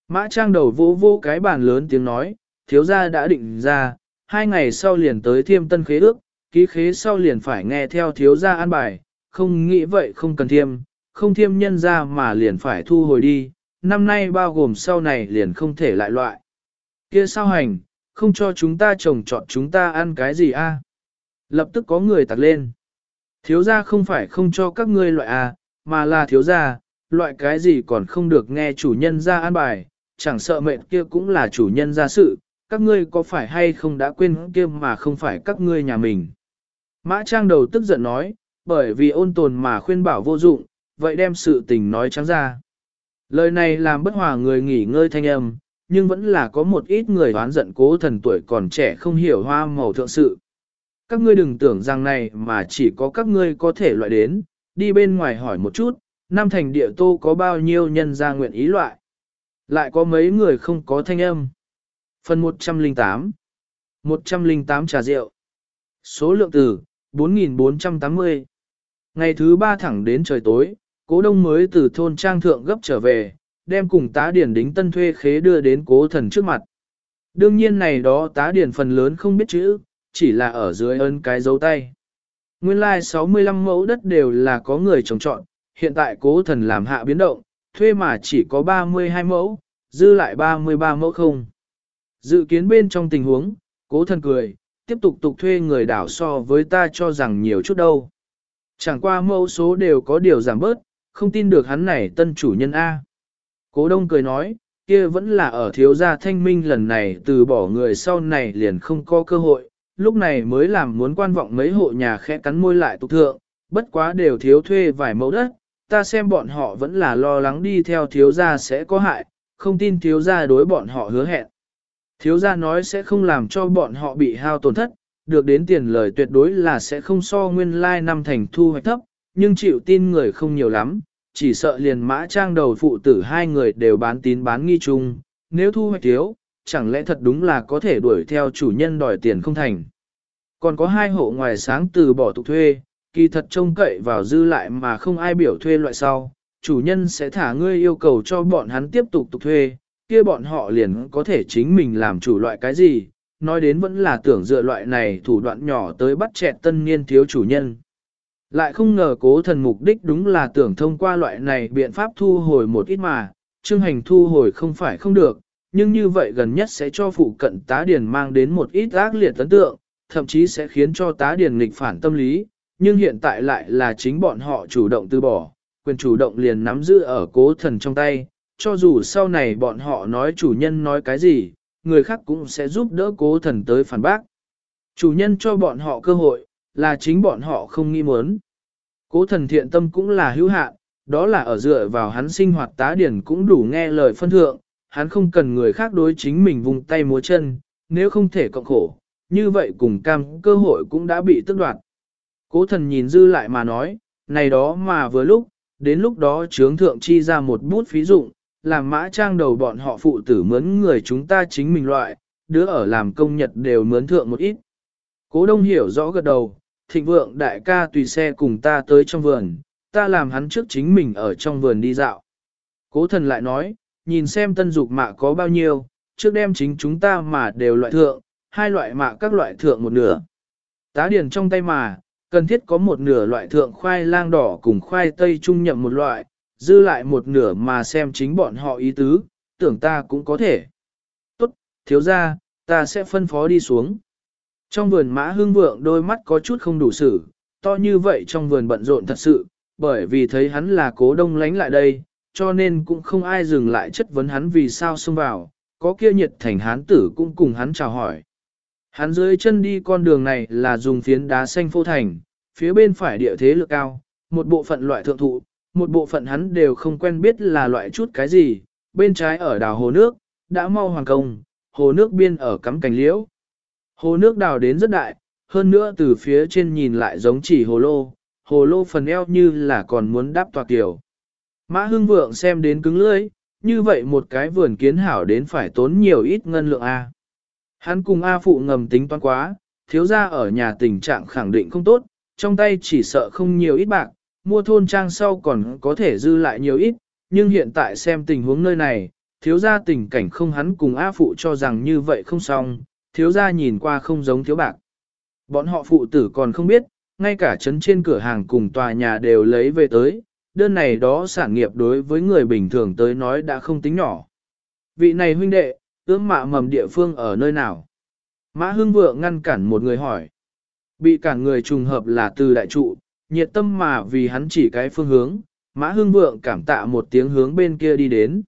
Mã trang đầu vô vô cái bàn lớn tiếng nói, thiếu gia đã định ra, hai ngày sau liền tới thiêm tân khế ước, ký khế sau liền phải nghe theo thiếu gia an bài, không nghĩ vậy không cần thiêm, không thiêm nhân ra mà liền phải thu hồi đi, năm nay bao gồm sau này liền không thể lại loại. Kia sao hành, không cho chúng ta trồng trọt chúng ta ăn cái gì a? Lập tức có người tặc lên. Thiếu gia không phải không cho các ngươi loại à mà là thiếu gia, loại cái gì còn không được nghe chủ nhân ra an bài, chẳng sợ mệnh kia cũng là chủ nhân ra sự, các ngươi có phải hay không đã quên kia mà không phải các ngươi nhà mình. Mã Trang đầu tức giận nói, bởi vì ôn tồn mà khuyên bảo vô dụng, vậy đem sự tình nói trắng ra. Lời này làm bất hòa người nghỉ ngơi thanh âm, nhưng vẫn là có một ít người đoán giận cố thần tuổi còn trẻ không hiểu hoa màu thượng sự. Các ngươi đừng tưởng rằng này mà chỉ có các ngươi có thể loại đến, đi bên ngoài hỏi một chút, Nam thành địa tô có bao nhiêu nhân ra nguyện ý loại. Lại có mấy người không có thanh âm. Phần 108 108 trà rượu Số lượng từ 4.480 Ngày thứ ba thẳng đến trời tối, cố đông mới từ thôn trang thượng gấp trở về, đem cùng tá điển đính tân thuê khế đưa đến cố thần trước mặt. Đương nhiên này đó tá điển phần lớn không biết chữ, chỉ là ở dưới ơn cái dấu tay. Nguyên lai like 65 mẫu đất đều là có người trồng trọn, hiện tại cố thần làm hạ biến động, thuê mà chỉ có 32 mẫu, dư lại 33 mẫu không. Dự kiến bên trong tình huống, cố thần cười, tiếp tục tục thuê người đảo so với ta cho rằng nhiều chút đâu. Chẳng qua mẫu số đều có điều giảm bớt, không tin được hắn này tân chủ nhân A. Cố đông cười nói, kia vẫn là ở thiếu gia thanh minh lần này từ bỏ người sau này liền không có cơ hội, lúc này mới làm muốn quan vọng mấy hộ nhà khẽ cắn môi lại tục thượng, bất quá đều thiếu thuê vài mẫu đất, ta xem bọn họ vẫn là lo lắng đi theo thiếu gia sẽ có hại, không tin thiếu gia đối bọn họ hứa hẹn. Thiếu gia nói sẽ không làm cho bọn họ bị hao tổn thất, được đến tiền lời tuyệt đối là sẽ không so nguyên lai like năm thành thu hoạch thấp, nhưng chịu tin người không nhiều lắm, chỉ sợ liền mã trang đầu phụ tử hai người đều bán tín bán nghi chung, nếu thu hoạch thiếu, chẳng lẽ thật đúng là có thể đuổi theo chủ nhân đòi tiền không thành. Còn có hai hộ ngoài sáng từ bỏ tục thuê, kỳ thật trông cậy vào dư lại mà không ai biểu thuê loại sau, chủ nhân sẽ thả ngươi yêu cầu cho bọn hắn tiếp tục tục thuê, kia bọn họ liền có thể chính mình làm chủ loại cái gì, nói đến vẫn là tưởng dựa loại này thủ đoạn nhỏ tới bắt chẹt tân niên thiếu chủ nhân. Lại không ngờ cố thần mục đích đúng là tưởng thông qua loại này biện pháp thu hồi một ít mà, chương hành thu hồi không phải không được, nhưng như vậy gần nhất sẽ cho phụ cận tá điền mang đến một ít ác liệt ấn tượng, thậm chí sẽ khiến cho tá điền nghịch phản tâm lý, nhưng hiện tại lại là chính bọn họ chủ động từ bỏ, quyền chủ động liền nắm giữ ở cố thần trong tay, cho dù sau này bọn họ nói chủ nhân nói cái gì, người khác cũng sẽ giúp đỡ cố thần tới phản bác. Chủ nhân cho bọn họ cơ hội, là chính bọn họ không nghi muốn. Cố thần thiện tâm cũng là hữu hạn, đó là ở dựa vào hắn sinh hoạt tá điển cũng đủ nghe lời phân thượng, hắn không cần người khác đối chính mình vùng tay múa chân, nếu không thể cộng khổ, như vậy cùng cam cơ hội cũng đã bị tước đoạt. Cố thần nhìn dư lại mà nói, này đó mà vừa lúc, đến lúc đó trướng thượng chi ra một bút phí dụng, làm mã trang đầu bọn họ phụ tử mướn người chúng ta chính mình loại, đứa ở làm công nhật đều mướn thượng một ít. Cố đông hiểu rõ gật đầu, thịnh vượng đại ca tùy xe cùng ta tới trong vườn, ta làm hắn trước chính mình ở trong vườn đi dạo. Cố thần lại nói, nhìn xem tân dục mạ có bao nhiêu, trước đem chính chúng ta mà đều loại thượng, hai loại mạ các loại thượng một nửa. Tá điền trong tay mà, cần thiết có một nửa loại thượng khoai lang đỏ cùng khoai tây trung nhậm một loại, dư lại một nửa mà xem chính bọn họ ý tứ, tưởng ta cũng có thể. Tốt, thiếu ra, ta sẽ phân phó đi xuống. Trong vườn mã hương vượng đôi mắt có chút không đủ xử, to như vậy trong vườn bận rộn thật sự, bởi vì thấy hắn là cố đông lánh lại đây, cho nên cũng không ai dừng lại chất vấn hắn vì sao xông vào, có kia nhiệt thành hán tử cũng cùng hắn chào hỏi. Hắn dưới chân đi con đường này là dùng phiến đá xanh phô thành, phía bên phải địa thế lực cao, một bộ phận loại thượng thụ, một bộ phận hắn đều không quen biết là loại chút cái gì, bên trái ở đảo hồ nước, đã mau hoàng công, hồ nước biên ở cắm cành liễu. Hồ nước đào đến rất đại, hơn nữa từ phía trên nhìn lại giống chỉ hồ lô, hồ lô phần eo như là còn muốn đáp tòa kiểu. Mã hưng vượng xem đến cứng lưỡi, như vậy một cái vườn kiến hảo đến phải tốn nhiều ít ngân lượng A. Hắn cùng A phụ ngầm tính toán quá, thiếu ra ở nhà tình trạng khẳng định không tốt, trong tay chỉ sợ không nhiều ít bạc, mua thôn trang sau còn có thể dư lại nhiều ít, nhưng hiện tại xem tình huống nơi này, thiếu gia tình cảnh không hắn cùng A phụ cho rằng như vậy không xong, thiếu gia nhìn qua không giống thiếu bạc. Bọn họ phụ tử còn không biết, ngay cả trấn trên cửa hàng cùng tòa nhà đều lấy về tới, đơn này đó sản nghiệp đối với người bình thường tới nói đã không tính nhỏ. Vị này huynh đệ, ướm mạ mầm địa phương ở nơi nào? Mã Hưng Vượng ngăn cản một người hỏi. Bị cản người trùng hợp là từ đại trụ, nhiệt tâm mà vì hắn chỉ cái phương hướng, Mã Hưng Vượng cảm tạ một tiếng hướng bên kia đi đến.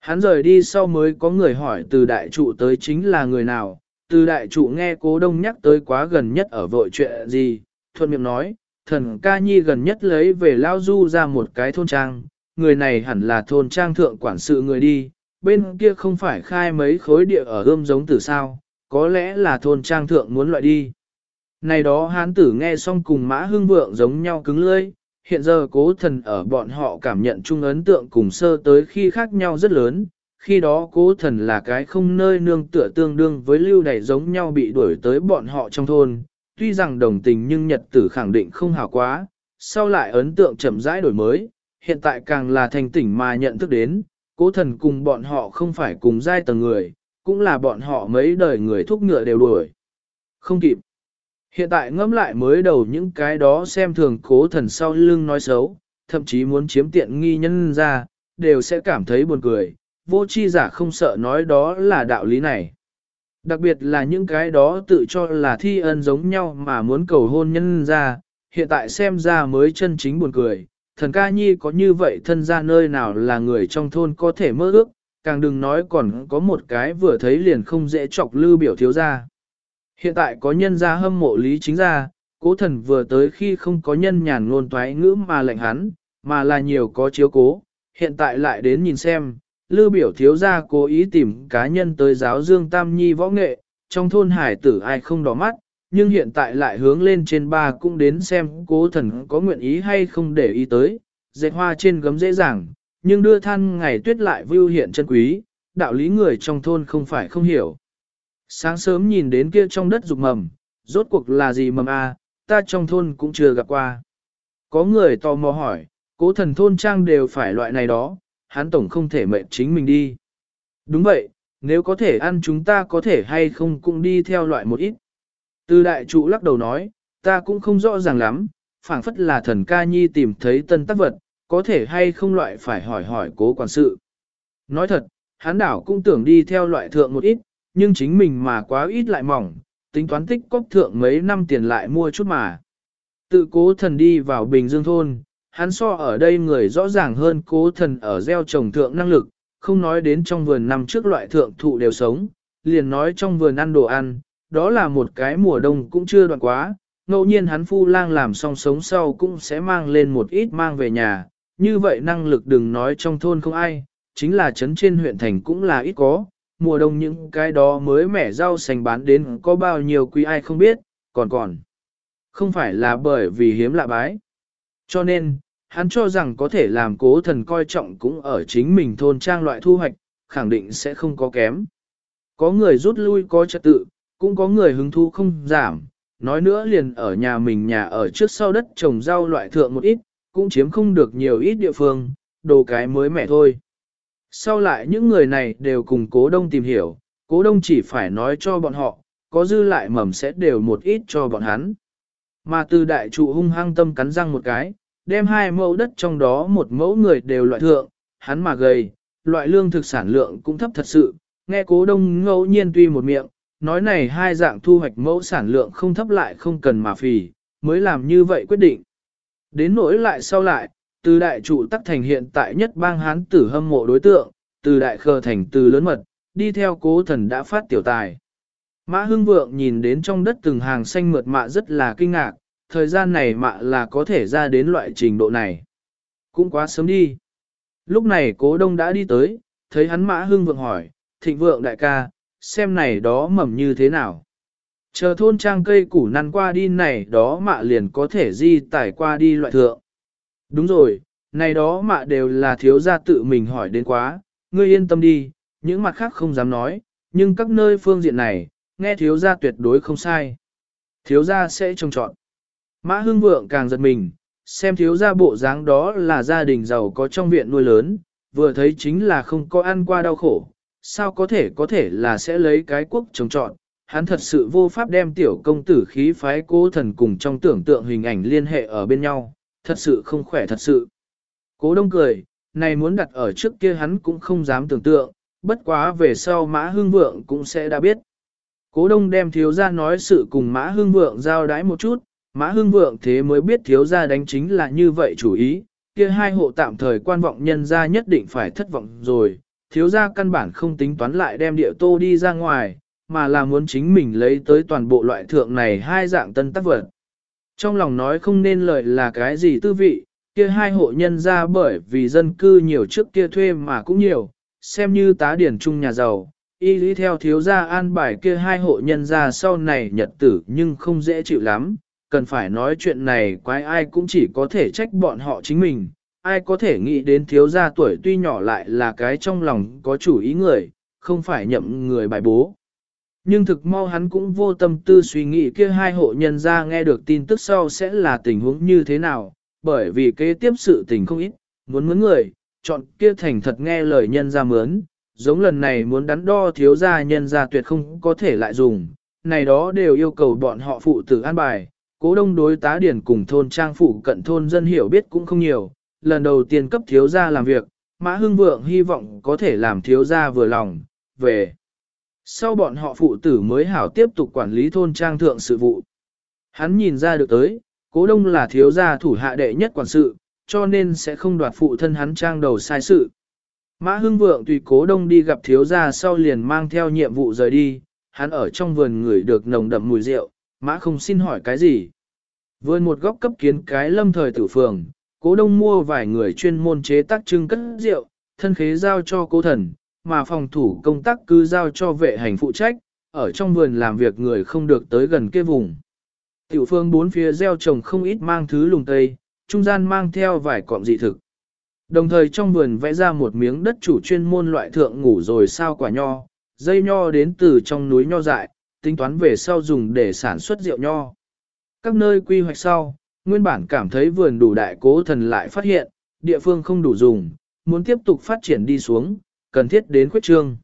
Hắn rời đi sau mới có người hỏi từ đại trụ tới chính là người nào, từ đại trụ nghe cố đông nhắc tới quá gần nhất ở vội chuyện gì, thuận miệng nói, thần ca nhi gần nhất lấy về lao du ra một cái thôn trang, người này hẳn là thôn trang thượng quản sự người đi, bên kia không phải khai mấy khối địa ở ươm giống từ sao, có lẽ là thôn trang thượng muốn loại đi. Này đó hán tử nghe xong cùng mã hương vượng giống nhau cứng lưỡi, hiện giờ cố thần ở bọn họ cảm nhận chung ấn tượng cùng sơ tới khi khác nhau rất lớn, khi đó cố thần là cái không nơi nương tựa tương đương với lưu đẩy giống nhau bị đuổi tới bọn họ trong thôn, tuy rằng đồng tình nhưng nhật tử khẳng định không hào quá, sau lại ấn tượng chậm rãi đổi mới, hiện tại càng là thành tỉnh mà nhận thức đến, cố thần cùng bọn họ không phải cùng giai tầng người, cũng là bọn họ mấy đời người thúc ngựa đều đuổi. Không kịp. Hiện tại ngẫm lại mới đầu những cái đó xem thường cố thần sau lưng nói xấu, thậm chí muốn chiếm tiện nghi nhân ra, đều sẽ cảm thấy buồn cười, vô chi giả không sợ nói đó là đạo lý này. Đặc biệt là những cái đó tự cho là thi ân giống nhau mà muốn cầu hôn nhân ra, hiện tại xem ra mới chân chính buồn cười. Thần ca nhi có như vậy thân ra nơi nào là người trong thôn có thể mơ ước, càng đừng nói còn có một cái vừa thấy liền không dễ chọc lư biểu thiếu ra. Hiện tại có nhân gia hâm mộ lý chính ra, cố thần vừa tới khi không có nhân nhàn ngôn toái ngữ mà lệnh hắn, mà là nhiều có chiếu cố, hiện tại lại đến nhìn xem, Lưu biểu thiếu gia cố ý tìm cá nhân tới giáo dương tam nhi võ nghệ, trong thôn hải tử ai không đỏ mắt, nhưng hiện tại lại hướng lên trên ba cũng đến xem cố thần có nguyện ý hay không để ý tới, dệt hoa trên gấm dễ dàng, nhưng đưa than ngày tuyết lại vưu hiện chân quý, đạo lý người trong thôn không phải không hiểu. Sáng sớm nhìn đến kia trong đất rục mầm, rốt cuộc là gì mầm a? ta trong thôn cũng chưa gặp qua. Có người tò mò hỏi, cố thần thôn trang đều phải loại này đó, hắn tổng không thể mệnh chính mình đi. Đúng vậy, nếu có thể ăn chúng ta có thể hay không cũng đi theo loại một ít. Từ đại trụ lắc đầu nói, ta cũng không rõ ràng lắm, phảng phất là thần ca nhi tìm thấy tân tác vật, có thể hay không loại phải hỏi hỏi cố quản sự. Nói thật, hắn đảo cũng tưởng đi theo loại thượng một ít, nhưng chính mình mà quá ít lại mỏng, tính toán tích cóp thượng mấy năm tiền lại mua chút mà. Tự cố thần đi vào Bình Dương thôn, hắn so ở đây người rõ ràng hơn cố thần ở gieo trồng thượng năng lực, không nói đến trong vườn năm trước loại thượng thụ đều sống, liền nói trong vườn ăn đồ ăn, đó là một cái mùa đông cũng chưa đoạn quá, ngẫu nhiên hắn phu lang làm xong sống sau cũng sẽ mang lên một ít mang về nhà, như vậy năng lực đừng nói trong thôn không ai, chính là trấn trên huyện thành cũng là ít có, mùa đông những cái đó mới mẻ rau xanh bán đến có bao nhiêu quý ai không biết, còn còn. Không phải là bởi vì hiếm lạ bái. Cho nên, hắn cho rằng có thể làm cố thần coi trọng cũng ở chính mình thôn trang loại thu hoạch, khẳng định sẽ không có kém. Có người rút lui có trật tự, cũng có người hứng thú không giảm, nói nữa liền ở nhà mình nhà ở trước sau đất trồng rau loại thượng một ít, cũng chiếm không được nhiều ít địa phương, đồ cái mới mẻ thôi. Sau lại những người này đều cùng cố đông tìm hiểu, cố đông chỉ phải nói cho bọn họ, có dư lại mầm sẽ đều một ít cho bọn hắn. Mà từ đại trụ hung hăng tâm cắn răng một cái, đem hai mẫu đất trong đó một mẫu người đều loại thượng, hắn mà gầy, loại lương thực sản lượng cũng thấp thật sự, nghe cố đông ngẫu nhiên tuy một miệng, nói này hai dạng thu hoạch mẫu sản lượng không thấp lại không cần mà phì, mới làm như vậy quyết định. Đến nỗi lại sau lại, từ đại trụ tắc thành hiện tại nhất bang hán tử hâm mộ đối tượng, từ đại khờ thành từ lớn mật, đi theo cố thần đã phát tiểu tài. Mã Hưng Vượng nhìn đến trong đất từng hàng xanh mượt mạ rất là kinh ngạc, thời gian này mạ là có thể ra đến loại trình độ này. Cũng quá sớm đi. Lúc này cố đông đã đi tới, thấy hắn Mã Hưng Vượng hỏi, thịnh vượng đại ca, xem này đó mầm như thế nào. Chờ thôn trang cây củ năn qua đi này đó mạ liền có thể di tải qua đi loại thượng. Đúng rồi, này đó mạ đều là thiếu gia tự mình hỏi đến quá, ngươi yên tâm đi, những mặt khác không dám nói, nhưng các nơi phương diện này, nghe thiếu gia tuyệt đối không sai. Thiếu gia sẽ trông chọn. Mã Hưng Vượng càng giật mình, xem thiếu gia bộ dáng đó là gia đình giàu có trong viện nuôi lớn, vừa thấy chính là không có ăn qua đau khổ, sao có thể có thể là sẽ lấy cái quốc trồng trọn, hắn thật sự vô pháp đem tiểu công tử khí phái cố thần cùng trong tưởng tượng hình ảnh liên hệ ở bên nhau, thật sự không khỏe thật sự. Cố đông cười, này muốn đặt ở trước kia hắn cũng không dám tưởng tượng, bất quá về sau mã hương vượng cũng sẽ đã biết. Cố đông đem thiếu ra nói sự cùng mã hương vượng giao đái một chút, mã hương vượng thế mới biết thiếu gia đánh chính là như vậy chủ ý, kia hai hộ tạm thời quan vọng nhân gia nhất định phải thất vọng rồi, thiếu gia căn bản không tính toán lại đem địa tô đi ra ngoài, mà là muốn chính mình lấy tới toàn bộ loại thượng này hai dạng tân tác vật. Trong lòng nói không nên lời là cái gì tư vị, kia hai hộ nhân ra bởi vì dân cư nhiều trước kia thuê mà cũng nhiều, xem như tá điển chung nhà giàu, y lý theo thiếu gia an bài kia hai hộ nhân ra sau này nhật tử nhưng không dễ chịu lắm, cần phải nói chuyện này quái ai cũng chỉ có thể trách bọn họ chính mình, ai có thể nghĩ đến thiếu gia tuổi tuy nhỏ lại là cái trong lòng có chủ ý người, không phải nhậm người bài bố. Nhưng thực mau hắn cũng vô tâm tư suy nghĩ kia hai hộ nhân ra nghe được tin tức sau sẽ là tình huống như thế nào, bởi vì kế tiếp sự tình không ít, muốn mướn người, chọn kia thành thật nghe lời nhân ra mướn, giống lần này muốn đắn đo thiếu gia nhân ra tuyệt không có thể lại dùng, này đó đều yêu cầu bọn họ phụ tử an bài, cố đông đối tá điển cùng thôn trang phụ cận thôn dân hiểu biết cũng không nhiều, lần đầu tiên cấp thiếu gia làm việc, Mã Hưng Vượng hy vọng có thể làm thiếu gia vừa lòng, về. Sau bọn họ phụ tử mới hảo tiếp tục quản lý thôn trang thượng sự vụ. Hắn nhìn ra được tới, cố đông là thiếu gia thủ hạ đệ nhất quản sự, cho nên sẽ không đoạt phụ thân hắn trang đầu sai sự. Mã Hưng Vượng tùy cố đông đi gặp thiếu gia sau liền mang theo nhiệm vụ rời đi, hắn ở trong vườn người được nồng đậm mùi rượu, Mã không xin hỏi cái gì. Vườn một góc cấp kiến cái lâm thời tử phường, cố đông mua vài người chuyên môn chế tác trưng cất rượu, thân khế giao cho cố thần, mà phòng thủ công tác cứ giao cho vệ hành phụ trách, ở trong vườn làm việc người không được tới gần kia vùng. Tiểu phương bốn phía gieo trồng không ít mang thứ lùng tây, trung gian mang theo vài cọng dị thực. Đồng thời trong vườn vẽ ra một miếng đất chủ chuyên môn loại thượng ngủ rồi sao quả nho, dây nho đến từ trong núi nho dại, tính toán về sau dùng để sản xuất rượu nho. Các nơi quy hoạch sau, nguyên bản cảm thấy vườn đủ đại cố thần lại phát hiện, địa phương không đủ dùng, muốn tiếp tục phát triển đi xuống, cần thiết đến khuyết trương.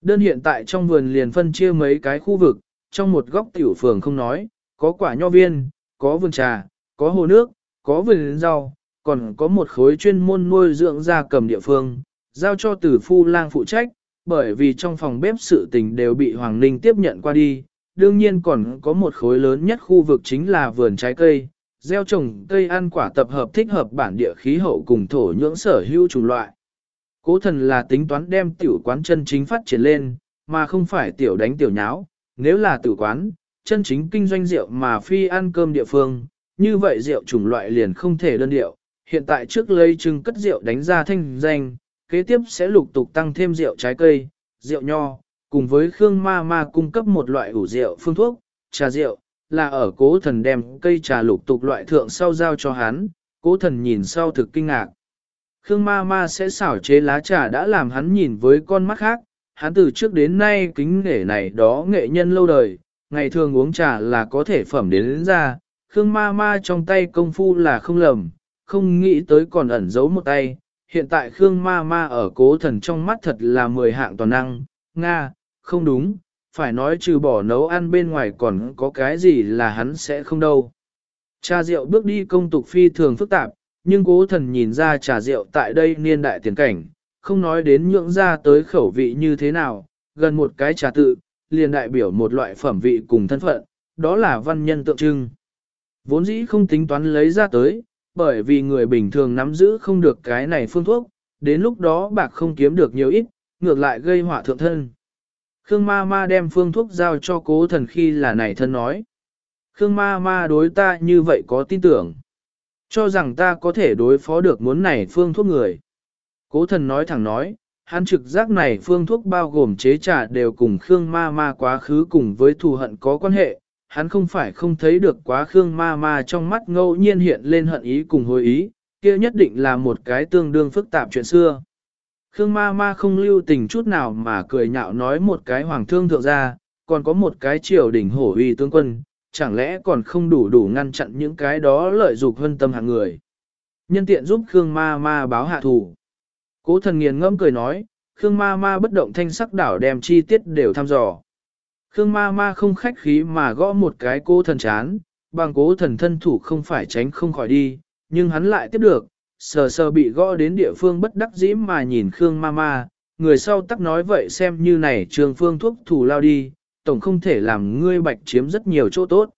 Đơn hiện tại trong vườn liền phân chia mấy cái khu vực, trong một góc tiểu phường không nói, có quả nho viên, có vườn trà, có hồ nước, có vườn rau, còn có một khối chuyên môn nuôi dưỡng gia cầm địa phương, giao cho tử phu lang phụ trách, bởi vì trong phòng bếp sự tình đều bị Hoàng Ninh tiếp nhận qua đi, đương nhiên còn có một khối lớn nhất khu vực chính là vườn trái cây, gieo trồng cây ăn quả tập hợp thích hợp bản địa khí hậu cùng thổ nhưỡng sở hữu chủng loại. Cố thần là tính toán đem tiểu quán chân chính phát triển lên, mà không phải tiểu đánh tiểu nháo, nếu là tiểu quán, chân chính kinh doanh rượu mà phi ăn cơm địa phương, như vậy rượu chủng loại liền không thể đơn điệu. Hiện tại trước lấy trưng cất rượu đánh ra thanh danh, kế tiếp sẽ lục tục tăng thêm rượu trái cây, rượu nho, cùng với khương ma ma cung cấp một loại ủ rượu phương thuốc, trà rượu, là ở cố thần đem cây trà lục tục loại thượng sau giao cho hắn, cố thần nhìn sau thực kinh ngạc. Khương ma ma sẽ xảo chế lá trà đã làm hắn nhìn với con mắt khác, hắn từ trước đến nay kính nghệ này đó nghệ nhân lâu đời, ngày thường uống trà là có thể phẩm đến, đến ra, Khương ma ma trong tay công phu là không lầm, không nghĩ tới còn ẩn giấu một tay, hiện tại Khương ma ma ở cố thần trong mắt thật là mười hạng toàn năng, Nga, không đúng, phải nói trừ bỏ nấu ăn bên ngoài còn có cái gì là hắn sẽ không đâu. Cha rượu bước đi công tục phi thường phức tạp, nhưng cố thần nhìn ra trà rượu tại đây niên đại tiền cảnh, không nói đến nhượng ra tới khẩu vị như thế nào, gần một cái trà tự, liền đại biểu một loại phẩm vị cùng thân phận, đó là văn nhân tượng trưng. Vốn dĩ không tính toán lấy ra tới, bởi vì người bình thường nắm giữ không được cái này phương thuốc, đến lúc đó bạc không kiếm được nhiều ít, ngược lại gây họa thượng thân. Khương ma ma đem phương thuốc giao cho cố thần khi là này thân nói. Khương ma ma đối ta như vậy có tin tưởng. Cho rằng ta có thể đối phó được muốn này phương thuốc người. Cố thần nói thẳng nói, hắn trực giác này phương thuốc bao gồm chế trà đều cùng Khương ma ma quá khứ cùng với thù hận có quan hệ. Hắn không phải không thấy được quá Khương ma ma trong mắt ngẫu nhiên hiện lên hận ý cùng hồi ý, kia nhất định là một cái tương đương phức tạp chuyện xưa. Khương ma ma không lưu tình chút nào mà cười nhạo nói một cái hoàng thương thượng gia, còn có một cái triều đỉnh hổ uy tướng quân, chẳng lẽ còn không đủ đủ ngăn chặn những cái đó lợi dục hân tâm hạng người. Nhân tiện giúp Khương ma ma báo hạ thủ. Cố thần nghiền ngẫm cười nói, Khương ma ma bất động thanh sắc đảo đem chi tiết đều thăm dò. Khương ma ma không khách khí mà gõ một cái cố thần chán, bằng cố thần thân thủ không phải tránh không khỏi đi, nhưng hắn lại tiếp được, sờ sờ bị gõ đến địa phương bất đắc dĩ mà nhìn Khương ma ma, người sau tắc nói vậy xem như này trường phương thuốc thủ lao đi, tổng không thể làm ngươi bạch chiếm rất nhiều chỗ tốt.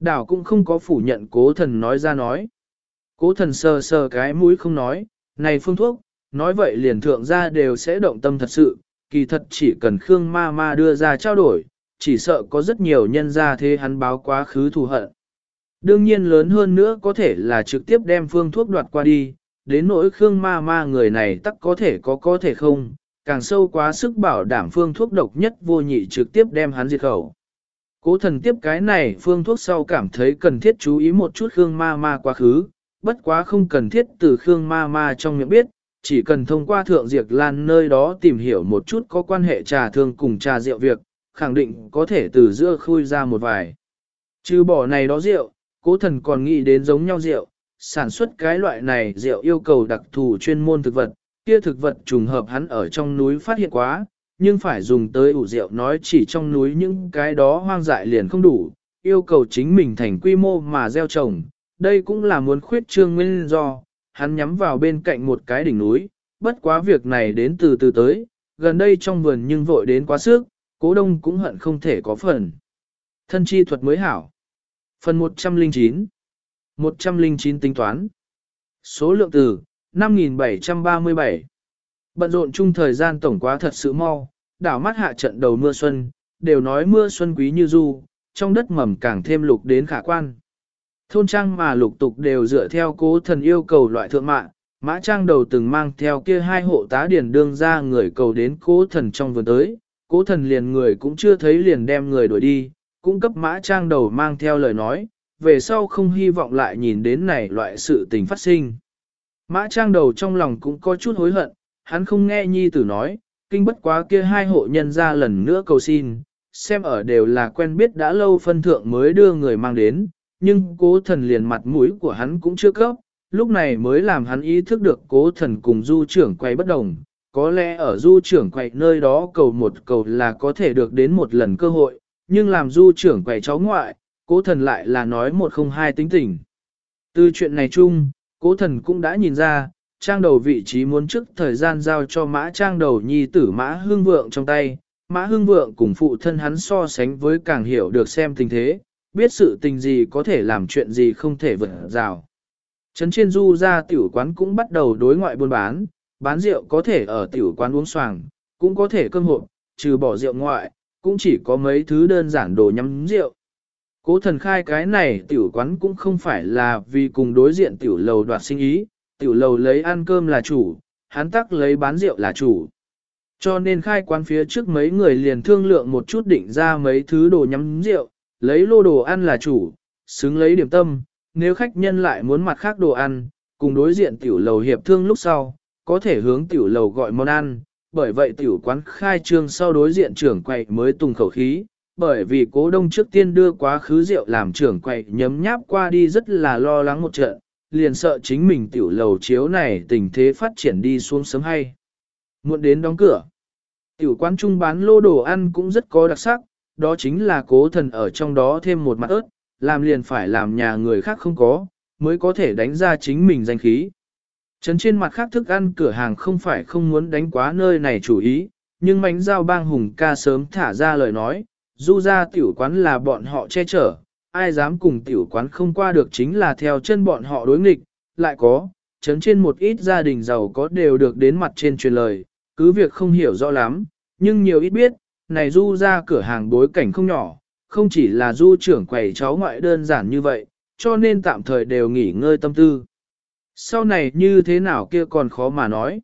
Đảo cũng không có phủ nhận cố thần nói ra nói. Cố thần sờ sờ cái mũi không nói, này phương thuốc, nói vậy liền thượng ra đều sẽ động tâm thật sự, kỳ thật chỉ cần Khương ma ma đưa ra trao đổi, chỉ sợ có rất nhiều nhân ra thế hắn báo quá khứ thù hận. Đương nhiên lớn hơn nữa có thể là trực tiếp đem phương thuốc đoạt qua đi, đến nỗi Khương ma ma người này tắc có thể có có thể không, càng sâu quá sức bảo đảm phương thuốc độc nhất vô nhị trực tiếp đem hắn diệt khẩu. Cố thần tiếp cái này phương thuốc sau cảm thấy cần thiết chú ý một chút Khương ma ma quá khứ, bất quá không cần thiết từ Khương ma ma trong miệng biết, chỉ cần thông qua thượng diệt lan nơi đó tìm hiểu một chút có quan hệ trà thương cùng trà rượu việc, khẳng định có thể từ giữa khui ra một vài. Trừ bỏ này đó rượu, cố thần còn nghĩ đến giống nhau rượu, sản xuất cái loại này rượu yêu cầu đặc thù chuyên môn thực vật, kia thực vật trùng hợp hắn ở trong núi phát hiện quá, nhưng phải dùng tới ủ rượu nói chỉ trong núi những cái đó hoang dại liền không đủ, yêu cầu chính mình thành quy mô mà gieo trồng, đây cũng là muốn khuyết trương nguyên do, hắn nhắm vào bên cạnh một cái đỉnh núi, bất quá việc này đến từ từ tới, gần đây trong vườn nhưng vội đến quá sức, cố đông cũng hận không thể có phần. Thân chi thuật mới hảo. Phần 109 109 tính toán. Số lượng từ 5737 Bận rộn chung thời gian tổng quá thật sự mau, đảo mắt hạ trận đầu mưa xuân, đều nói mưa xuân quý như du, trong đất mầm càng thêm lục đến khả quan. Thôn trang mà lục tục đều dựa theo cố thần yêu cầu loại thượng mạng, mã trang đầu từng mang theo kia hai hộ tá điển đương ra người cầu đến cố thần trong vườn tới, cố thần liền người cũng chưa thấy liền đem người đuổi đi, cũng cấp mã trang đầu mang theo lời nói, về sau không hy vọng lại nhìn đến này loại sự tình phát sinh. Mã trang đầu trong lòng cũng có chút hối hận, hắn không nghe nhi tử nói, kinh bất quá kia hai hộ nhân ra lần nữa cầu xin, xem ở đều là quen biết đã lâu phân thượng mới đưa người mang đến, nhưng cố thần liền mặt mũi của hắn cũng chưa cấp, lúc này mới làm hắn ý thức được cố thần cùng du trưởng quay bất đồng. Có lẽ ở du trưởng quậy nơi đó cầu một cầu là có thể được đến một lần cơ hội, nhưng làm du trưởng quậy cháu ngoại, cố thần lại là nói một không hai tính tình. Từ chuyện này chung, cố thần cũng đã nhìn ra, trang đầu vị trí muốn trước thời gian giao cho mã trang đầu nhi tử mã hương vượng trong tay. Mã hương vượng cùng phụ thân hắn so sánh với càng hiểu được xem tình thế, biết sự tình gì có thể làm chuyện gì không thể vượt rào. Trấn trên du ra tiểu quán cũng bắt đầu đối ngoại buôn bán, bán rượu có thể ở tiểu quán uống xoàng, cũng có thể cơm hộp, trừ bỏ rượu ngoại, cũng chỉ có mấy thứ đơn giản đồ nhắm rượu. Cố thần khai cái này tiểu quán cũng không phải là vì cùng đối diện tiểu lầu đoạt sinh ý, tiểu lầu lấy ăn cơm là chủ, hắn tắc lấy bán rượu là chủ. Cho nên khai quán phía trước mấy người liền thương lượng một chút định ra mấy thứ đồ nhắm rượu, lấy lô đồ ăn là chủ, xứng lấy điểm tâm, nếu khách nhân lại muốn mặt khác đồ ăn, cùng đối diện tiểu lầu hiệp thương lúc sau, có thể hướng tiểu lầu gọi món ăn, bởi vậy tiểu quán khai trương sau đối diện trưởng quầy mới tung khẩu khí, bởi vì cố đông trước tiên đưa quá khứ rượu làm trưởng quầy nhấm nháp qua đi rất là lo lắng một trận, liền sợ chính mình tiểu lầu chiếu này tình thế phát triển đi xuống sớm hay. Muộn đến đóng cửa. Tiểu quán trung bán lô đồ ăn cũng rất có đặc sắc, đó chính là cố thần ở trong đó thêm một mặt ớt, làm liền phải làm nhà người khác không có, mới có thể đánh ra chính mình danh khí. Trấn trên mặt khác thức ăn cửa hàng không phải không muốn đánh quá nơi này chủ ý, nhưng mánh giao bang hùng ca sớm thả ra lời nói, du ra tiểu quán là bọn họ che chở, ai dám cùng tiểu quán không qua được chính là theo chân bọn họ đối nghịch, lại có, trấn trên một ít gia đình giàu có đều được đến mặt trên truyền lời, cứ việc không hiểu rõ lắm, nhưng nhiều ít biết, này du ra cửa hàng bối cảnh không nhỏ, không chỉ là du trưởng quầy cháu ngoại đơn giản như vậy, cho nên tạm thời đều nghỉ ngơi tâm tư. Sau này như thế nào kia còn khó mà nói.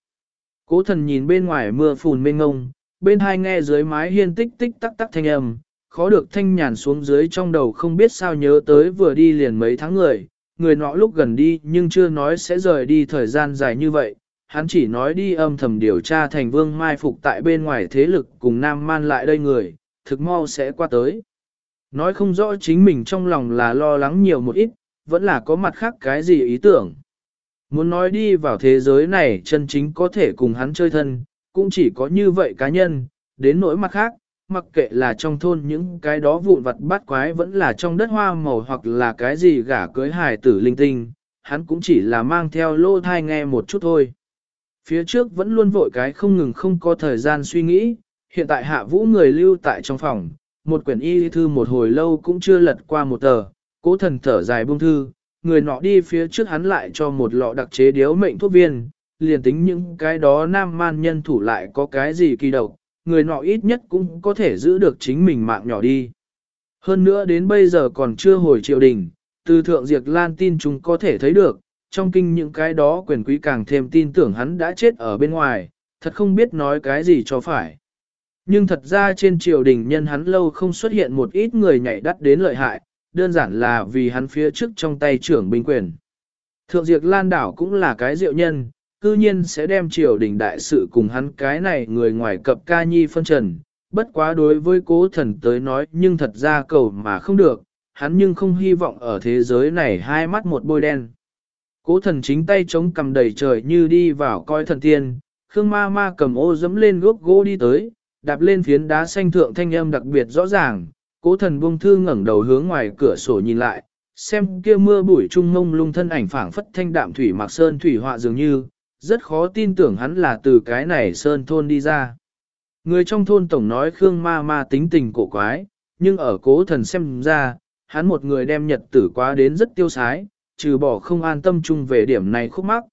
Cố thần nhìn bên ngoài mưa phùn mênh ngông, bên hai nghe dưới mái hiên tích tích tắc tắc thanh âm, khó được thanh nhàn xuống dưới trong đầu không biết sao nhớ tới vừa đi liền mấy tháng người, người nọ lúc gần đi nhưng chưa nói sẽ rời đi thời gian dài như vậy, hắn chỉ nói đi âm thầm điều tra thành vương mai phục tại bên ngoài thế lực cùng nam man lại đây người, thực mau sẽ qua tới. Nói không rõ chính mình trong lòng là lo lắng nhiều một ít, vẫn là có mặt khác cái gì ý tưởng. Muốn nói đi vào thế giới này chân chính có thể cùng hắn chơi thân, cũng chỉ có như vậy cá nhân, đến nỗi mặt khác, mặc kệ là trong thôn những cái đó vụn vặt bát quái vẫn là trong đất hoa màu hoặc là cái gì gả cưới hài tử linh tinh, hắn cũng chỉ là mang theo lô thai nghe một chút thôi. Phía trước vẫn luôn vội cái không ngừng không có thời gian suy nghĩ, hiện tại hạ vũ người lưu tại trong phòng, một quyển y thư một hồi lâu cũng chưa lật qua một tờ, cố thần thở dài buông thư, người nọ đi phía trước hắn lại cho một lọ đặc chế điếu mệnh thuốc viên, liền tính những cái đó nam man nhân thủ lại có cái gì kỳ độc, người nọ ít nhất cũng có thể giữ được chính mình mạng nhỏ đi. Hơn nữa đến bây giờ còn chưa hồi triều đình, từ thượng diệt lan tin chúng có thể thấy được, trong kinh những cái đó quyền quý càng thêm tin tưởng hắn đã chết ở bên ngoài, thật không biết nói cái gì cho phải. Nhưng thật ra trên triều đình nhân hắn lâu không xuất hiện một ít người nhảy đắt đến lợi hại, đơn giản là vì hắn phía trước trong tay trưởng binh quyền. Thượng Diệp Lan Đảo cũng là cái diệu nhân, cư nhiên sẽ đem triều đình đại sự cùng hắn cái này người ngoài cập ca nhi phân trần, bất quá đối với cố thần tới nói nhưng thật ra cầu mà không được, hắn nhưng không hy vọng ở thế giới này hai mắt một bôi đen. Cố thần chính tay chống cầm đầy trời như đi vào coi thần tiên, Khương ma ma cầm ô dẫm lên gốc gỗ đi tới, đạp lên phiến đá xanh thượng thanh âm đặc biệt rõ ràng, cố thần buông thư ngẩng đầu hướng ngoài cửa sổ nhìn lại, xem kia mưa bụi trung ngông lung thân ảnh phảng phất thanh đạm thủy mạc sơn thủy họa dường như, rất khó tin tưởng hắn là từ cái này sơn thôn đi ra. Người trong thôn tổng nói Khương ma ma tính tình cổ quái, nhưng ở cố thần xem ra, hắn một người đem nhật tử quá đến rất tiêu sái, trừ bỏ không an tâm chung về điểm này khúc mắc.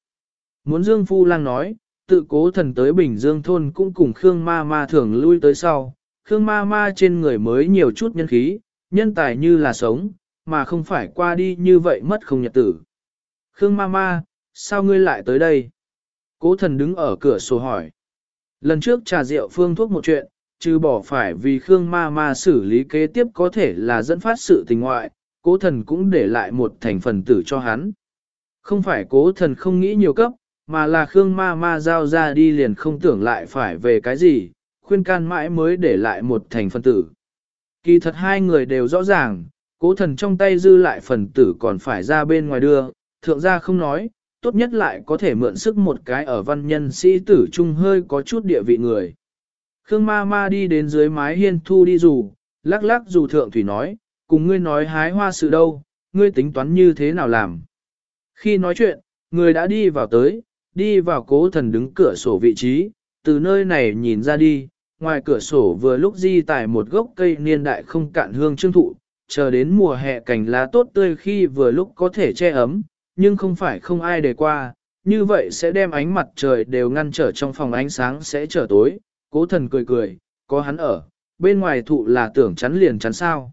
Muốn Dương Phu Lang nói, tự cố thần tới Bình Dương thôn cũng cùng Khương ma ma thường lui tới sau, Khương ma ma trên người mới nhiều chút nhân khí, nhân tài như là sống, mà không phải qua đi như vậy mất không nhật tử. Khương ma ma, sao ngươi lại tới đây? Cố thần đứng ở cửa sổ hỏi. Lần trước trà rượu phương thuốc một chuyện, trừ bỏ phải vì Khương ma ma xử lý kế tiếp có thể là dẫn phát sự tình ngoại, cố thần cũng để lại một thành phần tử cho hắn. Không phải cố thần không nghĩ nhiều cấp, mà là Khương ma ma giao ra đi liền không tưởng lại phải về cái gì, khuyên can mãi mới để lại một thành phần tử. Kỳ thật hai người đều rõ ràng, cố thần trong tay dư lại phần tử còn phải ra bên ngoài đưa, thượng gia không nói, tốt nhất lại có thể mượn sức một cái ở văn nhân sĩ tử trung hơi có chút địa vị người. Khương ma ma đi đến dưới mái hiên thu đi dù, lắc lắc dù thượng thủy nói, cùng ngươi nói hái hoa sự đâu, ngươi tính toán như thế nào làm. Khi nói chuyện, người đã đi vào tới, đi vào cố thần đứng cửa sổ vị trí, từ nơi này nhìn ra đi, ngoài cửa sổ vừa lúc di tải một gốc cây niên đại không cạn hương trương thụ, chờ đến mùa hè cành lá tốt tươi khi vừa lúc có thể che ấm, nhưng không phải không ai để qua, như vậy sẽ đem ánh mặt trời đều ngăn trở trong phòng ánh sáng sẽ trở tối, cố thần cười cười, có hắn ở, bên ngoài thụ là tưởng chắn liền chắn sao.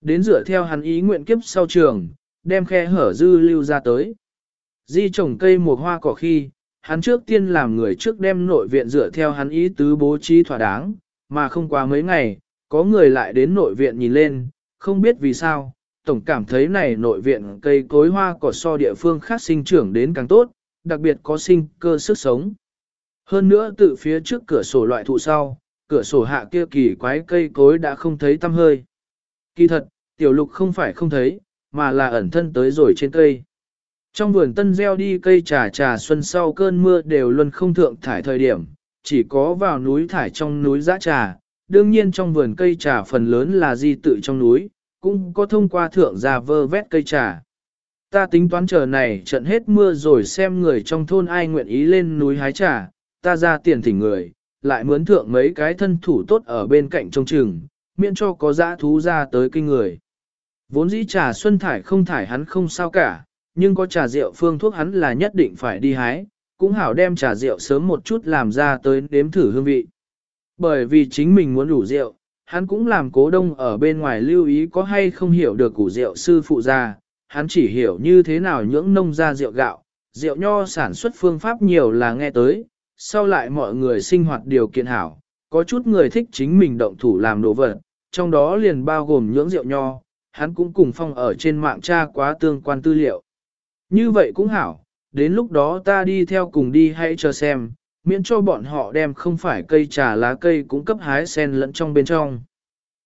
Đến dựa theo hắn ý nguyện kiếp sau trường, đem khe hở dư lưu ra tới. Di trồng cây mùa hoa cỏ khi, hắn trước tiên làm người trước đem nội viện dựa theo hắn ý tứ bố trí thỏa đáng, mà không qua mấy ngày, có người lại đến nội viện nhìn lên, không biết vì sao, tổng cảm thấy này nội viện cây cối hoa cỏ so địa phương khác sinh trưởng đến càng tốt, đặc biệt có sinh cơ sức sống. Hơn nữa từ phía trước cửa sổ loại thụ sau, cửa sổ hạ kia kỳ quái cây cối đã không thấy tăm hơi. Kỳ thật, tiểu lục không phải không thấy, mà là ẩn thân tới rồi trên cây. Trong vườn tân gieo đi cây trà trà xuân sau cơn mưa đều luôn không thượng thải thời điểm, chỉ có vào núi thải trong núi giã trà, đương nhiên trong vườn cây trà phần lớn là di tự trong núi, cũng có thông qua thượng gia vơ vét cây trà. Ta tính toán chờ này trận hết mưa rồi xem người trong thôn ai nguyện ý lên núi hái trà, ta ra tiền thỉnh người, lại mướn thượng mấy cái thân thủ tốt ở bên cạnh trông chừng, miễn cho có dã thú ra tới kinh người. Vốn dĩ trà xuân thải không thải hắn không sao cả, nhưng có trà rượu phương thuốc hắn là nhất định phải đi hái, cũng hảo đem trà rượu sớm một chút làm ra tới nếm thử hương vị. Bởi vì chính mình muốn đủ rượu, hắn cũng làm cố đông ở bên ngoài lưu ý có hay không hiểu được củ rượu sư phụ ra, hắn chỉ hiểu như thế nào những nông ra rượu gạo, rượu nho sản xuất phương pháp nhiều là nghe tới, sau lại mọi người sinh hoạt điều kiện hảo, có chút người thích chính mình động thủ làm đồ vật, trong đó liền bao gồm nhưỡng rượu nho, hắn cũng cùng phong ở trên mạng tra quá tương quan tư liệu. Như vậy cũng hảo, đến lúc đó ta đi theo cùng đi hãy chờ xem, miễn cho bọn họ đem không phải cây trà lá cây cũng cấp hái sen lẫn trong bên trong.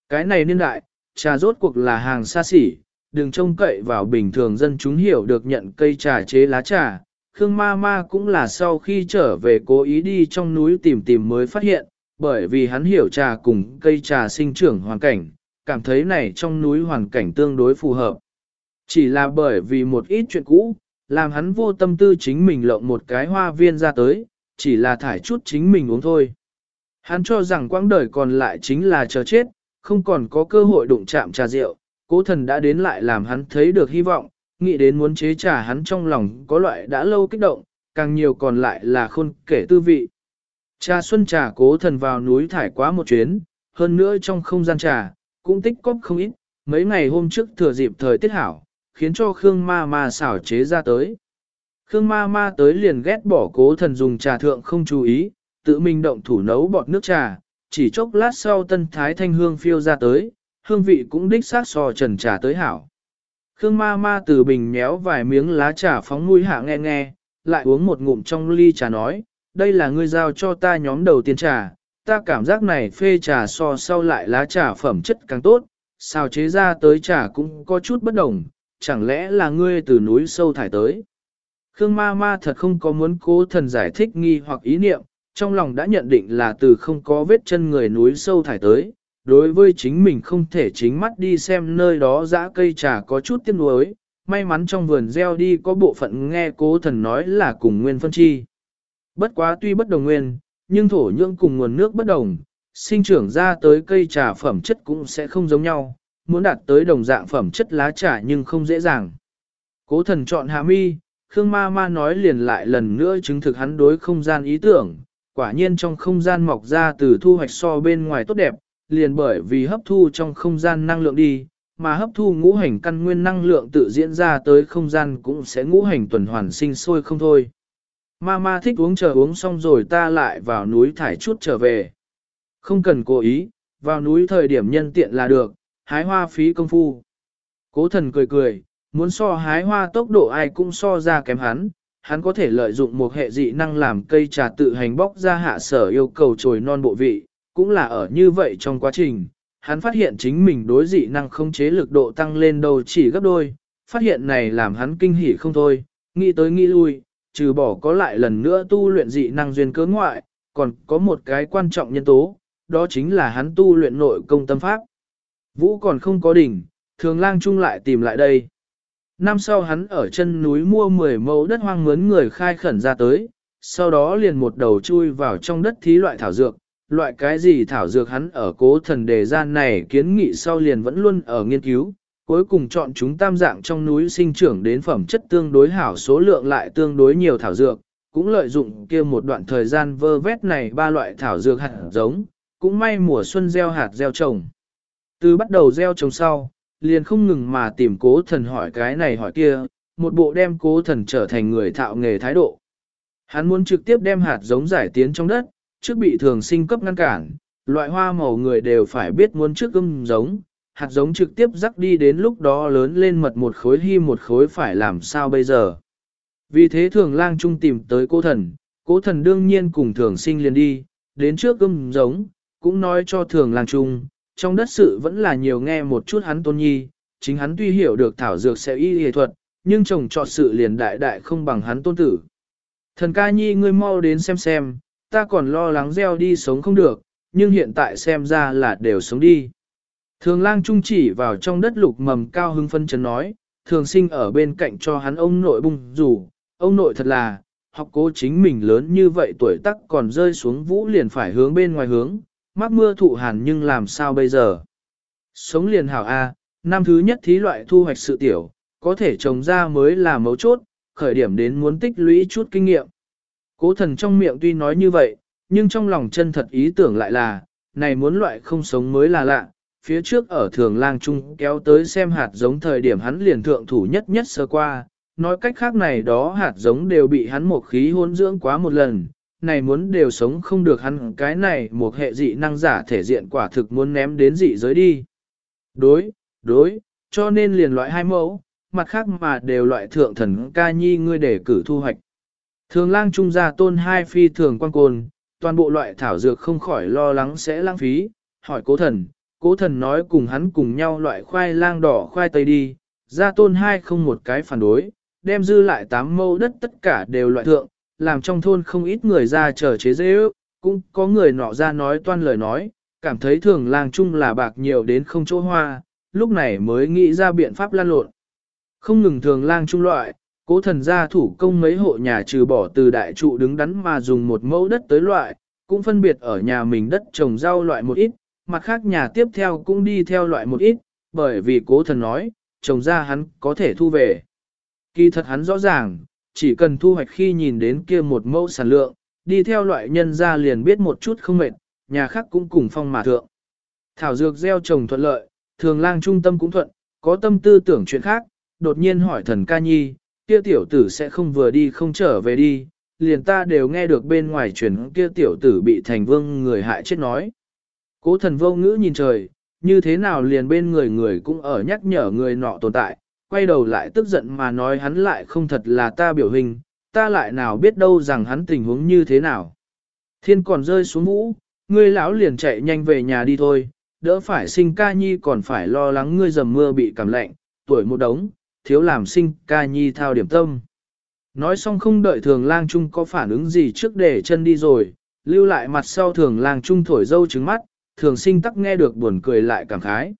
Cái này niên đại, trà rốt cuộc là hàng xa xỉ, đừng trông cậy vào bình thường dân chúng hiểu được nhận cây trà chế lá trà. Khương ma ma cũng là sau khi trở về cố ý đi trong núi tìm tìm mới phát hiện, bởi vì hắn hiểu trà cùng cây trà sinh trưởng hoàn cảnh, cảm thấy này trong núi hoàn cảnh tương đối phù hợp. Chỉ là bởi vì một ít chuyện cũ, làm hắn vô tâm tư chính mình lộng một cái hoa viên ra tới, chỉ là thải chút chính mình uống thôi. Hắn cho rằng quãng đời còn lại chính là chờ chết, không còn có cơ hội đụng chạm trà rượu, cố thần đã đến lại làm hắn thấy được hy vọng, nghĩ đến muốn chế trà hắn trong lòng có loại đã lâu kích động, càng nhiều còn lại là khôn kể tư vị. Trà xuân trà cố thần vào núi thải quá một chuyến, hơn nữa trong không gian trà, cũng tích cóp không ít, mấy ngày hôm trước thừa dịp thời tiết hảo, khiến cho Khương ma ma xảo chế ra tới. Khương ma ma tới liền ghét bỏ cố thần dùng trà thượng không chú ý, tự mình động thủ nấu bọt nước trà, chỉ chốc lát sau tân thái thanh hương phiêu ra tới, hương vị cũng đích xác so trần trà tới hảo. Khương ma ma từ bình méo vài miếng lá trà phóng mũi hạ nghe nghe, lại uống một ngụm trong ly trà nói, đây là ngươi giao cho ta nhóm đầu tiên trà, ta cảm giác này phê trà so sau lại lá trà phẩm chất càng tốt, sao chế ra tới trà cũng có chút bất đồng, chẳng lẽ là ngươi từ núi sâu thải tới. Khương ma ma thật không có muốn cố thần giải thích nghi hoặc ý niệm, trong lòng đã nhận định là từ không có vết chân người núi sâu thải tới, đối với chính mình không thể chính mắt đi xem nơi đó dã cây trà có chút tiếc nuối, may mắn trong vườn gieo đi có bộ phận nghe cố thần nói là cùng nguyên phân chi. Bất quá tuy bất đồng nguyên, nhưng thổ nhưỡng cùng nguồn nước bất đồng, sinh trưởng ra tới cây trà phẩm chất cũng sẽ không giống nhau, muốn đạt tới đồng dạng phẩm chất lá trà nhưng không dễ dàng. Cố thần chọn hạ mi, Khương Ma Ma nói liền lại lần nữa chứng thực hắn đối không gian ý tưởng, quả nhiên trong không gian mọc ra từ thu hoạch so bên ngoài tốt đẹp, liền bởi vì hấp thu trong không gian năng lượng đi, mà hấp thu ngũ hành căn nguyên năng lượng tự diễn ra tới không gian cũng sẽ ngũ hành tuần hoàn sinh sôi không thôi. Ma ma thích uống chờ uống xong rồi ta lại vào núi thải chút trở về. Không cần cố ý, vào núi thời điểm nhân tiện là được, hái hoa phí công phu. Cố thần cười cười, muốn so hái hoa tốc độ ai cũng so ra kém hắn, hắn có thể lợi dụng một hệ dị năng làm cây trà tự hành bóc ra hạ sở yêu cầu trồi non bộ vị, cũng là ở như vậy trong quá trình, hắn phát hiện chính mình đối dị năng không chế lực độ tăng lên đầu chỉ gấp đôi, phát hiện này làm hắn kinh hỉ không thôi, nghĩ tới nghĩ lui, trừ bỏ có lại lần nữa tu luyện dị năng duyên cớ ngoại, còn có một cái quan trọng nhân tố, đó chính là hắn tu luyện nội công tâm pháp. Vũ còn không có đỉnh, thường lang chung lại tìm lại đây. Năm sau hắn ở chân núi mua 10 mẫu đất hoang mướn người khai khẩn ra tới, sau đó liền một đầu chui vào trong đất thí loại thảo dược, loại cái gì thảo dược hắn ở cố thần đề gian này kiến nghị sau liền vẫn luôn ở nghiên cứu, cuối cùng chọn chúng tam dạng trong núi sinh trưởng đến phẩm chất tương đối hảo số lượng lại tương đối nhiều thảo dược, cũng lợi dụng kia một đoạn thời gian vơ vét này ba loại thảo dược hạt giống, cũng may mùa xuân gieo hạt gieo trồng. Từ bắt đầu gieo trồng sau, liền không ngừng mà tìm cố thần hỏi cái này hỏi kia, một bộ đem cố thần trở thành người thạo nghề thái độ. Hắn muốn trực tiếp đem hạt giống giải tiến trong đất, trước bị thường sinh cấp ngăn cản, loại hoa màu người đều phải biết muốn trước gâm giống, hạt giống trực tiếp rắc đi đến lúc đó lớn lên mật một khối hy một khối phải làm sao bây giờ. Vì thế thường lang trung tìm tới cố thần, cố thần đương nhiên cùng thường sinh liền đi, đến trước gâm giống, cũng nói cho thường lang trung, trong đất sự vẫn là nhiều nghe một chút hắn tôn nhi, chính hắn tuy hiểu được thảo dược sẽ y y thuật, nhưng chồng trọt sự liền đại đại không bằng hắn tôn tử. Thần ca nhi ngươi mau đến xem xem, ta còn lo lắng gieo đi sống không được, nhưng hiện tại xem ra là đều sống đi. Thường lang trung chỉ vào trong đất lục mầm cao hưng phân chấn nói, thường sinh ở bên cạnh cho hắn ông nội bung rủ, ông nội thật là, học cố chính mình lớn như vậy tuổi tắc còn rơi xuống vũ liền phải hướng bên ngoài hướng, mắc mưa thụ hàn nhưng làm sao bây giờ? Sống liền hảo A, năm thứ nhất thí loại thu hoạch sự tiểu, có thể trồng ra mới là mấu chốt, khởi điểm đến muốn tích lũy chút kinh nghiệm. Cố thần trong miệng tuy nói như vậy, nhưng trong lòng chân thật ý tưởng lại là, này muốn loại không sống mới là lạ. Phía trước ở thường lang trung kéo tới xem hạt giống thời điểm hắn liền thượng thủ nhất nhất sơ qua, nói cách khác này đó hạt giống đều bị hắn một khí hôn dưỡng quá một lần, này muốn đều sống không được hắn cái này một hệ dị năng giả thể diện quả thực muốn ném đến dị giới đi. Đối, đối, cho nên liền loại hai mẫu, mặt khác mà đều loại thượng thần ca nhi ngươi để cử thu hoạch. Thường lang trung gia tôn hai phi thường quan côn, toàn bộ loại thảo dược không khỏi lo lắng sẽ lãng phí, hỏi cố thần, cố thần nói cùng hắn cùng nhau loại khoai lang đỏ khoai tây đi, gia tôn hai không một cái phản đối, đem dư lại tám mẫu đất tất cả đều loại thượng, làm trong thôn không ít người ra chờ chế dễ ước, cũng có người nọ ra nói toan lời nói, cảm thấy thường lang chung là bạc nhiều đến không chỗ hoa, lúc này mới nghĩ ra biện pháp lan lộn. Không ngừng thường lang trung loại, cố thần gia thủ công mấy hộ nhà trừ bỏ từ đại trụ đứng đắn mà dùng một mẫu đất tới loại, cũng phân biệt ở nhà mình đất trồng rau loại một ít, mặt khác nhà tiếp theo cũng đi theo loại một ít, bởi vì cố thần nói, trồng ra hắn có thể thu về. Kỳ thật hắn rõ ràng, chỉ cần thu hoạch khi nhìn đến kia một mẫu sản lượng, đi theo loại nhân ra liền biết một chút không mệt, nhà khác cũng cùng phong mà thượng. Thảo dược gieo trồng thuận lợi, thường lang trung tâm cũng thuận, có tâm tư tưởng chuyện khác, đột nhiên hỏi thần ca nhi, kia tiểu tử sẽ không vừa đi không trở về đi, liền ta đều nghe được bên ngoài truyền kia tiểu tử bị thành vương người hại chết nói. Cố thần vô ngữ nhìn trời, như thế nào liền bên người người cũng ở nhắc nhở người nọ tồn tại, quay đầu lại tức giận mà nói hắn lại không thật là ta biểu hình, ta lại nào biết đâu rằng hắn tình huống như thế nào. Thiên còn rơi xuống vũ, ngươi lão liền chạy nhanh về nhà đi thôi, đỡ phải sinh ca nhi còn phải lo lắng ngươi dầm mưa bị cảm lạnh, tuổi một đống, thiếu làm sinh ca nhi thao điểm tâm. Nói xong không đợi thường lang trung có phản ứng gì trước để chân đi rồi, lưu lại mặt sau thường lang trung thổi dâu trứng mắt, thường sinh tắc nghe được buồn cười lại cảm khái.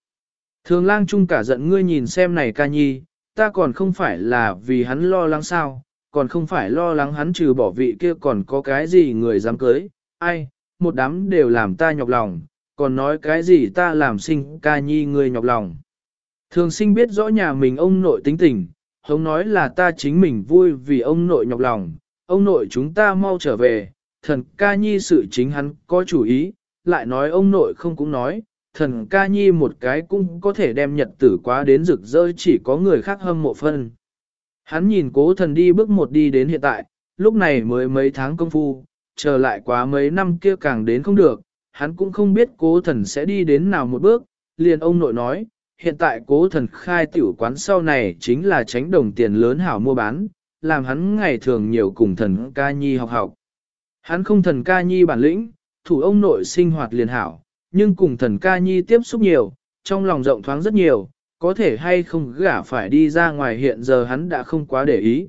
Thường lang chung cả giận ngươi nhìn xem này ca nhi, ta còn không phải là vì hắn lo lắng sao, còn không phải lo lắng hắn trừ bỏ vị kia còn có cái gì người dám cưới, ai, một đám đều làm ta nhọc lòng, còn nói cái gì ta làm sinh ca nhi người nhọc lòng. Thường sinh biết rõ nhà mình ông nội tính tình, hống nói là ta chính mình vui vì ông nội nhọc lòng, ông nội chúng ta mau trở về, thần ca nhi sự chính hắn có chủ ý, lại nói ông nội không cũng nói, thần ca nhi một cái cũng có thể đem nhật tử quá đến rực rỡ chỉ có người khác hâm mộ phân. Hắn nhìn cố thần đi bước một đi đến hiện tại, lúc này mới mấy tháng công phu, chờ lại quá mấy năm kia càng đến không được, hắn cũng không biết cố thần sẽ đi đến nào một bước, liền ông nội nói, hiện tại cố thần khai tiểu quán sau này chính là tránh đồng tiền lớn hảo mua bán, làm hắn ngày thường nhiều cùng thần ca nhi học học. Hắn không thần ca nhi bản lĩnh, thủ ông nội sinh hoạt liền hảo, nhưng cùng thần ca nhi tiếp xúc nhiều, trong lòng rộng thoáng rất nhiều, có thể hay không gả phải đi ra ngoài hiện giờ hắn đã không quá để ý.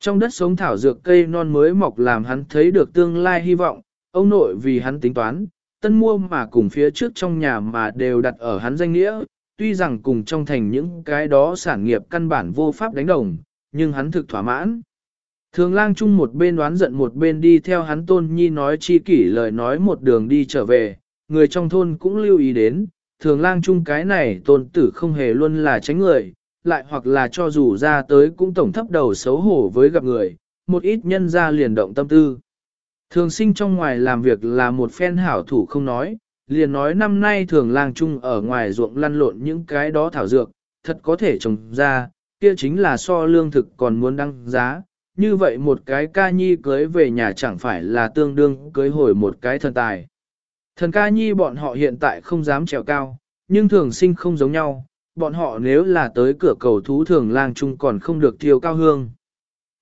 Trong đất sống thảo dược cây non mới mọc làm hắn thấy được tương lai hy vọng, ông nội vì hắn tính toán, tân mua mà cùng phía trước trong nhà mà đều đặt ở hắn danh nghĩa, tuy rằng cùng trong thành những cái đó sản nghiệp căn bản vô pháp đánh đồng, nhưng hắn thực thỏa mãn. Thường lang chung một bên đoán giận một bên đi theo hắn tôn nhi nói chi kỷ lời nói một đường đi trở về, người trong thôn cũng lưu ý đến, thường lang chung cái này tôn tử không hề luôn là tránh người, lại hoặc là cho dù ra tới cũng tổng thấp đầu xấu hổ với gặp người, một ít nhân ra liền động tâm tư. Thường sinh trong ngoài làm việc là một phen hảo thủ không nói, liền nói năm nay thường lang chung ở ngoài ruộng lăn lộn những cái đó thảo dược, thật có thể trồng ra, kia chính là so lương thực còn muốn đăng giá. Như vậy một cái ca nhi cưới về nhà chẳng phải là tương đương cưới hồi một cái thần tài. Thần ca nhi bọn họ hiện tại không dám trèo cao, nhưng thường sinh không giống nhau, bọn họ nếu là tới cửa cầu thú thường lang trung còn không được thiêu cao hương.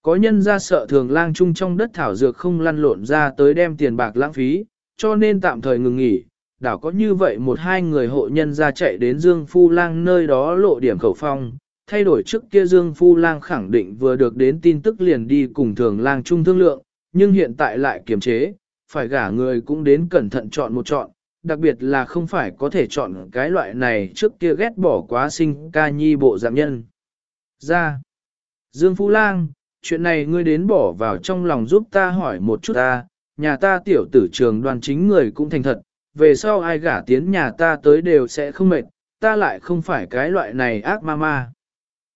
Có nhân ra sợ thường lang trung trong đất thảo dược không lăn lộn ra tới đem tiền bạc lãng phí, cho nên tạm thời ngừng nghỉ. Đảo có như vậy một hai người hộ nhân ra chạy đến Dương Phu Lang nơi đó lộ điểm khẩu phong, thay đổi trước kia Dương Phu Lang khẳng định vừa được đến tin tức liền đi cùng thường lang trung thương lượng, nhưng hiện tại lại kiềm chế, phải gả người cũng đến cẩn thận chọn một chọn, đặc biệt là không phải có thể chọn cái loại này trước kia ghét bỏ quá sinh ca nhi bộ giảm nhân. Ra. Dương Phu Lang, chuyện này ngươi đến bỏ vào trong lòng giúp ta hỏi một chút ta, nhà ta tiểu tử trường đoàn chính người cũng thành thật, về sau ai gả tiến nhà ta tới đều sẽ không mệt, ta lại không phải cái loại này ác ma ma.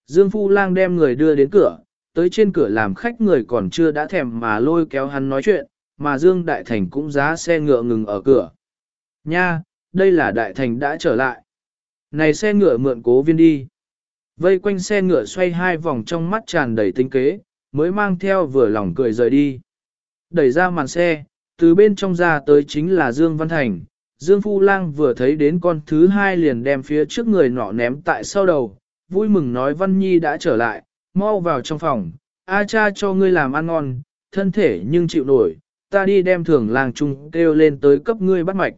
Dương Phu Lang đem người đưa đến cửa, tới trên cửa làm khách người còn chưa đã thèm mà lôi kéo hắn nói chuyện, mà Dương Đại Thành cũng giá xe ngựa ngừng ở cửa. Nha, đây là Đại Thành đã trở lại. Này xe ngựa mượn cố viên đi. Vây quanh xe ngựa xoay hai vòng trong mắt tràn đầy tinh kế, mới mang theo vừa lòng cười rời đi. Đẩy ra màn xe, từ bên trong ra tới chính là Dương Văn Thành. Dương Phu Lang vừa thấy đến con thứ hai liền đem phía trước người nọ ném tại sau đầu, vui mừng nói Văn Nhi đã trở lại, mau vào trong phòng, A cha cho ngươi làm ăn ngon, thân thể nhưng chịu nổi, ta đi đem thưởng làng trung kêu lên tới cấp ngươi bắt mạch.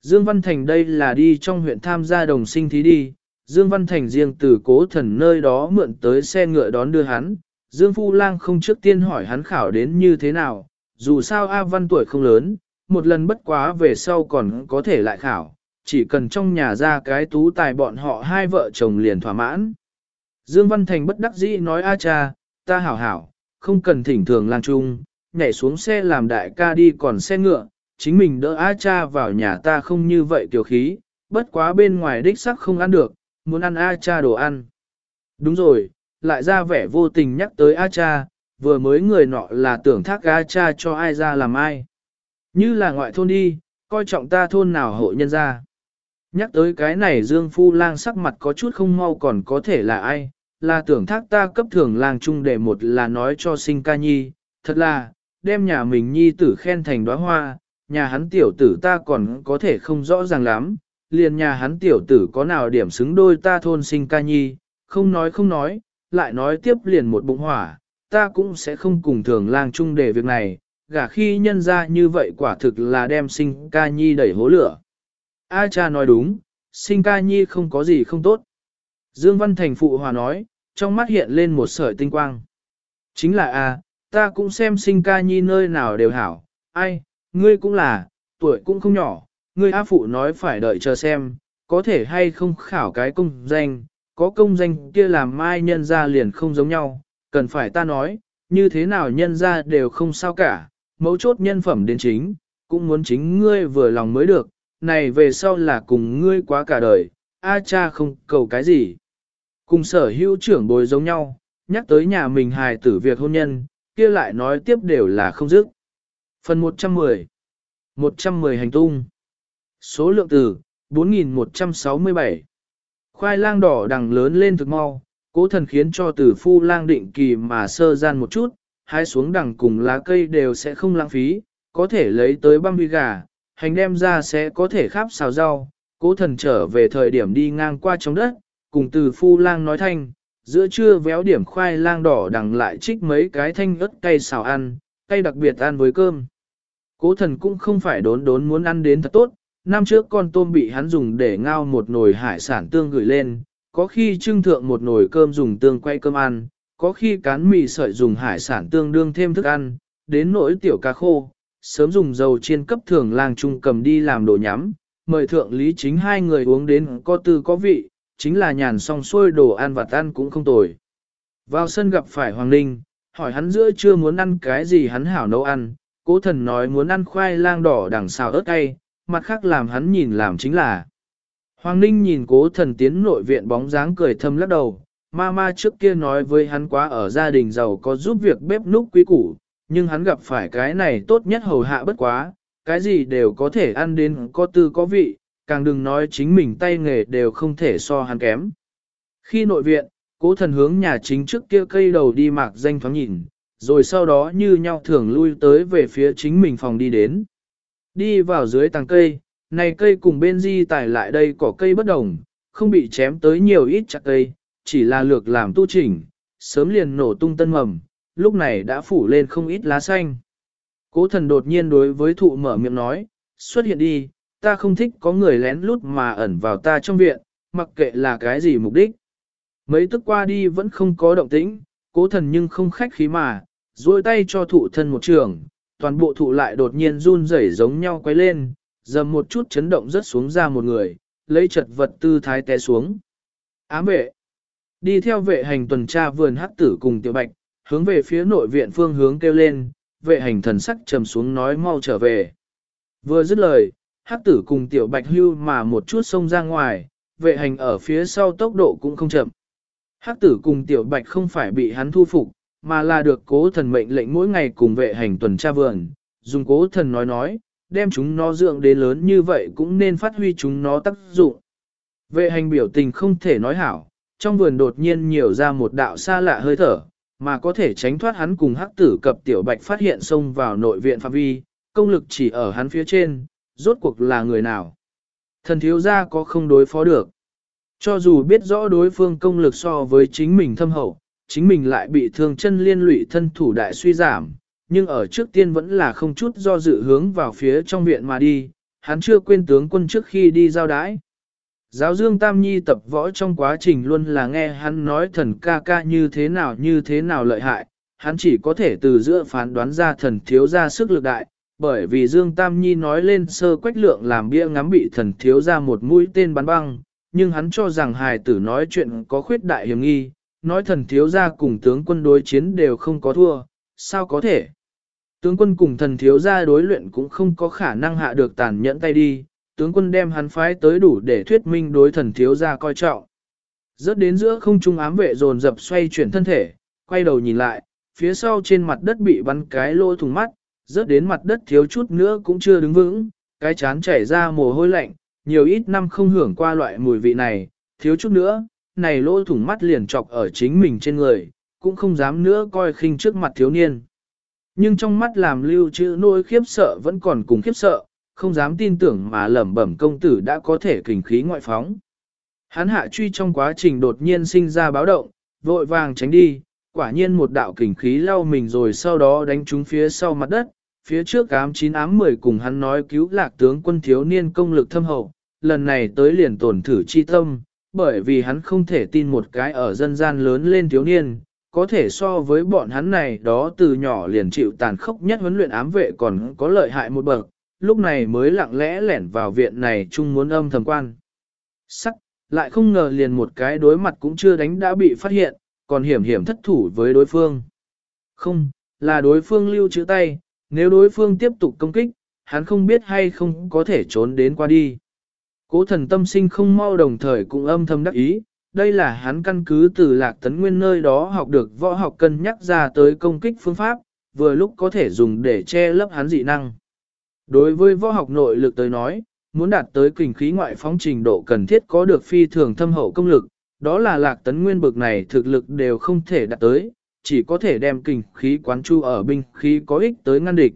Dương Văn Thành đây là đi trong huyện tham gia đồng sinh thí đi, Dương Văn Thành riêng từ cố thần nơi đó mượn tới xe ngựa đón đưa hắn, Dương Phu Lang không trước tiên hỏi hắn khảo đến như thế nào, dù sao A Văn tuổi không lớn, một lần bất quá về sau còn có thể lại khảo, chỉ cần trong nhà ra cái tú tài bọn họ hai vợ chồng liền thỏa mãn. Dương Văn Thành bất đắc dĩ nói A cha, ta hảo hảo, không cần thỉnh thường lang trung, nhảy xuống xe làm đại ca đi còn xe ngựa, chính mình đỡ A cha vào nhà ta không như vậy tiểu khí, bất quá bên ngoài đích sắc không ăn được, muốn ăn A cha đồ ăn. Đúng rồi, lại ra vẻ vô tình nhắc tới A cha, vừa mới người nọ là tưởng thác A cha cho ai ra làm ai. Như là ngoại thôn đi, coi trọng ta thôn nào hộ nhân ra. Nhắc tới cái này Dương Phu Lang sắc mặt có chút không mau còn có thể là ai, là tưởng thác ta cấp thưởng lang trung để một là nói cho sinh ca nhi, thật là, đem nhà mình nhi tử khen thành đóa hoa, nhà hắn tiểu tử ta còn có thể không rõ ràng lắm, liền nhà hắn tiểu tử có nào điểm xứng đôi ta thôn sinh ca nhi, không nói không nói, lại nói tiếp liền một bụng hỏa, ta cũng sẽ không cùng thường lang chung để việc này, gả khi nhân ra như vậy quả thực là đem sinh ca nhi đẩy hố lửa. A cha nói đúng, sinh ca nhi không có gì không tốt. Dương Văn Thành phụ hòa nói, trong mắt hiện lên một sợi tinh quang. Chính là A, ta cũng xem sinh ca nhi nơi nào đều hảo, ai, ngươi cũng là, tuổi cũng không nhỏ, ngươi A phụ nói phải đợi chờ xem, có thể hay không khảo cái công danh, có công danh kia làm mai nhân ra liền không giống nhau, cần phải ta nói, như thế nào nhân ra đều không sao cả, mấu chốt nhân phẩm đến chính, cũng muốn chính ngươi vừa lòng mới được, này về sau là cùng ngươi quá cả đời, A cha không cầu cái gì. Cùng sở hữu trưởng bồi giống nhau, nhắc tới nhà mình hài tử việc hôn nhân, kia lại nói tiếp đều là không dứt. Phần 110 110 hành tung. Số lượng từ 4167 Khoai lang đỏ đằng lớn lên thực mau, cố thần khiến cho tử phu lang định kỳ mà sơ gian một chút, hai xuống đằng cùng lá cây đều sẽ không lãng phí, có thể lấy tới băm vi gà, hành đem ra sẽ có thể khắp xào rau, cố thần trở về thời điểm đi ngang qua trong đất, cùng từ phu lang nói thanh, giữa trưa véo điểm khoai lang đỏ đằng lại trích mấy cái thanh ớt cay xào ăn, cay đặc biệt ăn với cơm. Cố thần cũng không phải đốn đốn muốn ăn đến thật tốt, năm trước con tôm bị hắn dùng để ngao một nồi hải sản tương gửi lên, có khi trưng thượng một nồi cơm dùng tương quay cơm ăn, có khi cán mì sợi dùng hải sản tương đương thêm thức ăn, đến nỗi tiểu cá khô, sớm dùng dầu chiên cấp thường lang trung cầm đi làm đồ nhắm, mời thượng lý chính hai người uống đến có tư có vị, chính là nhàn xong xuôi đồ ăn và tan cũng không tồi. Vào sân gặp phải Hoàng Ninh, hỏi hắn giữa chưa muốn ăn cái gì hắn hảo nấu ăn, cố thần nói muốn ăn khoai lang đỏ đằng xào ớt cay, mặt khác làm hắn nhìn làm chính là. Hoàng Ninh nhìn cố thần tiến nội viện bóng dáng cười thâm lắc đầu, ma ma trước kia nói với hắn quá ở gia đình giàu có giúp việc bếp núc quý củ, nhưng hắn gặp phải cái này tốt nhất hầu hạ bất quá, cái gì đều có thể ăn đến có tư có vị, càng đừng nói chính mình tay nghề đều không thể so hắn kém. Khi nội viện, cố thần hướng nhà chính trước kia cây đầu đi mạc danh thoáng nhìn, rồi sau đó như nhau thường lui tới về phía chính mình phòng đi đến. Đi vào dưới tàng cây, này cây cùng bên di tải lại đây có cây bất đồng, không bị chém tới nhiều ít chặt cây, chỉ là lược làm tu chỉnh, sớm liền nổ tung tân mầm, lúc này đã phủ lên không ít lá xanh. Cố thần đột nhiên đối với thụ mở miệng nói, xuất hiện đi, ta không thích có người lén lút mà ẩn vào ta trong viện, mặc kệ là cái gì mục đích. Mấy tức qua đi vẫn không có động tĩnh, cố thần nhưng không khách khí mà, duỗi tay cho thụ thân một trường, toàn bộ thụ lại đột nhiên run rẩy giống nhau quay lên, dầm một chút chấn động rất xuống ra một người, lấy chật vật tư thái té xuống. Ám vệ, đi theo vệ hành tuần tra vườn hắc tử cùng tiểu bạch, hướng về phía nội viện phương hướng kêu lên, vệ hành thần sắc trầm xuống nói mau trở về. Vừa dứt lời, hắc tử cùng tiểu bạch hưu mà một chút xông ra ngoài, vệ hành ở phía sau tốc độ cũng không chậm. Hắc tử cùng tiểu bạch không phải bị hắn thu phục, mà là được cố thần mệnh lệnh mỗi ngày cùng vệ hành tuần tra vườn, dùng cố thần nói nói, đem chúng nó dưỡng đến lớn như vậy cũng nên phát huy chúng nó tác dụng. Vệ hành biểu tình không thể nói hảo, trong vườn đột nhiên nhiều ra một đạo xa lạ hơi thở, mà có thể tránh thoát hắn cùng hắc tử cập tiểu bạch phát hiện xông vào nội viện phạm vi, công lực chỉ ở hắn phía trên, rốt cuộc là người nào. Thần thiếu gia có không đối phó được. Cho dù biết rõ đối phương công lực so với chính mình thâm hậu, chính mình lại bị thương chân liên lụy thân thủ đại suy giảm, nhưng ở trước tiên vẫn là không chút do dự hướng vào phía trong viện mà đi, hắn chưa quên tướng quân trước khi đi giao đái. Giáo Dương Tam Nhi tập võ trong quá trình luôn là nghe hắn nói thần ca ca như thế nào như thế nào lợi hại, hắn chỉ có thể từ giữa phán đoán ra thần thiếu ra sức lực đại, bởi vì Dương Tam Nhi nói lên sơ quách lượng làm bia ngắm bị thần thiếu ra một mũi tên bắn băng, nhưng hắn cho rằng hài tử nói chuyện có khuyết đại hiểm nghi, nói thần thiếu ra cùng tướng quân đối chiến đều không có thua, sao có thể? Tướng quân cùng thần thiếu ra đối luyện cũng không có khả năng hạ được tàn nhẫn tay đi, tướng quân đem hắn phái tới đủ để thuyết minh đối thần thiếu ra coi trọng. Rớt đến giữa không trung ám vệ dồn dập xoay chuyển thân thể, quay đầu nhìn lại, phía sau trên mặt đất bị bắn cái lỗ thùng mắt, rớt đến mặt đất thiếu chút nữa cũng chưa đứng vững, cái chán chảy ra mồ hôi lạnh, nhiều ít năm không hưởng qua loại mùi vị này, thiếu chút nữa, này lỗ thủng mắt liền chọc ở chính mình trên người, cũng không dám nữa coi khinh trước mặt thiếu niên. Nhưng trong mắt làm lưu chữ nỗi khiếp sợ vẫn còn cùng khiếp sợ, không dám tin tưởng mà lẩm bẩm công tử đã có thể kình khí ngoại phóng. Hắn hạ truy trong quá trình đột nhiên sinh ra báo động, vội vàng tránh đi, quả nhiên một đạo kình khí lau mình rồi sau đó đánh trúng phía sau mặt đất, phía trước ám chín ám 10 cùng hắn nói cứu lạc tướng quân thiếu niên công lực thâm hậu, lần này tới liền tổn thử chi tâm, bởi vì hắn không thể tin một cái ở dân gian lớn lên thiếu niên, có thể so với bọn hắn này đó từ nhỏ liền chịu tàn khốc nhất huấn luyện ám vệ còn có lợi hại một bậc, lúc này mới lặng lẽ lẻn vào viện này chung muốn âm thầm quan. Sắc, lại không ngờ liền một cái đối mặt cũng chưa đánh đã bị phát hiện, còn hiểm hiểm thất thủ với đối phương. Không, là đối phương lưu chữ tay, nếu đối phương tiếp tục công kích, hắn không biết hay không có thể trốn đến qua đi. Cố thần tâm sinh không mau đồng thời cũng âm thầm đắc ý, đây là hắn căn cứ từ lạc tấn nguyên nơi đó học được võ học cân nhắc ra tới công kích phương pháp, vừa lúc có thể dùng để che lấp hắn dị năng. Đối với võ học nội lực tới nói, muốn đạt tới kình khí ngoại phóng trình độ cần thiết có được phi thường thâm hậu công lực, đó là lạc tấn nguyên bực này thực lực đều không thể đạt tới, chỉ có thể đem kình khí quán chu ở binh khí có ích tới ngăn địch.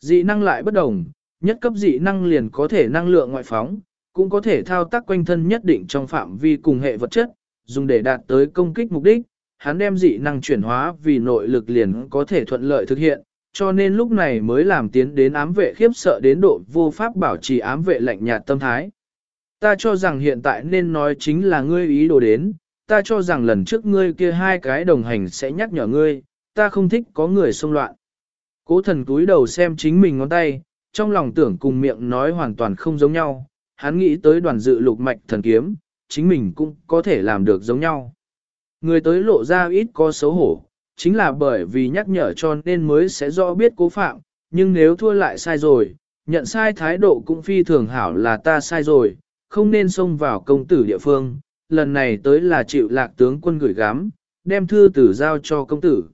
Dị năng lại bất đồng, nhất cấp dị năng liền có thể năng lượng ngoại phóng, cũng có thể thao tác quanh thân nhất định trong phạm vi cùng hệ vật chất, dùng để đạt tới công kích mục đích, hắn đem dị năng chuyển hóa vì nội lực liền có thể thuận lợi thực hiện, cho nên lúc này mới làm tiến đến ám vệ khiếp sợ đến độ vô pháp bảo trì ám vệ lạnh nhạt tâm thái. Ta cho rằng hiện tại nên nói chính là ngươi ý đồ đến, ta cho rằng lần trước ngươi kia hai cái đồng hành sẽ nhắc nhở ngươi, ta không thích có người xông loạn. Cố thần cúi đầu xem chính mình ngón tay, trong lòng tưởng cùng miệng nói hoàn toàn không giống nhau, hắn nghĩ tới đoàn dự lục mạch thần kiếm, chính mình cũng có thể làm được giống nhau. Người tới lộ ra ít có xấu hổ, chính là bởi vì nhắc nhở cho nên mới sẽ rõ biết cố phạm, nhưng nếu thua lại sai rồi, nhận sai thái độ cũng phi thường hảo là ta sai rồi, không nên xông vào công tử địa phương, lần này tới là chịu lạc tướng quân gửi gắm, đem thư tử giao cho công tử.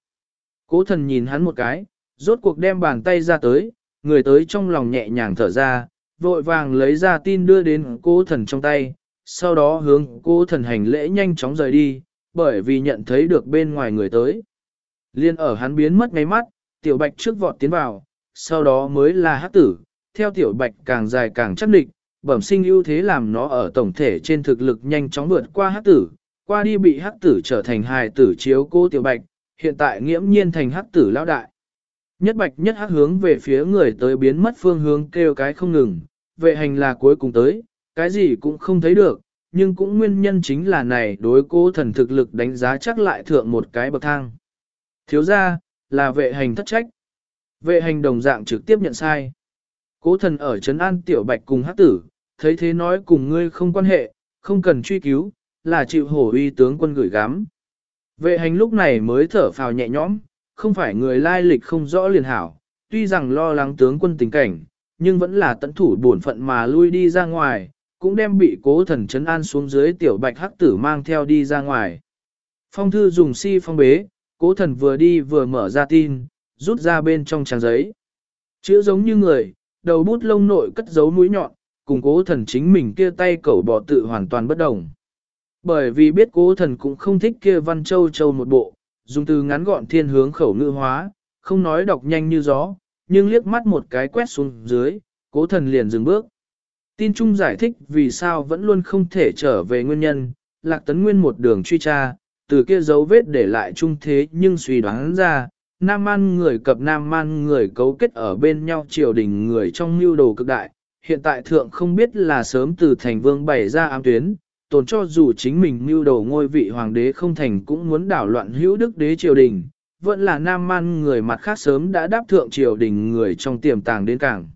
Cố thần nhìn hắn một cái, rốt cuộc đem bàn tay ra tới, người tới trong lòng nhẹ nhàng thở ra, vội vàng lấy ra tin đưa đến cố thần trong tay, sau đó hướng cố thần hành lễ nhanh chóng rời đi, bởi vì nhận thấy được bên ngoài người tới. Liên ở hắn biến mất ngay mắt, tiểu bạch trước vọt tiến vào, sau đó mới là hát tử, theo tiểu bạch càng dài càng chắc định, bẩm sinh ưu thế làm nó ở tổng thể trên thực lực nhanh chóng vượt qua hắc tử, qua đi bị hắc tử trở thành hài tử chiếu cô tiểu bạch, hiện tại nghiễm nhiên thành hắc tử lão đại. Nhất bạch nhất hắc hướng về phía người tới biến mất phương hướng kêu cái không ngừng, vệ hành là cuối cùng tới, cái gì cũng không thấy được, nhưng cũng nguyên nhân chính là này đối cố thần thực lực đánh giá chắc lại thượng một cái bậc thang. Thiếu ra, là vệ hành thất trách. Vệ hành đồng dạng trực tiếp nhận sai. Cố thần ở Trấn An Tiểu Bạch cùng hát tử, thấy thế nói cùng ngươi không quan hệ, không cần truy cứu, là chịu hổ uy tướng quân gửi gắm. Vệ hành lúc này mới thở phào nhẹ nhõm, không phải người lai lịch không rõ liền hảo, tuy rằng lo lắng tướng quân tình cảnh, nhưng vẫn là tận thủ bổn phận mà lui đi ra ngoài, cũng đem bị cố thần chấn an xuống dưới tiểu bạch hắc tử mang theo đi ra ngoài. Phong thư dùng si phong bế, cố thần vừa đi vừa mở ra tin, rút ra bên trong trang giấy. Chữ giống như người, đầu bút lông nội cất giấu mũi nhọn, cùng cố thần chính mình kia tay cẩu bỏ tự hoàn toàn bất đồng. Bởi vì biết cố thần cũng không thích kia văn châu châu một bộ, dùng từ ngắn gọn thiên hướng khẩu ngữ hóa, không nói đọc nhanh như gió, nhưng liếc mắt một cái quét xuống dưới, cố thần liền dừng bước. Tin trung giải thích vì sao vẫn luôn không thể trở về nguyên nhân, lạc tấn nguyên một đường truy tra, từ kia dấu vết để lại trung thế nhưng suy đoán ra, nam man người cập nam man người cấu kết ở bên nhau triều đình người trong mưu đồ cực đại, hiện tại thượng không biết là sớm từ thành vương bày ra ám tuyến, tồn cho dù chính mình mưu đầu ngôi vị hoàng đế không thành cũng muốn đảo loạn hữu đức đế triều đình, vẫn là nam man người mặt khác sớm đã đáp thượng triều đình người trong tiềm tàng đến cảng.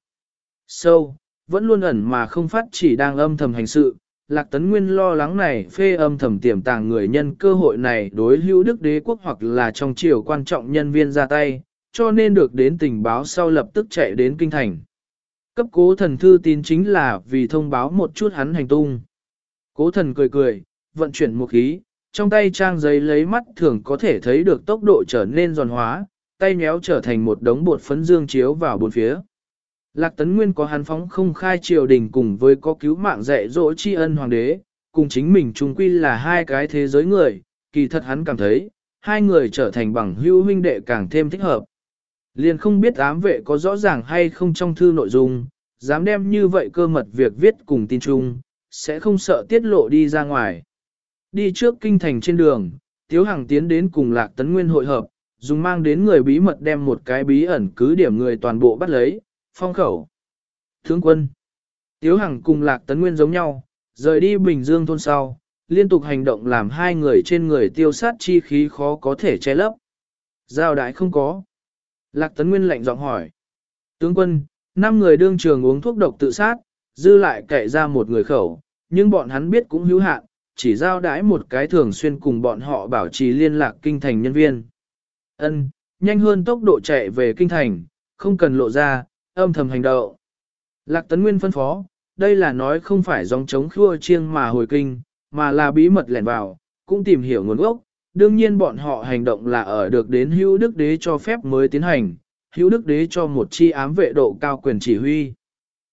Sâu, so, vẫn luôn ẩn mà không phát chỉ đang âm thầm hành sự, Lạc Tấn Nguyên lo lắng này phê âm thầm tiềm tàng người nhân cơ hội này đối hữu đức đế quốc hoặc là trong triều quan trọng nhân viên ra tay, cho nên được đến tình báo sau lập tức chạy đến kinh thành. Cấp cố thần thư tín chính là vì thông báo một chút hắn hành tung. Cố thần cười cười, vận chuyển một khí, trong tay trang giấy lấy mắt thường có thể thấy được tốc độ trở nên giòn hóa, tay nhéo trở thành một đống bột phấn dương chiếu vào bốn phía. Lạc Tấn Nguyên có hắn phóng không khai triều đình cùng với có cứu mạng dạy dỗ tri ân hoàng đế, cùng chính mình chung quy là hai cái thế giới người, kỳ thật hắn cảm thấy, hai người trở thành bằng hữu huynh đệ càng thêm thích hợp. Liền không biết ám vệ có rõ ràng hay không trong thư nội dung, dám đem như vậy cơ mật việc viết cùng tin chung, sẽ không sợ tiết lộ đi ra ngoài. Đi trước kinh thành trên đường, Tiếu Hằng tiến đến cùng Lạc Tấn Nguyên hội hợp, dùng mang đến người bí mật đem một cái bí ẩn cứ điểm người toàn bộ bắt lấy, phong khẩu. Tướng quân, Tiếu Hằng cùng Lạc Tấn Nguyên giống nhau, rời đi Bình Dương thôn sau, liên tục hành động làm hai người trên người tiêu sát chi khí khó có thể che lấp. Giao đại không có. Lạc Tấn Nguyên lạnh giọng hỏi. Tướng quân, năm người đương trường uống thuốc độc tự sát, dư lại cậy ra một người khẩu, nhưng bọn hắn biết cũng hữu hạn, chỉ giao đãi một cái thường xuyên cùng bọn họ bảo trì liên lạc kinh thành nhân viên. Ân, nhanh hơn tốc độ chạy về kinh thành, không cần lộ ra, âm thầm hành động. Lạc Tấn Nguyên phân phó, đây là nói không phải dòng chống khua chiêng mà hồi kinh, mà là bí mật lẻn vào, cũng tìm hiểu nguồn gốc. Đương nhiên bọn họ hành động là ở được đến hữu đức đế cho phép mới tiến hành, hữu đức đế cho một chi ám vệ độ cao quyền chỉ huy.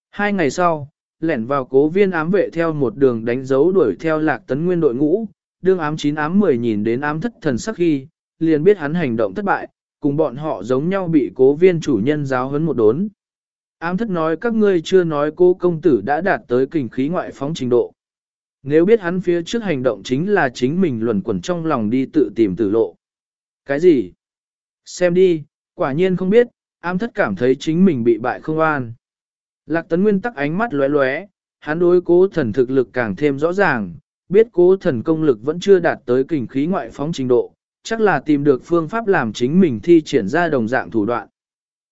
Hai ngày sau, lẻn vào cố viên ám vệ theo một đường đánh dấu đuổi theo lạc tấn nguyên đội ngũ, đương ám chín ám 10 nhìn đến ám thất thần sắc khi, liền biết hắn hành động thất bại, cùng bọn họ giống nhau bị cố viên chủ nhân giáo huấn một đốn. Ám thất nói các ngươi chưa nói cô công tử đã đạt tới kình khí ngoại phóng trình độ. Nếu biết hắn phía trước hành động chính là chính mình luẩn quẩn trong lòng đi tự tìm tử lộ. Cái gì? Xem đi, quả nhiên không biết, ám thất cảm thấy chính mình bị bại không an. Lạc tấn nguyên tắc ánh mắt lóe lóe, hắn đối cố thần thực lực càng thêm rõ ràng, biết cố thần công lực vẫn chưa đạt tới kình khí ngoại phóng trình độ, chắc là tìm được phương pháp làm chính mình thi triển ra đồng dạng thủ đoạn.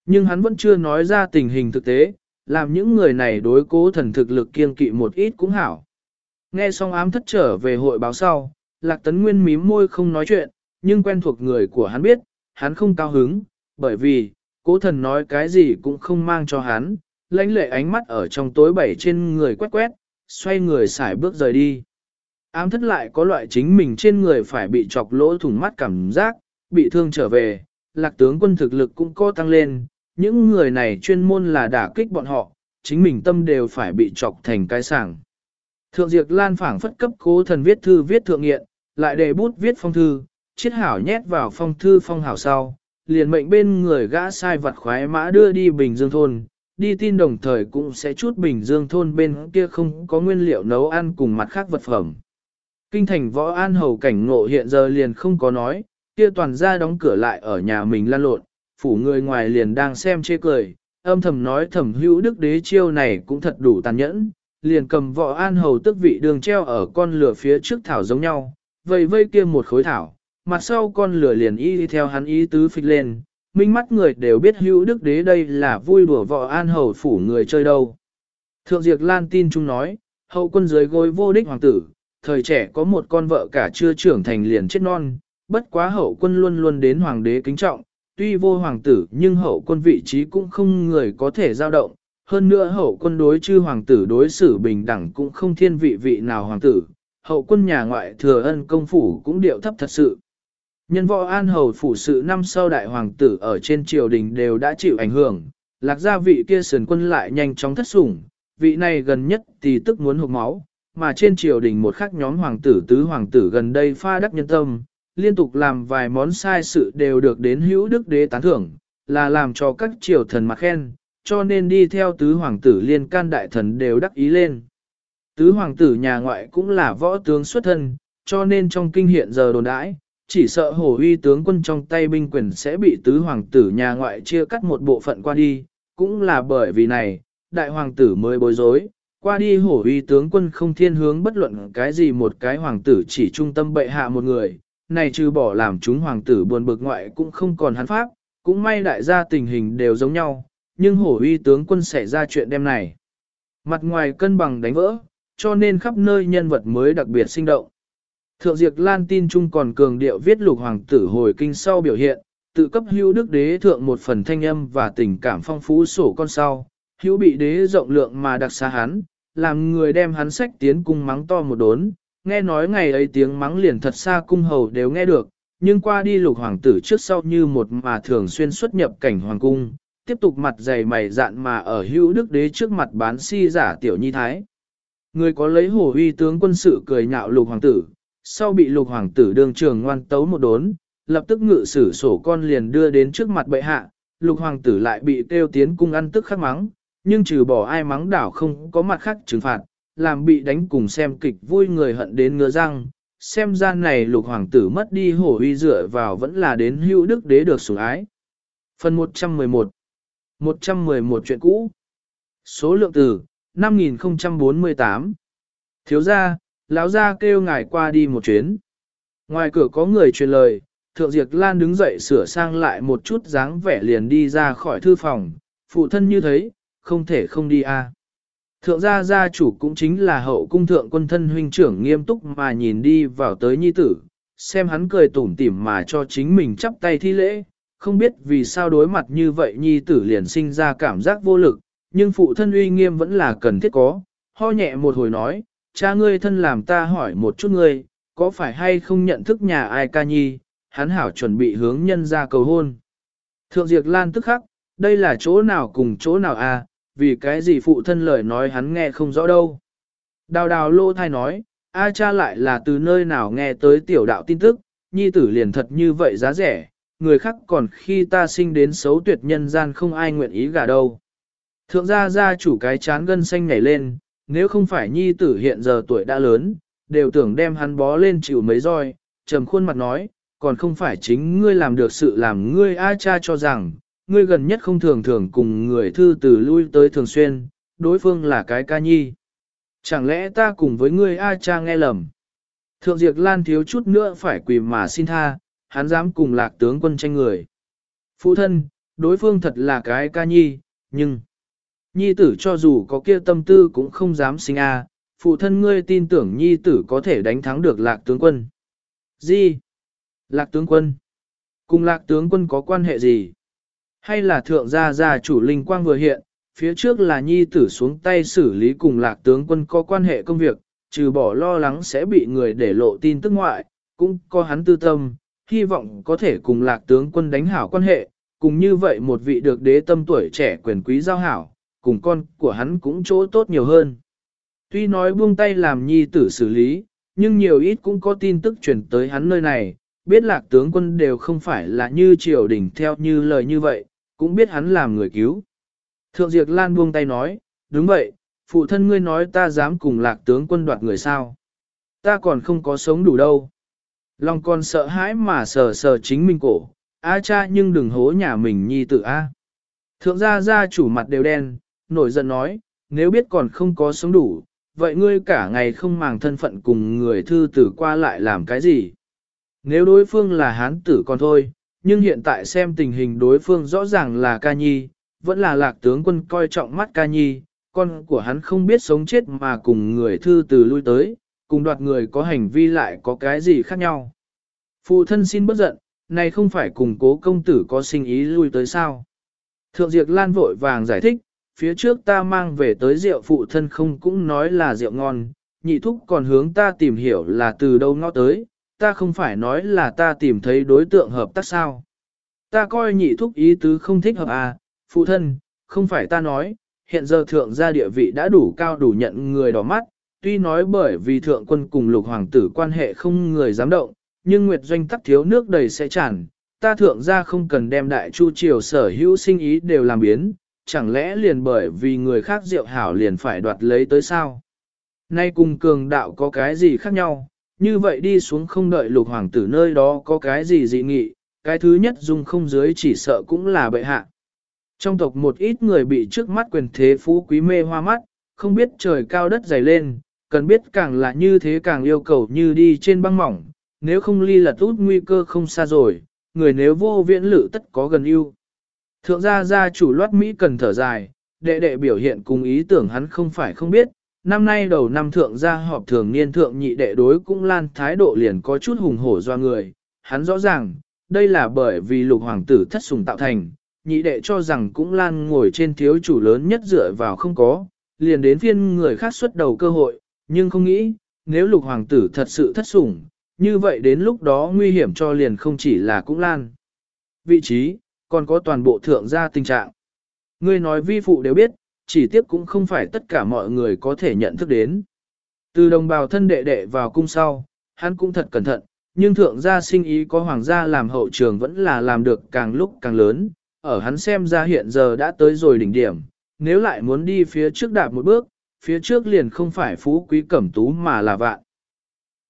Nhưng hắn vẫn chưa nói ra tình hình thực tế, làm những người này đối cố thần thực lực kiên kỵ một ít cũng hảo. Nghe xong ám thất trở về hội báo sau, Lạc Tấn Nguyên mím môi không nói chuyện, nhưng quen thuộc người của hắn biết, hắn không cao hứng, bởi vì, cố thần nói cái gì cũng không mang cho hắn, lãnh lệ ánh mắt ở trong tối bảy trên người quét quét, xoay người xài bước rời đi. Ám thất lại có loại chính mình trên người phải bị chọc lỗ thủng mắt cảm giác, bị thương trở về, lạc tướng quân thực lực cũng có tăng lên, những người này chuyên môn là đả kích bọn họ, chính mình tâm đều phải bị chọc thành cái sảng. Thượng Diệp Lan phảng phất cấp cố thần viết thư viết thượng nghiện, lại để bút viết phong thư, chiết hảo nhét vào phong thư phong hảo sau, liền mệnh bên người gã sai vật khoái mã đưa đi Bình Dương thôn, đi tin đồng thời cũng sẽ chút Bình Dương thôn bên kia không có nguyên liệu nấu ăn cùng mặt khác vật phẩm. Kinh thành võ an hầu cảnh ngộ hiện giờ liền không có nói, kia toàn ra đóng cửa lại ở nhà mình lan lộn, phủ người ngoài liền đang xem chê cười, âm thầm nói thầm hữu đức đế chiêu này cũng thật đủ tàn nhẫn, liền cầm võ an hầu tức vị đường treo ở con lửa phía trước thảo giống nhau, vây vây kia một khối thảo, mặt sau con lửa liền y theo hắn ý tứ phịch lên, minh mắt người đều biết hữu đức đế đây là vui đùa võ an hầu phủ người chơi đâu. Thượng Diệp Lan tin chúng nói, hậu quân dưới gối vô đích hoàng tử, thời trẻ có một con vợ cả chưa trưởng thành liền chết non, bất quá hậu quân luôn luôn đến hoàng đế kính trọng, tuy vô hoàng tử nhưng hậu quân vị trí cũng không người có thể giao động, hơn nữa hậu quân đối chư hoàng tử đối xử bình đẳng cũng không thiên vị vị nào hoàng tử, hậu quân nhà ngoại thừa ân công phủ cũng điệu thấp thật sự. Nhân võ an hầu phủ sự năm sau đại hoàng tử ở trên triều đình đều đã chịu ảnh hưởng, lạc gia vị kia sườn quân lại nhanh chóng thất sủng, vị này gần nhất thì tức muốn hụt máu, mà trên triều đình một khắc nhóm hoàng tử tứ hoàng tử gần đây pha đắc nhân tâm, liên tục làm vài món sai sự đều được đến hữu đức đế tán thưởng, là làm cho các triều thần mặc khen, cho nên đi theo tứ hoàng tử liên can đại thần đều đắc ý lên. Tứ hoàng tử nhà ngoại cũng là võ tướng xuất thân, cho nên trong kinh hiện giờ đồn đãi, chỉ sợ hổ uy tướng quân trong tay binh quyền sẽ bị tứ hoàng tử nhà ngoại chia cắt một bộ phận qua đi, cũng là bởi vì này, đại hoàng tử mới bối rối, qua đi hổ uy tướng quân không thiên hướng bất luận cái gì một cái hoàng tử chỉ trung tâm bệ hạ một người, này trừ bỏ làm chúng hoàng tử buồn bực ngoại cũng không còn hắn pháp, cũng may đại gia tình hình đều giống nhau, nhưng hổ uy tướng quân xảy ra chuyện đêm này. Mặt ngoài cân bằng đánh vỡ, cho nên khắp nơi nhân vật mới đặc biệt sinh động. Thượng Diệp Lan tin chung còn cường điệu viết lục hoàng tử hồi kinh sau biểu hiện, tự cấp hữu đức đế thượng một phần thanh âm và tình cảm phong phú sổ con sau, hữu bị đế rộng lượng mà đặc xa hắn, làm người đem hắn sách tiến cung mắng to một đốn, nghe nói ngày ấy tiếng mắng liền thật xa cung hầu đều nghe được, nhưng qua đi lục hoàng tử trước sau như một mà thường xuyên xuất nhập cảnh hoàng cung, tiếp tục mặt dày mày dạn mà ở hữu đức đế trước mặt bán si giả tiểu nhi thái. Người có lấy hổ uy tướng quân sự cười nhạo lục hoàng tử, sau bị lục hoàng tử đường trường ngoan tấu một đốn, lập tức ngự sử sổ con liền đưa đến trước mặt bệ hạ, lục hoàng tử lại bị kêu tiến cung ăn tức khắc mắng, nhưng trừ bỏ ai mắng đảo không có mặt khác trừng phạt, làm bị đánh cùng xem kịch vui người hận đến ngứa răng. Xem ra này lục hoàng tử mất đi hổ uy dựa vào vẫn là đến hữu đức đế được sủng ái. Phần 111 111 chuyện cũ Số lượng từ 5048 Thiếu gia, lão gia kêu ngài qua đi một chuyến. Ngoài cửa có người truyền lời, Thượng Diệp Lan đứng dậy sửa sang lại một chút dáng vẻ liền đi ra khỏi thư phòng, phụ thân như thế, không thể không đi a. À. Thượng gia gia chủ cũng chính là hậu cung thượng quân thân huynh trưởng nghiêm túc mà nhìn đi vào tới nhi tử, xem hắn cười tủm tỉm mà cho chính mình chắp tay thi lễ, không biết vì sao đối mặt như vậy nhi tử liền sinh ra cảm giác vô lực, nhưng phụ thân uy nghiêm vẫn là cần thiết có, ho nhẹ một hồi nói, cha ngươi thân làm ta hỏi một chút ngươi, có phải hay không nhận thức nhà ai ca nhi, hắn hảo chuẩn bị hướng nhân ra cầu hôn. Thượng Diệp Lan tức khắc, đây là chỗ nào cùng chỗ nào à, vì cái gì phụ thân lời nói hắn nghe không rõ đâu. Đào đào lô thai nói, a cha lại là từ nơi nào nghe tới tiểu đạo tin tức, nhi tử liền thật như vậy giá rẻ, người khác còn khi ta sinh đến xấu tuyệt nhân gian không ai nguyện ý gả đâu. Thượng gia gia chủ cái chán gân xanh nhảy lên, nếu không phải nhi tử hiện giờ tuổi đã lớn, đều tưởng đem hắn bó lên chịu mấy roi, trầm khuôn mặt nói, còn không phải chính ngươi làm được sự làm ngươi a cha cho rằng, ngươi gần nhất không thường thường cùng người thư từ lui tới thường xuyên, đối phương là cái ca nhi. Chẳng lẽ ta cùng với ngươi a cha nghe lầm? Thượng Diệp Lan thiếu chút nữa phải quỳ mà xin tha, hắn dám cùng lạc tướng quân tranh người. Phụ thân, đối phương thật là cái ca nhi, nhưng... Nhi tử cho dù có kia tâm tư cũng không dám sinh a. phụ thân ngươi tin tưởng nhi tử có thể đánh thắng được lạc tướng quân. Gì? Lạc tướng quân? Cùng lạc tướng quân có quan hệ gì? Hay là thượng gia gia chủ linh quang vừa hiện, phía trước là nhi tử xuống tay xử lý cùng lạc tướng quân có quan hệ công việc, trừ bỏ lo lắng sẽ bị người để lộ tin tức ngoại, cũng có hắn tư tâm, hy vọng có thể cùng lạc tướng quân đánh hảo quan hệ, cùng như vậy một vị được đế tâm tuổi trẻ quyền quý giao hảo, cùng con của hắn cũng chỗ tốt nhiều hơn. Tuy nói buông tay làm nhi tử xử lý, nhưng nhiều ít cũng có tin tức truyền tới hắn nơi này, biết lạc tướng quân đều không phải là như triều đình theo như lời như vậy, cũng biết hắn làm người cứu. Thượng Diệp Lan buông tay nói, đúng vậy, phụ thân ngươi nói ta dám cùng lạc tướng quân đoạt người sao. Ta còn không có sống đủ đâu. Long còn sợ hãi mà sờ sờ chính mình cổ, a cha nhưng đừng hố nhà mình nhi tử a. Thượng gia gia chủ mặt đều đen, nổi giận nói, nếu biết còn không có sống đủ, vậy ngươi cả ngày không màng thân phận cùng người thư tử qua lại làm cái gì? Nếu đối phương là hán tử còn thôi, nhưng hiện tại xem tình hình đối phương rõ ràng là ca nhi, vẫn là lạc tướng quân coi trọng mắt ca nhi, con của hắn không biết sống chết mà cùng người thư từ lui tới, cùng đoạt người có hành vi lại có cái gì khác nhau. Phụ thân xin bất giận, này không phải cùng cố công tử có sinh ý lui tới sao. Thượng Diệp Lan vội vàng giải thích, phía trước ta mang về tới rượu phụ thân không cũng nói là rượu ngon, nhị thúc còn hướng ta tìm hiểu là từ đâu ngó tới, ta không phải nói là ta tìm thấy đối tượng hợp tác sao. Ta coi nhị thúc ý tứ không thích hợp à, phụ thân, không phải ta nói, hiện giờ thượng gia địa vị đã đủ cao đủ nhận người đỏ mắt, tuy nói bởi vì thượng quân cùng lục hoàng tử quan hệ không người dám động, nhưng Nguyệt Doanh tắc thiếu nước đầy sẽ tràn, ta thượng gia không cần đem đại chu triều sở hữu sinh ý đều làm biến, chẳng lẽ liền bởi vì người khác rượu hảo liền phải đoạt lấy tới sao? Nay cùng cường đạo có cái gì khác nhau, như vậy đi xuống không đợi lục hoàng tử nơi đó có cái gì dị nghị, cái thứ nhất dung không dưới chỉ sợ cũng là bệ hạ. Trong tộc một ít người bị trước mắt quyền thế phú quý mê hoa mắt, không biết trời cao đất dày lên, cần biết càng là như thế càng yêu cầu như đi trên băng mỏng, nếu không ly lật út nguy cơ không xa rồi, người nếu vô viễn lự tất có gần yêu. Thượng gia gia chủ loát Mỹ cần thở dài, đệ đệ biểu hiện cùng ý tưởng hắn không phải không biết, năm nay đầu năm thượng gia họp thường niên thượng nhị đệ đối cũng lan thái độ liền có chút hùng hổ do người, hắn rõ ràng, đây là bởi vì lục hoàng tử thất sùng tạo thành, nhị đệ cho rằng cũng lan ngồi trên thiếu chủ lớn nhất dựa vào không có, liền đến phiên người khác xuất đầu cơ hội, nhưng không nghĩ, nếu lục hoàng tử thật sự thất sủng, như vậy đến lúc đó nguy hiểm cho liền không chỉ là cũng lan. Vị trí, còn có toàn bộ thượng gia tình trạng. Ngươi nói vi phụ đều biết, chỉ tiếc cũng không phải tất cả mọi người có thể nhận thức đến. Từ đồng bào thân đệ đệ vào cung sau, hắn cũng thật cẩn thận, nhưng thượng gia sinh ý có hoàng gia làm hậu trường vẫn là làm được càng lúc càng lớn, ở hắn xem ra hiện giờ đã tới rồi đỉnh điểm, nếu lại muốn đi phía trước đạp một bước, phía trước liền không phải phú quý cẩm tú mà là vạn.